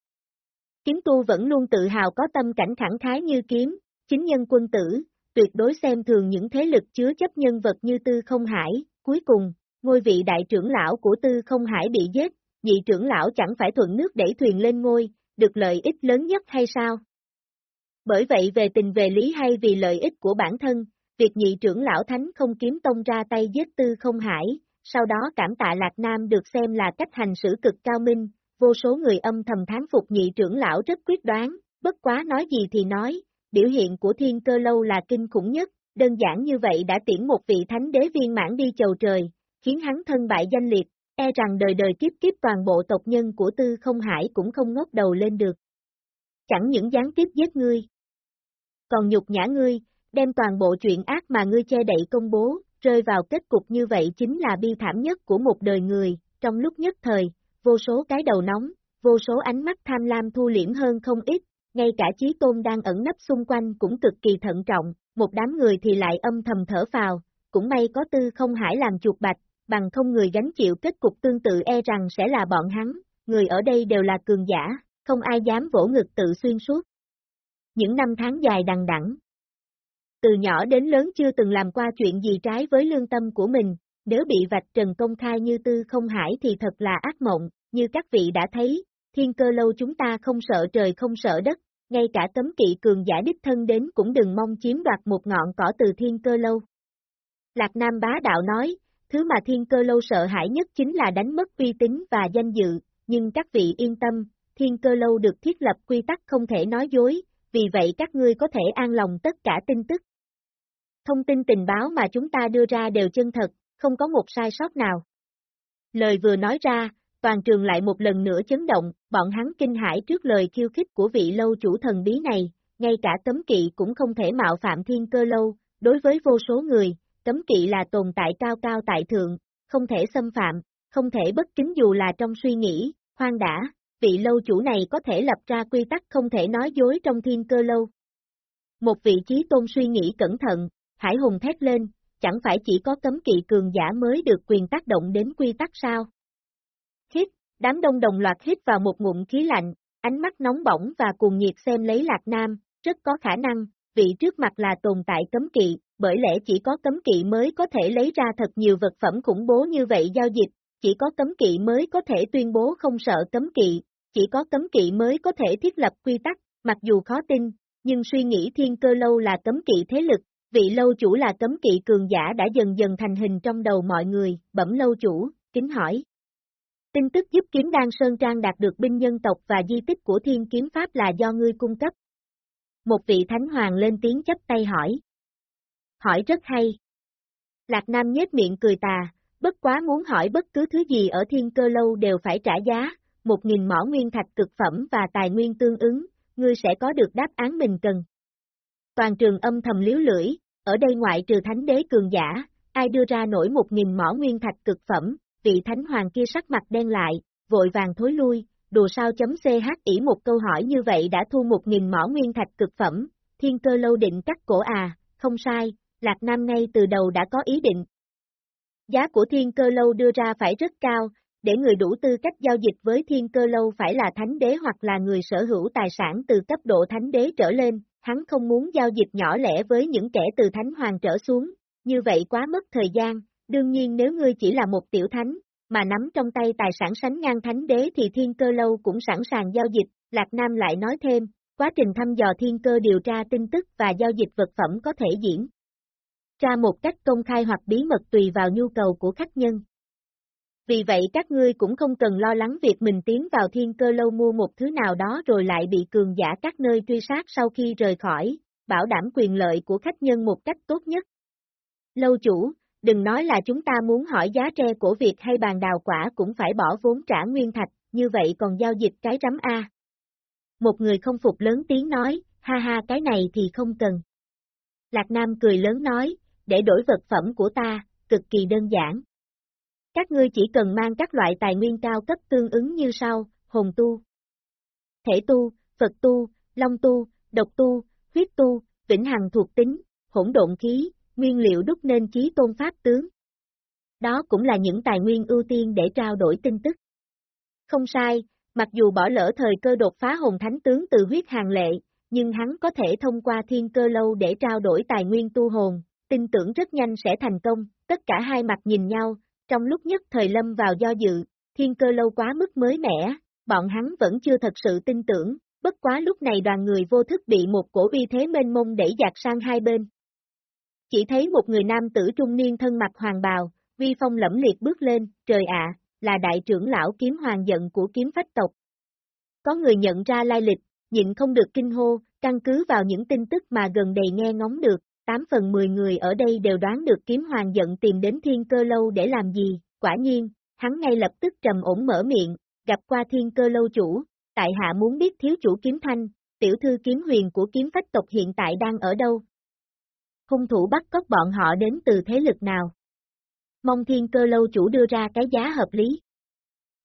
Kiếm tu vẫn luôn tự hào có tâm cảnh khẳng khái như kiếm, chính nhân quân tử, tuyệt đối xem thường những thế lực chứa chấp nhân vật như Tư Không Hải, cuối cùng, ngôi vị đại trưởng lão của Tư Không Hải bị giết, nhị trưởng lão chẳng phải thuận nước đẩy thuyền lên ngôi, được lợi ích lớn nhất hay sao? Bởi vậy về tình về lý hay vì lợi ích của bản thân, việc nhị trưởng lão Thánh không kiếm tông ra tay giết Tư Không Hải, sau đó cảm tạ Lạc Nam được xem là cách hành xử cực cao minh, vô số người âm thầm thán phục nhị trưởng lão rất quyết đoán, bất quá nói gì thì nói, biểu hiện của thiên cơ lâu là kinh khủng nhất, đơn giản như vậy đã tiễn một vị thánh đế viên mãn đi chầu trời, khiến hắn thân bại danh liệt, e rằng đời đời kiếp kiếp toàn bộ tộc nhân của tư không hải cũng không ngóc đầu lên được. Chẳng những gián tiếp giết ngươi, còn nhục nhã ngươi, đem toàn bộ chuyện ác mà ngươi che đậy công bố, rơi vào kết cục như vậy chính là bi thảm nhất của một đời người, trong lúc nhất thời, vô số cái đầu nóng, vô số ánh mắt tham lam thu liễm hơn không ít, ngay cả Chí Tôn đang ẩn nấp xung quanh cũng cực kỳ thận trọng, một đám người thì lại âm thầm thở phào, cũng may có tư không hải làm chuột bạch, bằng không người gánh chịu kết cục tương tự e rằng sẽ là bọn hắn, người ở đây đều là cường giả, không ai dám vỗ ngực tự xuyên suốt. Những năm tháng dài đằng đẵng, từ nhỏ đến lớn chưa từng làm qua chuyện gì trái với lương tâm của mình, nếu bị vạch trần công khai như tư không hải thì thật là ác mộng, như các vị đã thấy, thiên cơ lâu chúng ta không sợ trời không sợ đất, ngay cả cấm kỵ cường giả đích thân đến cũng đừng mong chiếm đoạt một ngọn cỏ từ thiên cơ lâu. Lạc Nam bá đạo nói, thứ mà thiên cơ lâu sợ hãi nhất chính là đánh mất uy tín và danh dự, nhưng các vị yên tâm, thiên cơ lâu được thiết lập quy tắc không thể nói dối, vì vậy các ngươi có thể an lòng tất cả tin tức. Thông tin tình báo mà chúng ta đưa ra đều chân thật, không có một sai sót nào. Lời vừa nói ra, toàn trường lại một lần nữa chấn động, bọn hắn kinh hãi trước lời khiêu khích của vị lâu chủ thần bí này, ngay cả cấm kỵ cũng không thể mạo phạm thiên cơ lâu, đối với vô số người, cấm kỵ là tồn tại cao cao tại thượng, không thể xâm phạm, không thể bất kính dù là trong suy nghĩ, hoang đã, vị lâu chủ này có thể lập ra quy tắc không thể nói dối trong thiên cơ lâu. Một vị trí tôn suy nghĩ cẩn thận, Hải Hùng thét lên, chẳng phải chỉ có cấm kỵ cường giả mới được quyền tác động đến quy tắc sao? Hít, đám đông đồng loạt hít vào một ngụm khí lạnh, ánh mắt nóng bỏng và cuồng nhiệt xem lấy Lạc Nam, rất có khả năng, vị trước mặt là tồn tại cấm kỵ, bởi lẽ chỉ có cấm kỵ mới có thể lấy ra thật nhiều vật phẩm khủng bố như vậy giao dịch, chỉ có cấm kỵ mới có thể tuyên bố không sợ cấm kỵ, chỉ có cấm kỵ mới có thể thiết lập quy tắc, mặc dù khó tin, nhưng suy nghĩ thiên cơ lâu là cấm kỵ thế lực, vị lâu chủ là cấm kỵ cường giả đã dần dần thành hình trong đầu mọi người, bẩm lâu chủ, kính hỏi. Tin tức giúp kiếm đan Sơn Trang đạt được binh nhân tộc và di tích của thiên kiếm pháp là do ngươi cung cấp. Một vị thánh hoàng lên tiếng chấp tay hỏi. Hỏi rất hay. Lạc Nam nhếch miệng cười tà, bất quá muốn hỏi bất cứ thứ gì ở thiên cơ lâu đều phải trả giá, một nghìn mỏ nguyên thạch cực phẩm và tài nguyên tương ứng, ngươi sẽ có được đáp án mình cần. Toàn trường âm thầm liếu lưỡi, ở đây ngoại trừ thánh đế cường giả, ai đưa ra nổi một nghìn mỏ nguyên thạch cực phẩm, vị thánh hoàng kia sắc mặt đen lại, vội vàng thối lui, đùa sao chấm ch ỉ một câu hỏi như vậy đã thu một nghìn mỏ nguyên thạch cực phẩm, thiên cơ lâu định cắt cổ à, không sai, Lạc Nam ngay từ đầu đã có ý định. Giá của thiên cơ lâu đưa ra phải rất cao, để người đủ tư cách giao dịch với thiên cơ lâu phải là thánh đế hoặc là người sở hữu tài sản từ cấp độ thánh đế trở lên, hắn không muốn giao dịch nhỏ lẻ với những kẻ từ thánh hoàng trở xuống, như vậy quá mất thời gian, đương nhiên nếu ngươi chỉ là một tiểu thánh, mà nắm trong tay tài sản sánh ngang thánh đế thì thiên cơ lâu cũng sẵn sàng giao dịch, Lạc Nam lại nói thêm, quá trình thăm dò thiên cơ điều tra tin tức và giao dịch vật phẩm có thể diễn ra một cách công khai hoặc bí mật tùy vào nhu cầu của khách nhân. Vì vậy các ngươi cũng không cần lo lắng việc mình tiến vào thiên cơ lâu mua một thứ nào đó rồi lại bị cường giả các nơi truy sát sau khi rời khỏi, bảo đảm quyền lợi của khách nhân một cách tốt nhất. Lâu chủ, đừng nói là chúng ta muốn hỏi giá tre của việc hay bàn đào quả cũng phải bỏ vốn trả nguyên thạch, như vậy còn giao dịch cái rắm A. Một người không phục lớn tiếng nói, ha ha cái này thì không cần. Lạc Nam cười lớn nói, để đổi vật phẩm của ta, cực kỳ đơn giản. Các ngươi chỉ cần mang các loại tài nguyên cao cấp tương ứng như sau, hồn tu, thể tu, Phật tu, long tu, độc tu, huyết tu, vĩnh hằng thuộc tính, hỗn độn khí, nguyên liệu đúc nên chí tôn pháp tướng. Đó cũng là những tài nguyên ưu tiên để trao đổi tin tức. Không sai, mặc dù bỏ lỡ thời cơ đột phá hồn thánh tướng từ huyết hàng lệ, nhưng hắn có thể thông qua thiên cơ lâu để trao đổi tài nguyên tu hồn, tin tưởng rất nhanh sẽ thành công, tất cả hai mặt nhìn nhau, trong lúc nhất thời lâm vào do dự, thiên cơ lâu quá mức mới mẻ, bọn hắn vẫn chưa thật sự tin tưởng, bất quá lúc này đoàn người vô thức bị một cổ uy thế mênh mông đẩy dạt sang hai bên. Chỉ thấy một người nam tử trung niên thân mặt hoàng bào, uy phong lẫm liệt bước lên, trời ạ, là đại trưởng lão kiếm hoàng giận của kiếm phách tộc. Có người nhận ra lai lịch, nhịn không được kinh hô, căn cứ vào những tin tức mà gần đây nghe ngóng được, 8 phần 10 người ở đây đều đoán được kiếm hoàng giận tìm đến thiên cơ lâu để làm gì, quả nhiên, hắn ngay lập tức trầm ổn mở miệng, gặp qua thiên cơ lâu chủ, tại hạ muốn biết thiếu chủ kiếm thanh, tiểu thư kiếm huyền của kiếm phách tộc hiện tại đang ở đâu. Hung thủ bắt cóc bọn họ đến từ thế lực nào? Mong thiên cơ lâu chủ đưa ra cái giá hợp lý.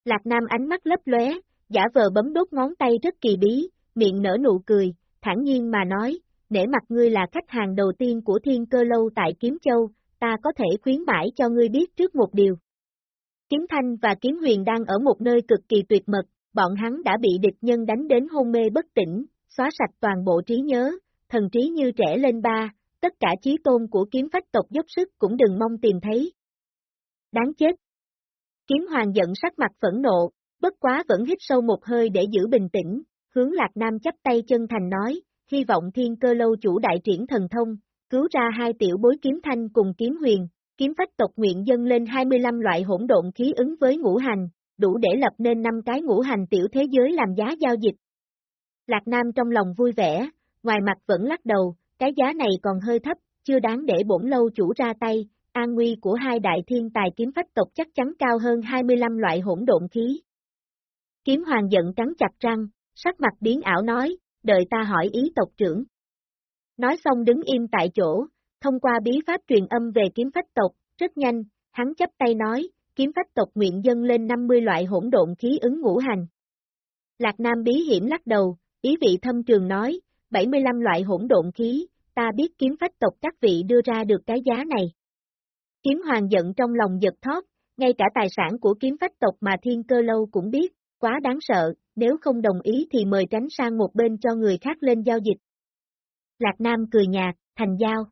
Lạc Nam ánh mắt lấp lóe, giả vờ bấm đốt ngón tay rất kỳ bí, miệng nở nụ cười, thản nhiên mà nói, nể mặt ngươi là khách hàng đầu tiên của thiên cơ lâu tại Kiếm Châu, ta có thể khuyến mãi cho ngươi biết trước một điều. Kiếm Thanh và Kiếm Huyền đang ở một nơi cực kỳ tuyệt mật, bọn hắn đã bị địch nhân đánh đến hôn mê bất tỉnh, xóa sạch toàn bộ trí nhớ, thần trí như trẻ lên ba, tất cả trí tôn của kiếm phách tộc dốc sức cũng đừng mong tìm thấy. Đáng chết! Kiếm hoàng giận sắc mặt phẫn nộ, bất quá vẫn hít sâu một hơi để giữ bình tĩnh, hướng Lạc Nam chắp tay chân thành nói, hy vọng thiên cơ lâu chủ đại triển thần thông, cứu ra hai tiểu bối kiếm thanh cùng kiếm huyền, kiếm phách tộc nguyện dân lên 25 loại hỗn độn khí ứng với ngũ hành, đủ để lập nên năm cái ngũ hành tiểu thế giới làm giá giao dịch. Lạc Nam trong lòng vui vẻ, ngoài mặt vẫn lắc đầu, cái giá này còn hơi thấp, chưa đáng để bổn lâu chủ ra tay, an nguy của hai đại thiên tài kiếm phách tộc chắc chắn cao hơn 25 loại hỗn độn khí. Kiếm hoàng giận cắn chặt răng, sắc mặt biến ảo nói, đợi ta hỏi ý tộc trưởng. Nói xong đứng im tại chỗ, thông qua bí pháp truyền âm về kiếm phách tộc, rất nhanh, hắn chấp tay nói, kiếm phách tộc nguyện dân lên 50 loại hỗn độn khí ứng ngũ hành. Lạc Nam bí hiểm lắc đầu, ý vị thâm trường nói, 75 loại hỗn độn khí, ta biết kiếm phách tộc các vị đưa ra được cái giá này. Kiếm hoàng giận trong lòng giật thót, ngay cả tài sản của kiếm phách tộc mà thiên cơ lâu cũng biết, quá đáng sợ, nếu không đồng ý thì mời tránh sang một bên cho người khác lên giao dịch. Lạc Nam cười nhạt, thành giao.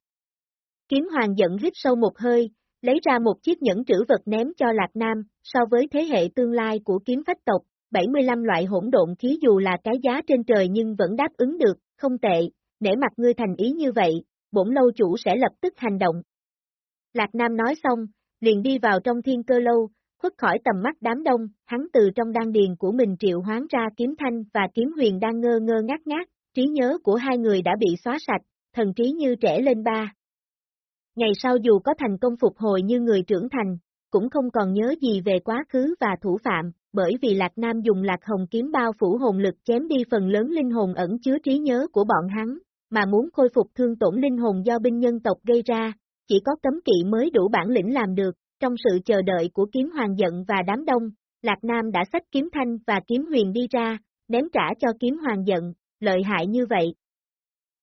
Kiếm hoàng giận hít sâu một hơi, lấy ra một chiếc nhẫn trữ vật ném cho Lạc Nam, so với thế hệ tương lai của kiếm phách tộc, 75 loại hỗn độn khí dù là cái giá trên trời nhưng vẫn đáp ứng được, không tệ, nể mặt ngươi thành ý như vậy, bổn lâu chủ sẽ lập tức hành động. Lạc Nam nói xong, liền đi vào trong thiên cơ lâu, khuất khỏi tầm mắt đám đông, hắn từ trong đan điền của mình triệu hoán ra kiếm thanh và kiếm huyền đang ngơ ngơ ngát ngát, trí nhớ của hai người đã bị xóa sạch, thần trí như trẻ lên ba. Ngày sau dù có thành công phục hồi như người trưởng thành, cũng không còn nhớ gì về quá khứ và thủ phạm, bởi vì Lạc Nam dùng Lạc Hồng kiếm bao phủ hồn lực chém đi phần lớn linh hồn ẩn chứa trí nhớ của bọn hắn, mà muốn khôi phục thương tổn linh hồn do binh nhân tộc gây ra, chỉ có cấm kỵ mới đủ bản lĩnh làm được, trong sự chờ đợi của kiếm hoàng giận và đám đông, Lạc Nam đã xách kiếm thanh và kiếm huyền đi ra, ném trả cho kiếm hoàng giận, lợi hại như vậy.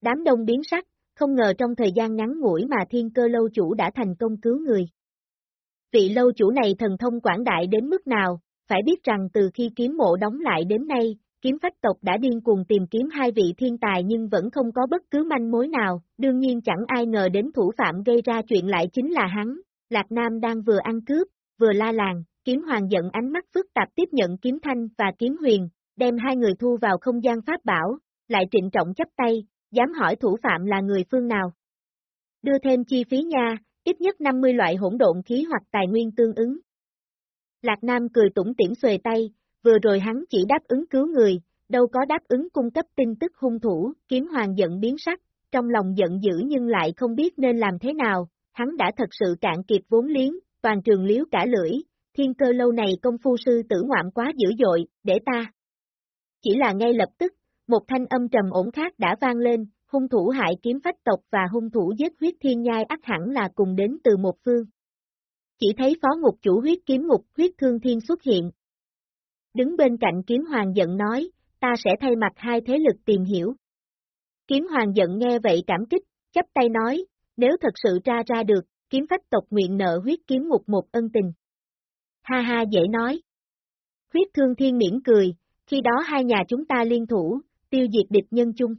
Đám đông biến sắc, không ngờ trong thời gian ngắn ngủi mà thiên cơ lâu chủ đã thành công cứu người. Vị lâu chủ này thần thông quảng đại đến mức nào, phải biết rằng từ khi kiếm mộ đóng lại đến nay, kiếm phách tộc đã điên cuồng tìm kiếm hai vị thiên tài nhưng vẫn không có bất cứ manh mối nào, đương nhiên chẳng ai ngờ đến thủ phạm gây ra chuyện lại chính là hắn, Lạc Nam đang vừa ăn cướp, vừa la làng, kiếm hoàng giận ánh mắt phức tạp tiếp nhận kiếm thanh và kiếm huyền, đem hai người thu vào không gian pháp bảo, lại trịnh trọng chấp tay, dám hỏi thủ phạm là người phương nào. Đưa thêm chi phí nha, ít nhất 50 loại hỗn độn khí hoặc tài nguyên tương ứng. Lạc Nam cười tủm tỉm xuề tay, vừa rồi hắn chỉ đáp ứng cứu người, đâu có đáp ứng cung cấp tin tức hung thủ, kiếm hoàng giận biến sắc, trong lòng giận dữ nhưng lại không biết nên làm thế nào, hắn đã thật sự cạn kiệt vốn liếng, toàn trường liếu cả lưỡi, thiên cơ lâu này công phu sư tử ngoạm quá dữ dội, để ta. Chỉ là ngay lập tức, một thanh âm trầm ổn khác đã vang lên, hung thủ hại kiếm phách tộc và hung thủ giết huyết thiên nhai ắt hẳn là cùng đến từ một phương. Chỉ thấy phó ngục chủ huyết kiếm ngục huyết thương thiên xuất hiện. Đứng bên cạnh kiếm hoàng giận nói, ta sẽ thay mặt hai thế lực tìm hiểu. Kiếm hoàng giận nghe vậy cảm kích, chấp tay nói, nếu thật sự ra ra được, kiếm phách tộc nguyện nợ huyết kiếm ngục một ân tình. Ha ha dễ nói. Huyết thương thiên miễn cười, khi đó hai nhà chúng ta liên thủ, tiêu diệt địch nhân chung.